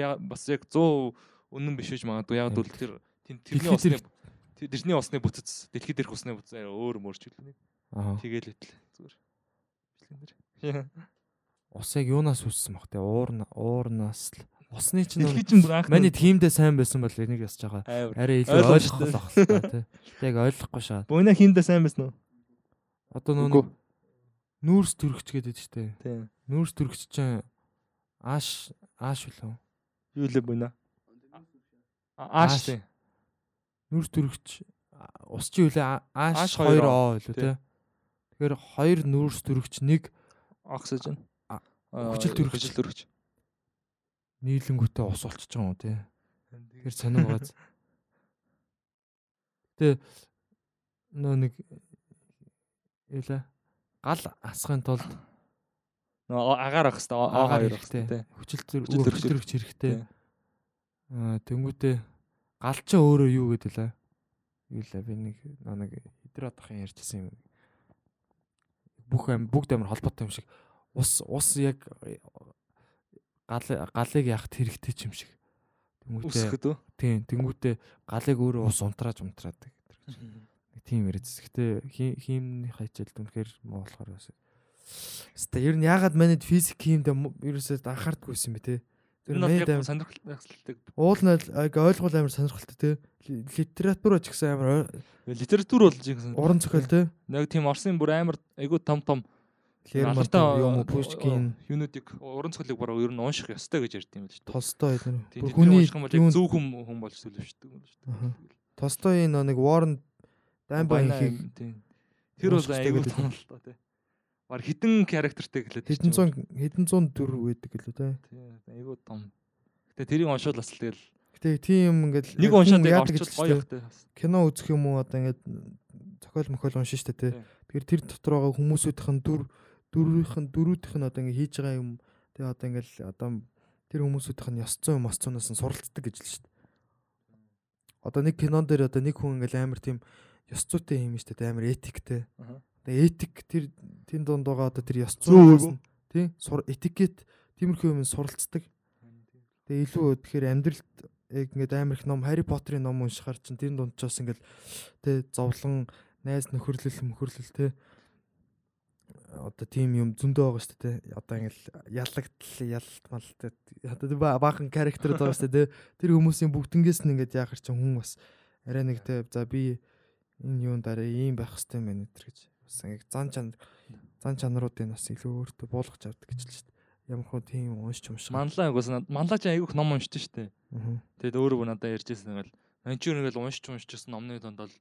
яа бас яг 100 үнэн биш гэж магадгүй. Яг бол тэр тэрний усны дээр- тэр- тэрний усны бүтц дэлхийд ирэх усны бүтц өөр мөрчлөлөө нэг аа тэгэл итэл зүгээр. Бичлэгэн дэр. Ус яг юунаас үссэн баг те? Уур уурнаас л усны чинь Маний тиймдээ сайн байсан бол энийг ясаж байгаа. Арай илүү ойлгох байх хэрэгтэй тий. Яг ойлгохгүй шаа. Бөөна хийндэ сайн байсан уу Одоо Үгүй. нүүрс төрөгч гэдэг штэ. тийм Нүүрс төрөгч чинь ааш ааш үлээ. юу лээ бөөна Ааш. тийм Нүүрс төрөгч ус чи үлээ Ааш ааш хоёр 2 оо. оо үлээ тий. Тэгэхээр хоёр нүүрс төрөгч нэг оксижен А- Аа, хүчил төрөгч. хүчил төрөгч нийлэнгүүтээ ус болчихж байгаа юм тий. Тэгэхээр сонир байгааз. Тэ нөө нэг юулаа гал асахын тулд нөө агаар ах хэвээр а агаар хэрэгтэй. хэвээр Хүчил төр Хүчил хүчил төрөгч. төрөгч хэрэгтэй. Тий. Аа тэнгүүтээ галчаа өөрөө юу гэдэг лээ? Юу лээ би нэг нэг хидрат ахын ярьжсэн юм. Бүх ам бүгд амар холбоотой юм шиг. Ус ус яг гал галыг яхад хэрэгтэй ч юм шиг. Тэнгүүтээ тийм тэнгүүтээ галыг өөрөө ус унтраад унтраадаг. Нэг тийм яриадс. Гэтэ хиймний хажаалд үнэхээр муу болохоор бас. Хаста ер нь ягаад манайд физик хиймдээ ерөөсөө анхаардаггүйсэн бэ те. Тэр бол манайд амар- сонирхолтой Уул нь л аг ойлгол амар сонирхолтой те. Ли- Литература ч гэсэн амар литератур болж байгаа уран зохиол те. яг тийм Орсын бүр амар айгуу том том Лермонтов юм уу Пушкин, юунуудыг уран зохиолыг бараг ер нь унших ёстой гэж ярьд юм л шүү. Толстой нэр. Тийм Бүр хүний зөв хүм хүм болж төлөвшдөг юм шүү. Толстойн нөө нэг Warren Dambay-ийг. Тэр бол гэдэг. том л тоо тий. Бар хитэн характертэй хэдэн зуун хэдэн зуун төр байдаг гэлээ тий айгуу том. Гэтэ тэрийг уншвал бас тэгэл Гэтэ тийм ингээд нэг хүн уншаад яадаг гэж гоё ихтэй. кино үзэх юм уу одоо ингээд зохиол мохиол уншин штэ. Тий. Тэгэхээр тэр дотор байгаа хүмүүсүүдийн дүр дөрвийнхэн дөрүүдийнх нь одоо ингээд хийж байгаа юм тэгээ одоо ингээд одоо тэр хүмүүсүүдийнх нь ёс зүйн мос зуунаас нь суралцдаг гэж л штэ. Одоо нэг кинон дээр одоо нэг хүн ингээд амар тийм ёс зүйтэй юм штэ тий, амар этиктэй. Тэгээ этик тэр тэн дунд байгаа одоо тэр ёс Зүй зүйн тий сур этикет тиймэрхүү юм суралцдаг. Тэгээ илүү тэгэхээр амьдралд яг ингээд амар их ном Harry Potter-ын ном уншихаар чинь тэр дунд ч бас ингээд тий зовлон найз нөхөрлөл мөхөрлөл тий одоо тийм юм зөндөө байгаа шүү дээ одоо ингээд ялагдал ялтмал одоо баахан характерууд байгаа шүү дээ тэр хүмүүсийн бүгднгээс нь ингээд яахаар чинь хүн бас арай нэг тий за би энэ юун дараа ийм байх хэвээр байна өтер гэж бас ингээд зан чанар зан чанаруудыг бас илүү өөртөө буулгаж авдаг гэж л шүү дээ. Ямар хөө тийм уншч унших Манлаа угаас манлаа чи айгүйх ном уншдаг штэ. Аа. Тэгээд өөрөө надад ярьжсэн ингээл манчур ингээл уншиж уншижсэн номны донд бол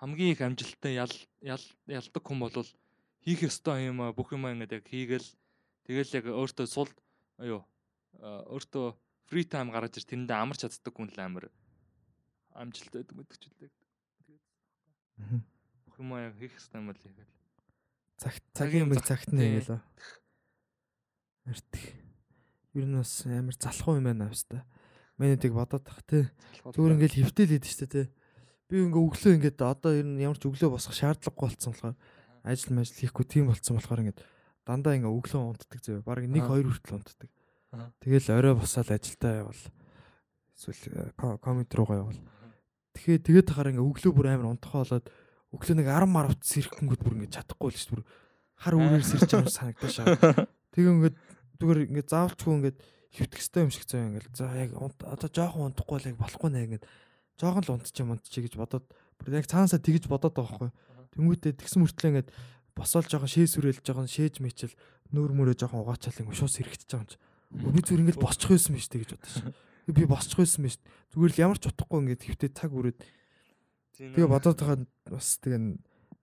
хамгийн их амжилттай ял ял ялдаг хүн бол хийх ёстой юм бүх юм ингээд яг хийгээл тэгэл яг өөртөө сул аюу а, өөртөө фри тайм гаргаж ир тэрэндээ амарч чаддаг хүн л амар амжилттай үлээ. Аа. Бүх юм яг хийх ёстой юм бол хийгээл. цагт Цагийн зах- цагт тий. ингээл эртх. Ер нь бас амар залхуу юм байна авста. Менэтиг бодоод тах тий. Зүгээр ингээл хөвтөл идэв штэ тий. Би ингээ өглөө ингээд одоо ер нь ямар ч өглөө босох шаардлагагүй болсон болохоор ажил мэл хийхгүй тийм болсон болохоор ингээд дандаа ингээ өглөө унтдаг зөө. Бараг 1 Аа. 2 хүртэл унтдаг. Тэгэл орой босоод ажилдаа явал эсвэл э, ко- коммент руугаа явал. Тэгэхээр тэгээд тахаар ингээ өглөө бүр амар унтахаа болоод өглөө нэг 10 марвт сэрхэнгүүд бүр ингээ чадахгүй л ш бүр хар үрээр сэрч байгаа санагдаж шаа. Тэгээ ингээд зүгээр ингээд заавалчгүй ингээд хөвтөх хэвээр юм шиг зөө ингээд за яг одоо жоохон унтахгүй л яг болохгүй нэ ингээд жоохон л унтчих юм унтчих гэж бодоод бүр яг цаанасаа тэгэж бодоод байгаа байхгүй. Тэнгүүтээ тэгсэн мөртлөө ингээд босоол жоохон шээ сүрэл жоохон шээж мэчэл нүүр мөрөө жоохон угаачаал ингээд шуус хэрэгтэж байгаа юм чи. Би зүгээр ингээд босчих байсан биз дээ гэж бодож шээ. Би босчих байсан биз. Зүгээр л ямар ч утгагүй ингээд хөвтөө цаг үрээд тэгээ бодоод байгаа бас тэгээ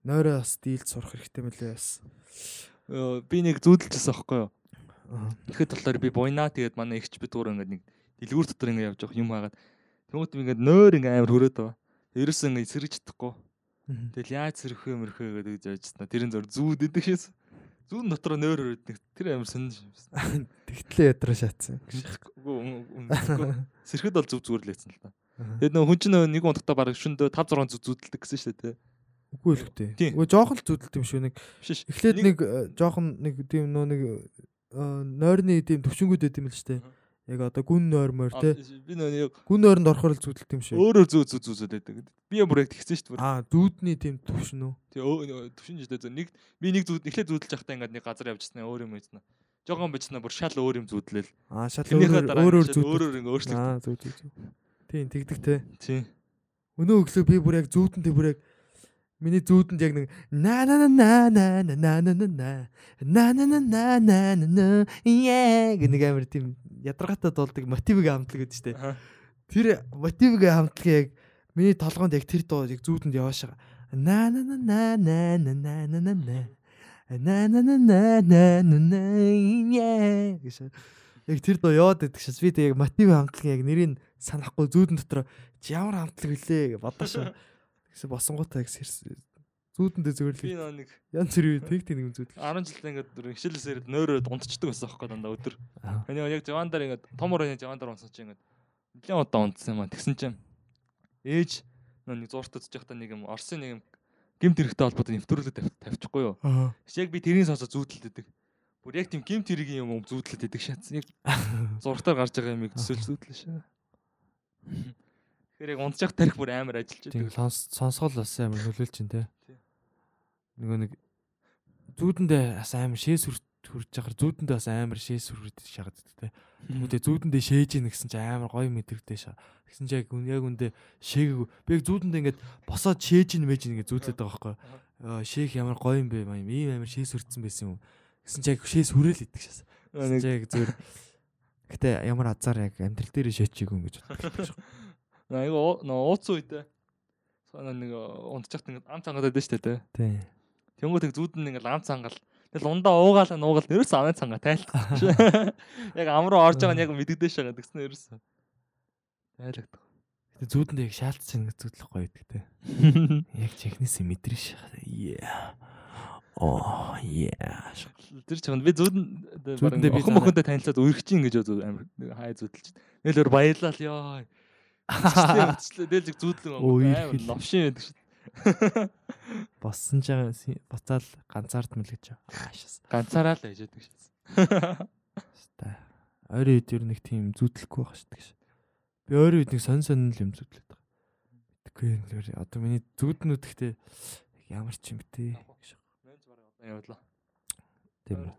нойроо бас дийлд сурах хэрэгтэй мөлий бас. Би нэг зүүдэлжсэн аахгүй юу. Тэгэхэд болохоор би буйнаа тэгээд манай ихч бид өөр ингээд нэг дэлгүүр дотор ингээд явж явах юм хагаад би ингээд нойр ингээд амар хөрөөд байгаа. Ерөөсөө ингээд сэрэж чадахгүй. Тэгэл яаж сэрхүү мөрхөө гэдэг гэж ажснаа тэрэн зур зүүд өгдөг шээс. Зүүн дотор нөр өрөднэг тэр амар сонж юмсан. Тэгтлээ ядраа шатсан. Сэрхэд бол зүв зүгэрлээсэн л та. Тэгээд нөх хүн чинь нэг удаа бараг шөндөө 5 6 зүг зүдэлдэг гэсэн шүү дээ. Үгүй л хөтэй. Үгүй жоохон л зүдэлдэм шүү нэг. Эхлээд нэг э, жоохон нэг тийм нөө нэг э, нойрны тийм төвчнгүүд өгд юм л шүү дээ Яг одоо гүн нойр мойр А, те. Би нөө Гүн нойронд орохоор л зүудэлт юм шүү. өөрөөр зүү зүү зүү зүүдээд. Би бүр яг тэгсэн шүү дээ. Аа дүүдний тийм төвшин үү? Өө төвшин жишээ зөө нэг би нэг зүуд эхлээ зүүдэлж явахдаа ингээд нэг газар явжснаа өөр юм ийснэ. Жогон бичнэ бүр шал өөр юм зүүдлээл. Аа шал Тэрнийхээ өөр дараа өөр ингээд зүудэлт. өөрөөр ингээд өөрчлөлт. Аа зүуд зүуд. Тийм тэгдэг те. Тийм. Өнөө өглөө би бүр яг зүүдэндээ бүр яг миний зүүдэнд яг нэг на на на на на на на на на на на на на на на на яа гэх нэг амир тийм ядаргаатай дуулдаг мотивыг хамтлаг гэдэг Аха. тэр мотивыг хамтлагыг яг миний толгоонд яг тэр дуу яг зүүдэнд явааш байгаа. На на на на на на на на на на на на на на на на на яа гэж яг тэр дуу яваад байдаг шээс би тэг яг мотив хамтлагын яг нэрийг санахгүй зүүдэн дотор ямар хамтлаг вүлээ гэж бодож шээ. Тэгсэн босонгуудаа сэрс зүүдэндээ Би зөвөрлөг нөө нэг янз бүрийн тэг тэг нэг зүүдэг. 10 жилдээ ингээд дөр хичээлээс ирээд нойроо унтчихдаг байсан аахгүй дандаа өдөр. Энийг яг жавандар ингээд том орны жавандар унсан чинь ингээд нэлээд удаа унтсан юм аа. Тэгсэн чинь ээж нэг зурт үзэж байхдаа нэг юм Орсын нэг юм гимт хэрэгтэй холбоотой нэвтрүүлэг тавь- тавьчихгүй юу. Яг би тэрийн сонсоо зүүдэлдэдэг. Бүр яг тийм гимт хэрэгийн юм зүүдэлдэдэг шатс. Яг зургатаар гарч байгаа юмыг төсөөлж зүүдлээ шээ. Тэгэхээр яг унтчих тарих бүр амар ажиллаж Тийм байдаг. сонс сонсгол бас амар нөлөөлж чинь те. Тийм. Нөгөө нэг зүүдэндээ бас амар шээс хүрж яхаар зүүдэндээ бас амар шээс хүрээд шахагддаг те. Тэгмүүдээ зүүдэндээ шээж ийн гэсэн чи амар гоё мэдэрдээ шаа. Тэгсэн чи яг үн яг үндэ шээгээгүй. Би яг зүүдэндээ ингээд босоод шээж ийн мэж ийн гэж зүүдлээд байгаа байхгүй. Шээх ямар гоё юм бэ юм. Ийм амар шээс хүрдсэн байсан юм. Гэсэн чи яг шээс хүрээл идэг шээс. Гэсэн чи яг зүгээр Гэтэ ямар азар яг амьдрал дээр шээчихгүй юм гэж боддог. айгаа нөө ууц үедээ нэг э, унтчихт ингээд ам цангаад байдэн штэ тий. Тий. Тэнгүүт их зүудэн ингээд ам цангаал Тэгэл ундаа уугаал нуугаал ерөөс амын цангаа тайлтгаа. Яг ам руу орж байгааг нь яг мэддэгдэж шагаа тэгсэн ерөөс. Тайлагдав. Гэтэ зүудэндээ яг шаалтсан гэж зүтлэхгүй байдагтэй. Яг технээс мэдрэн шагаа. Оо яа. Тэр чигт би зүудэн баран охин мохонтой танилцаад үргэж чинь гэж амир хай зүтэлж. Нэлээр баялал ёо. Тэгэл зэг зүүдлэн амар ирхэл. новшин байдаг шүү. Боссон ч буцаал ганцаард мэлгэж аашаас. Ганцаараа л байдаг шээ. Хаста. Ойрын үед ер нэг тийм зүудлэхгүй байх шүү дээ. Би ойрын үед нэг сонь сонь л юм зүудлээд байгаа. Мэдгүй юм лэр одоо миний зүуднүүд ихтэй ямар ч юм гэж. Мэнч бараг одоо явлаа. Тийм үү.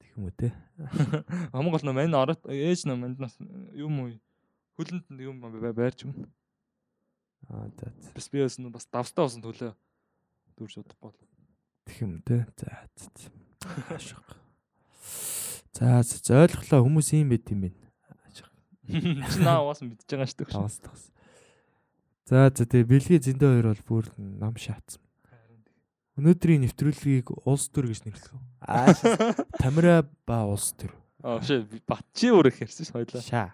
Тэг юм үү те. Хамгийн гол нь мань ороод ээж нь манднаас юм уу хөлөнд юм байрч юм. Аа за. Бас би бас бас давстаа болсон төлөө дүүрж удахгүй. Тэг юм те. За. Ашиг. За за ойлголоо хүмүүс юм байт юм байна. Чи наа уус мэдж байгаа шүү дээ. Тавс тавс. За за тэгээ бэлгийн зөндөө хоёр бол бүр нам шаацсан. Өнөөдрийн нэвтрүүлгийг улс төр гэж нэрлэх үү? Аа Тамира ба улс төр. Аа шээ бат чи өөрөө хэрсэн ш хоёлаа. Ша.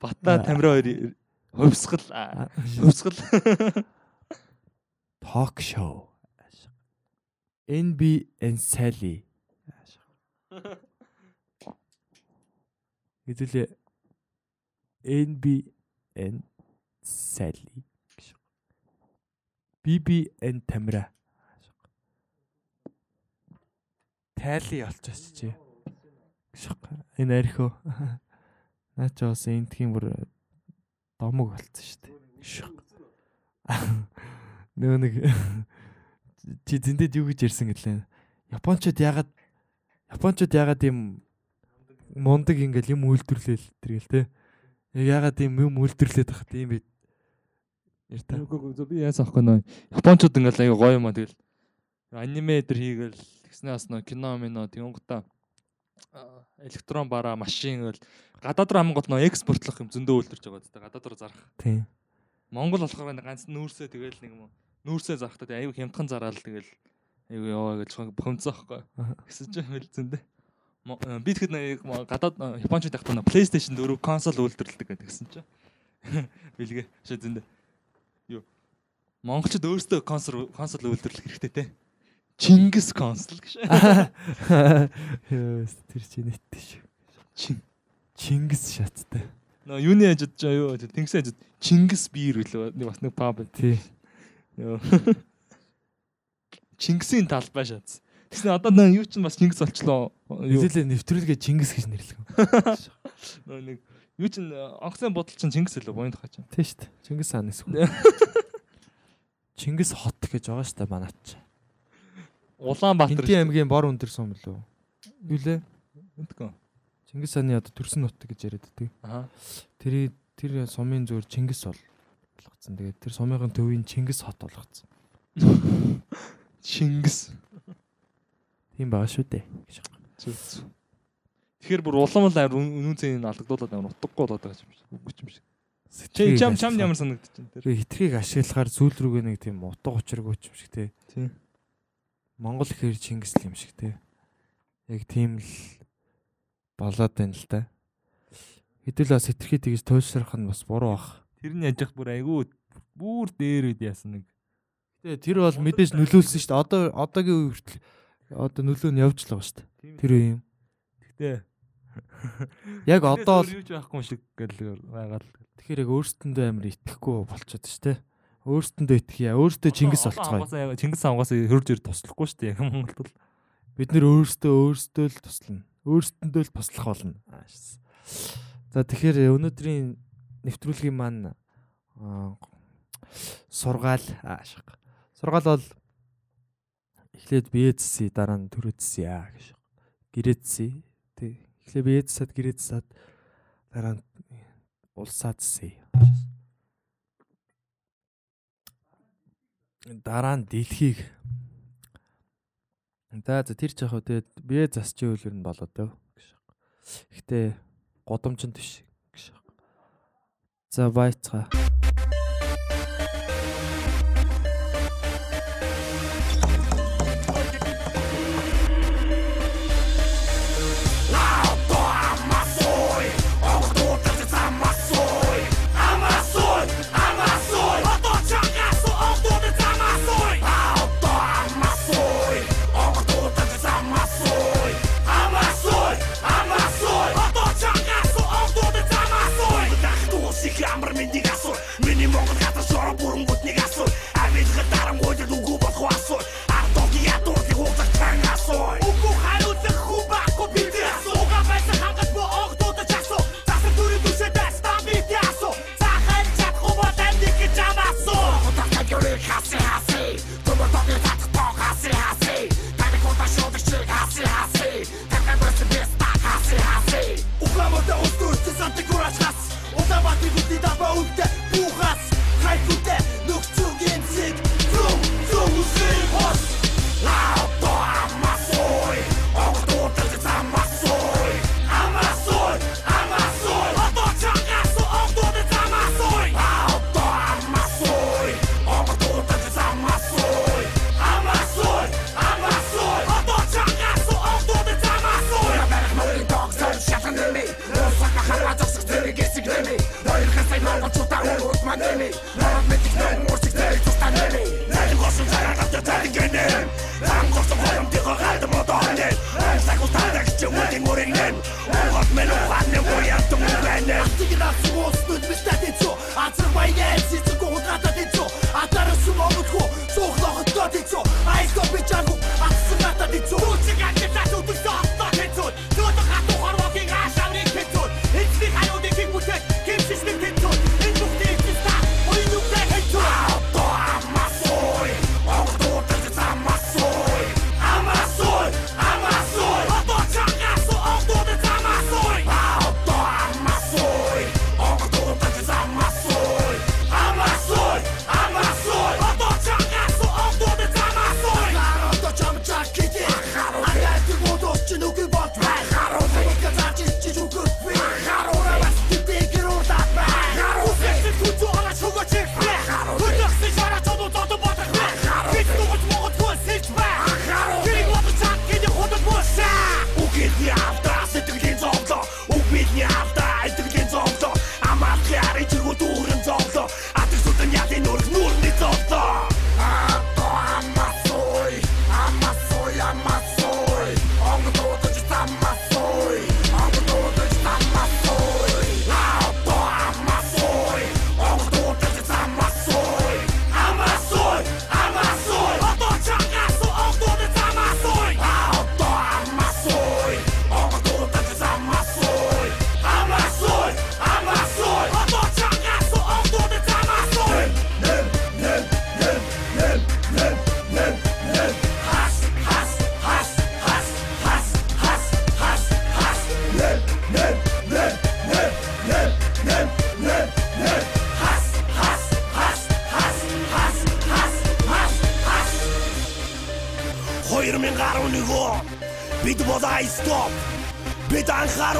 Бата Тамира хоёр хувьсгал хувьсгал ток шоу. NB and Sally. Хэдүүлээ NB and Sally. BB and Тамира. Тайли олчооч чи. Энэ архио. Наа ч бас энтхийн бүр домог болцсон шүү дээ. Нөгөө нэг чи зиндэд юу гэж ярьсан гэлээ. Япончууд ягаад Япончууд ягаад юм мундаг ингээл юм үйлдвэрлээл тэргээл те. Ягаад юм юм үйлдвэрлээд тахт юм бэ? Ярта. Үгүй би яасан ахгүй нөө. Япончууд ингээл аяга гоё юм а тэгэл аниме дээр хийгээл тэгснээ бас нөө кино мино тэнгуутаа электрон бараа машин гэл гадаад руу хамгийн гол нөө экспортлох юм зөндөө үйлдвэрч байгаа гэдэг гадаад руу зарах. Тийм. Монгол болохоор ганц нүүрсээ тэгэл нэг юм нүүрсээ зарахтаа аюу хямдхан зараал тэгэл аюу яваа гэж бохомцоохгүй. Гэсэн чинь хэлцэндээ. Би тэгэхэд нэг гадаад японочд явахдаа PlayStation 4 консол үйлдвэрлэдэг гэсэн чинь. Билгээ шээ зэндээ. Юу. Монголчууд өөрсдөө консол консол үйлдвэрлэх хэрэгтэй те. Чингис консол гэж. Тэр чи нэттэй шүү. Чин Чингис шаттай. Нөө юуны ажид жаа юу тэнгисийн ажид Чингис биер үлээ бас нэг паб. Тий. Йоо. Чингисийн талбай шатс. Тэгсэн одоо нөө юу ч бас Чингис болчлоо. Хэдүүлээ нэвтрүүлгээ Чингис гэж нэрлэх юм. нөө нэг юу ч онгоцны бодол чинь Чингис лөө боёнд хаа чинь. Тий дээ. Чингис хаан эсвэл. Чингис хот гэж байгаа дээ манайч. Улаанбаатар. Хинтийн аймгийн бор өндөр сум лөө. Юу лээ? Мэдгүй. Чингис хааны одоо төрсөн нут гэж яриад байдаг. Аа. Тэр тэр сумын зүгээр Чингис бол болгоцсон. Тэгээд тэр сумын төвийн Чингис хот болгоцсон. Чингис. Тийм байгаа шүү дээ. Зүг зүг. Тэгэхээр бүр улам л үнэн цэнийг алдагдуулаад амар утгагүй болоод байгаа юм шиг. Үгүй юм шиг. Чи чам чам ямар байна тэр. Хитрхийг ашиглахаар зүйл рүүгээ нэг тийм утга учиргүй юм шиг те. Тийм. Монгол ихээр Чингис л юм шиг те. Яг тийм л болоод байна л да. Хэдүүл бас хитрхий тэгж туйлшрах нь бас буруу бах. Тэр нь яж бүр айгүй бүр дээр үед яасан нэг. Гэтэ тэр бол мэдээж нөлөөлсөн шүү дээ. Одоо одоогийн үе хүртэл одоо нөлөө нь явж л байгаа шүү дээ. Тэр үе юм. Гэтэ Яг одоо л юу ч байхгүй шиг гэл байгаа л. тэгэхээр яг өөрсдөндөө амар итгэхгүй болчиход шүү дээ. Өөрсдөндөө итгэе. Өөртөө Чингис болцгоё. Чингис хаангаас хөрж ир туслахгүй шүү дээ. Монголд бол Бид нэр өөрсдөө өөрсдөө л туслана. Өөрсдөндөө л туслах болно. За тэгэхээр өнөөдрийн нэвтрүүлгийн маань аа, сургаал ааш. Сургаал бол эхлээд биеэдсээ дараа нь төрөөдсээ яа гэж. Гэрээдсээ тий. Эхлээд биеэдсад гэрээдсад дараа нь улсаадсээ. Дараа нь дэлхийг За за тэр ч яг хөө тэгээд бие засч ивэл ер нь болоод өв гэж. Гэхдээ годомчонд биш гэж. За байцгаа.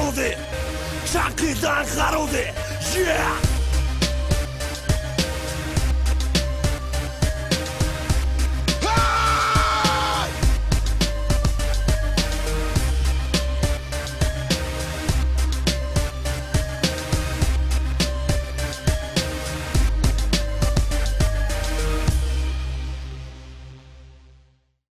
айстоп. Бид анхааруулъя. Чакид анхааруулъя. Yeah!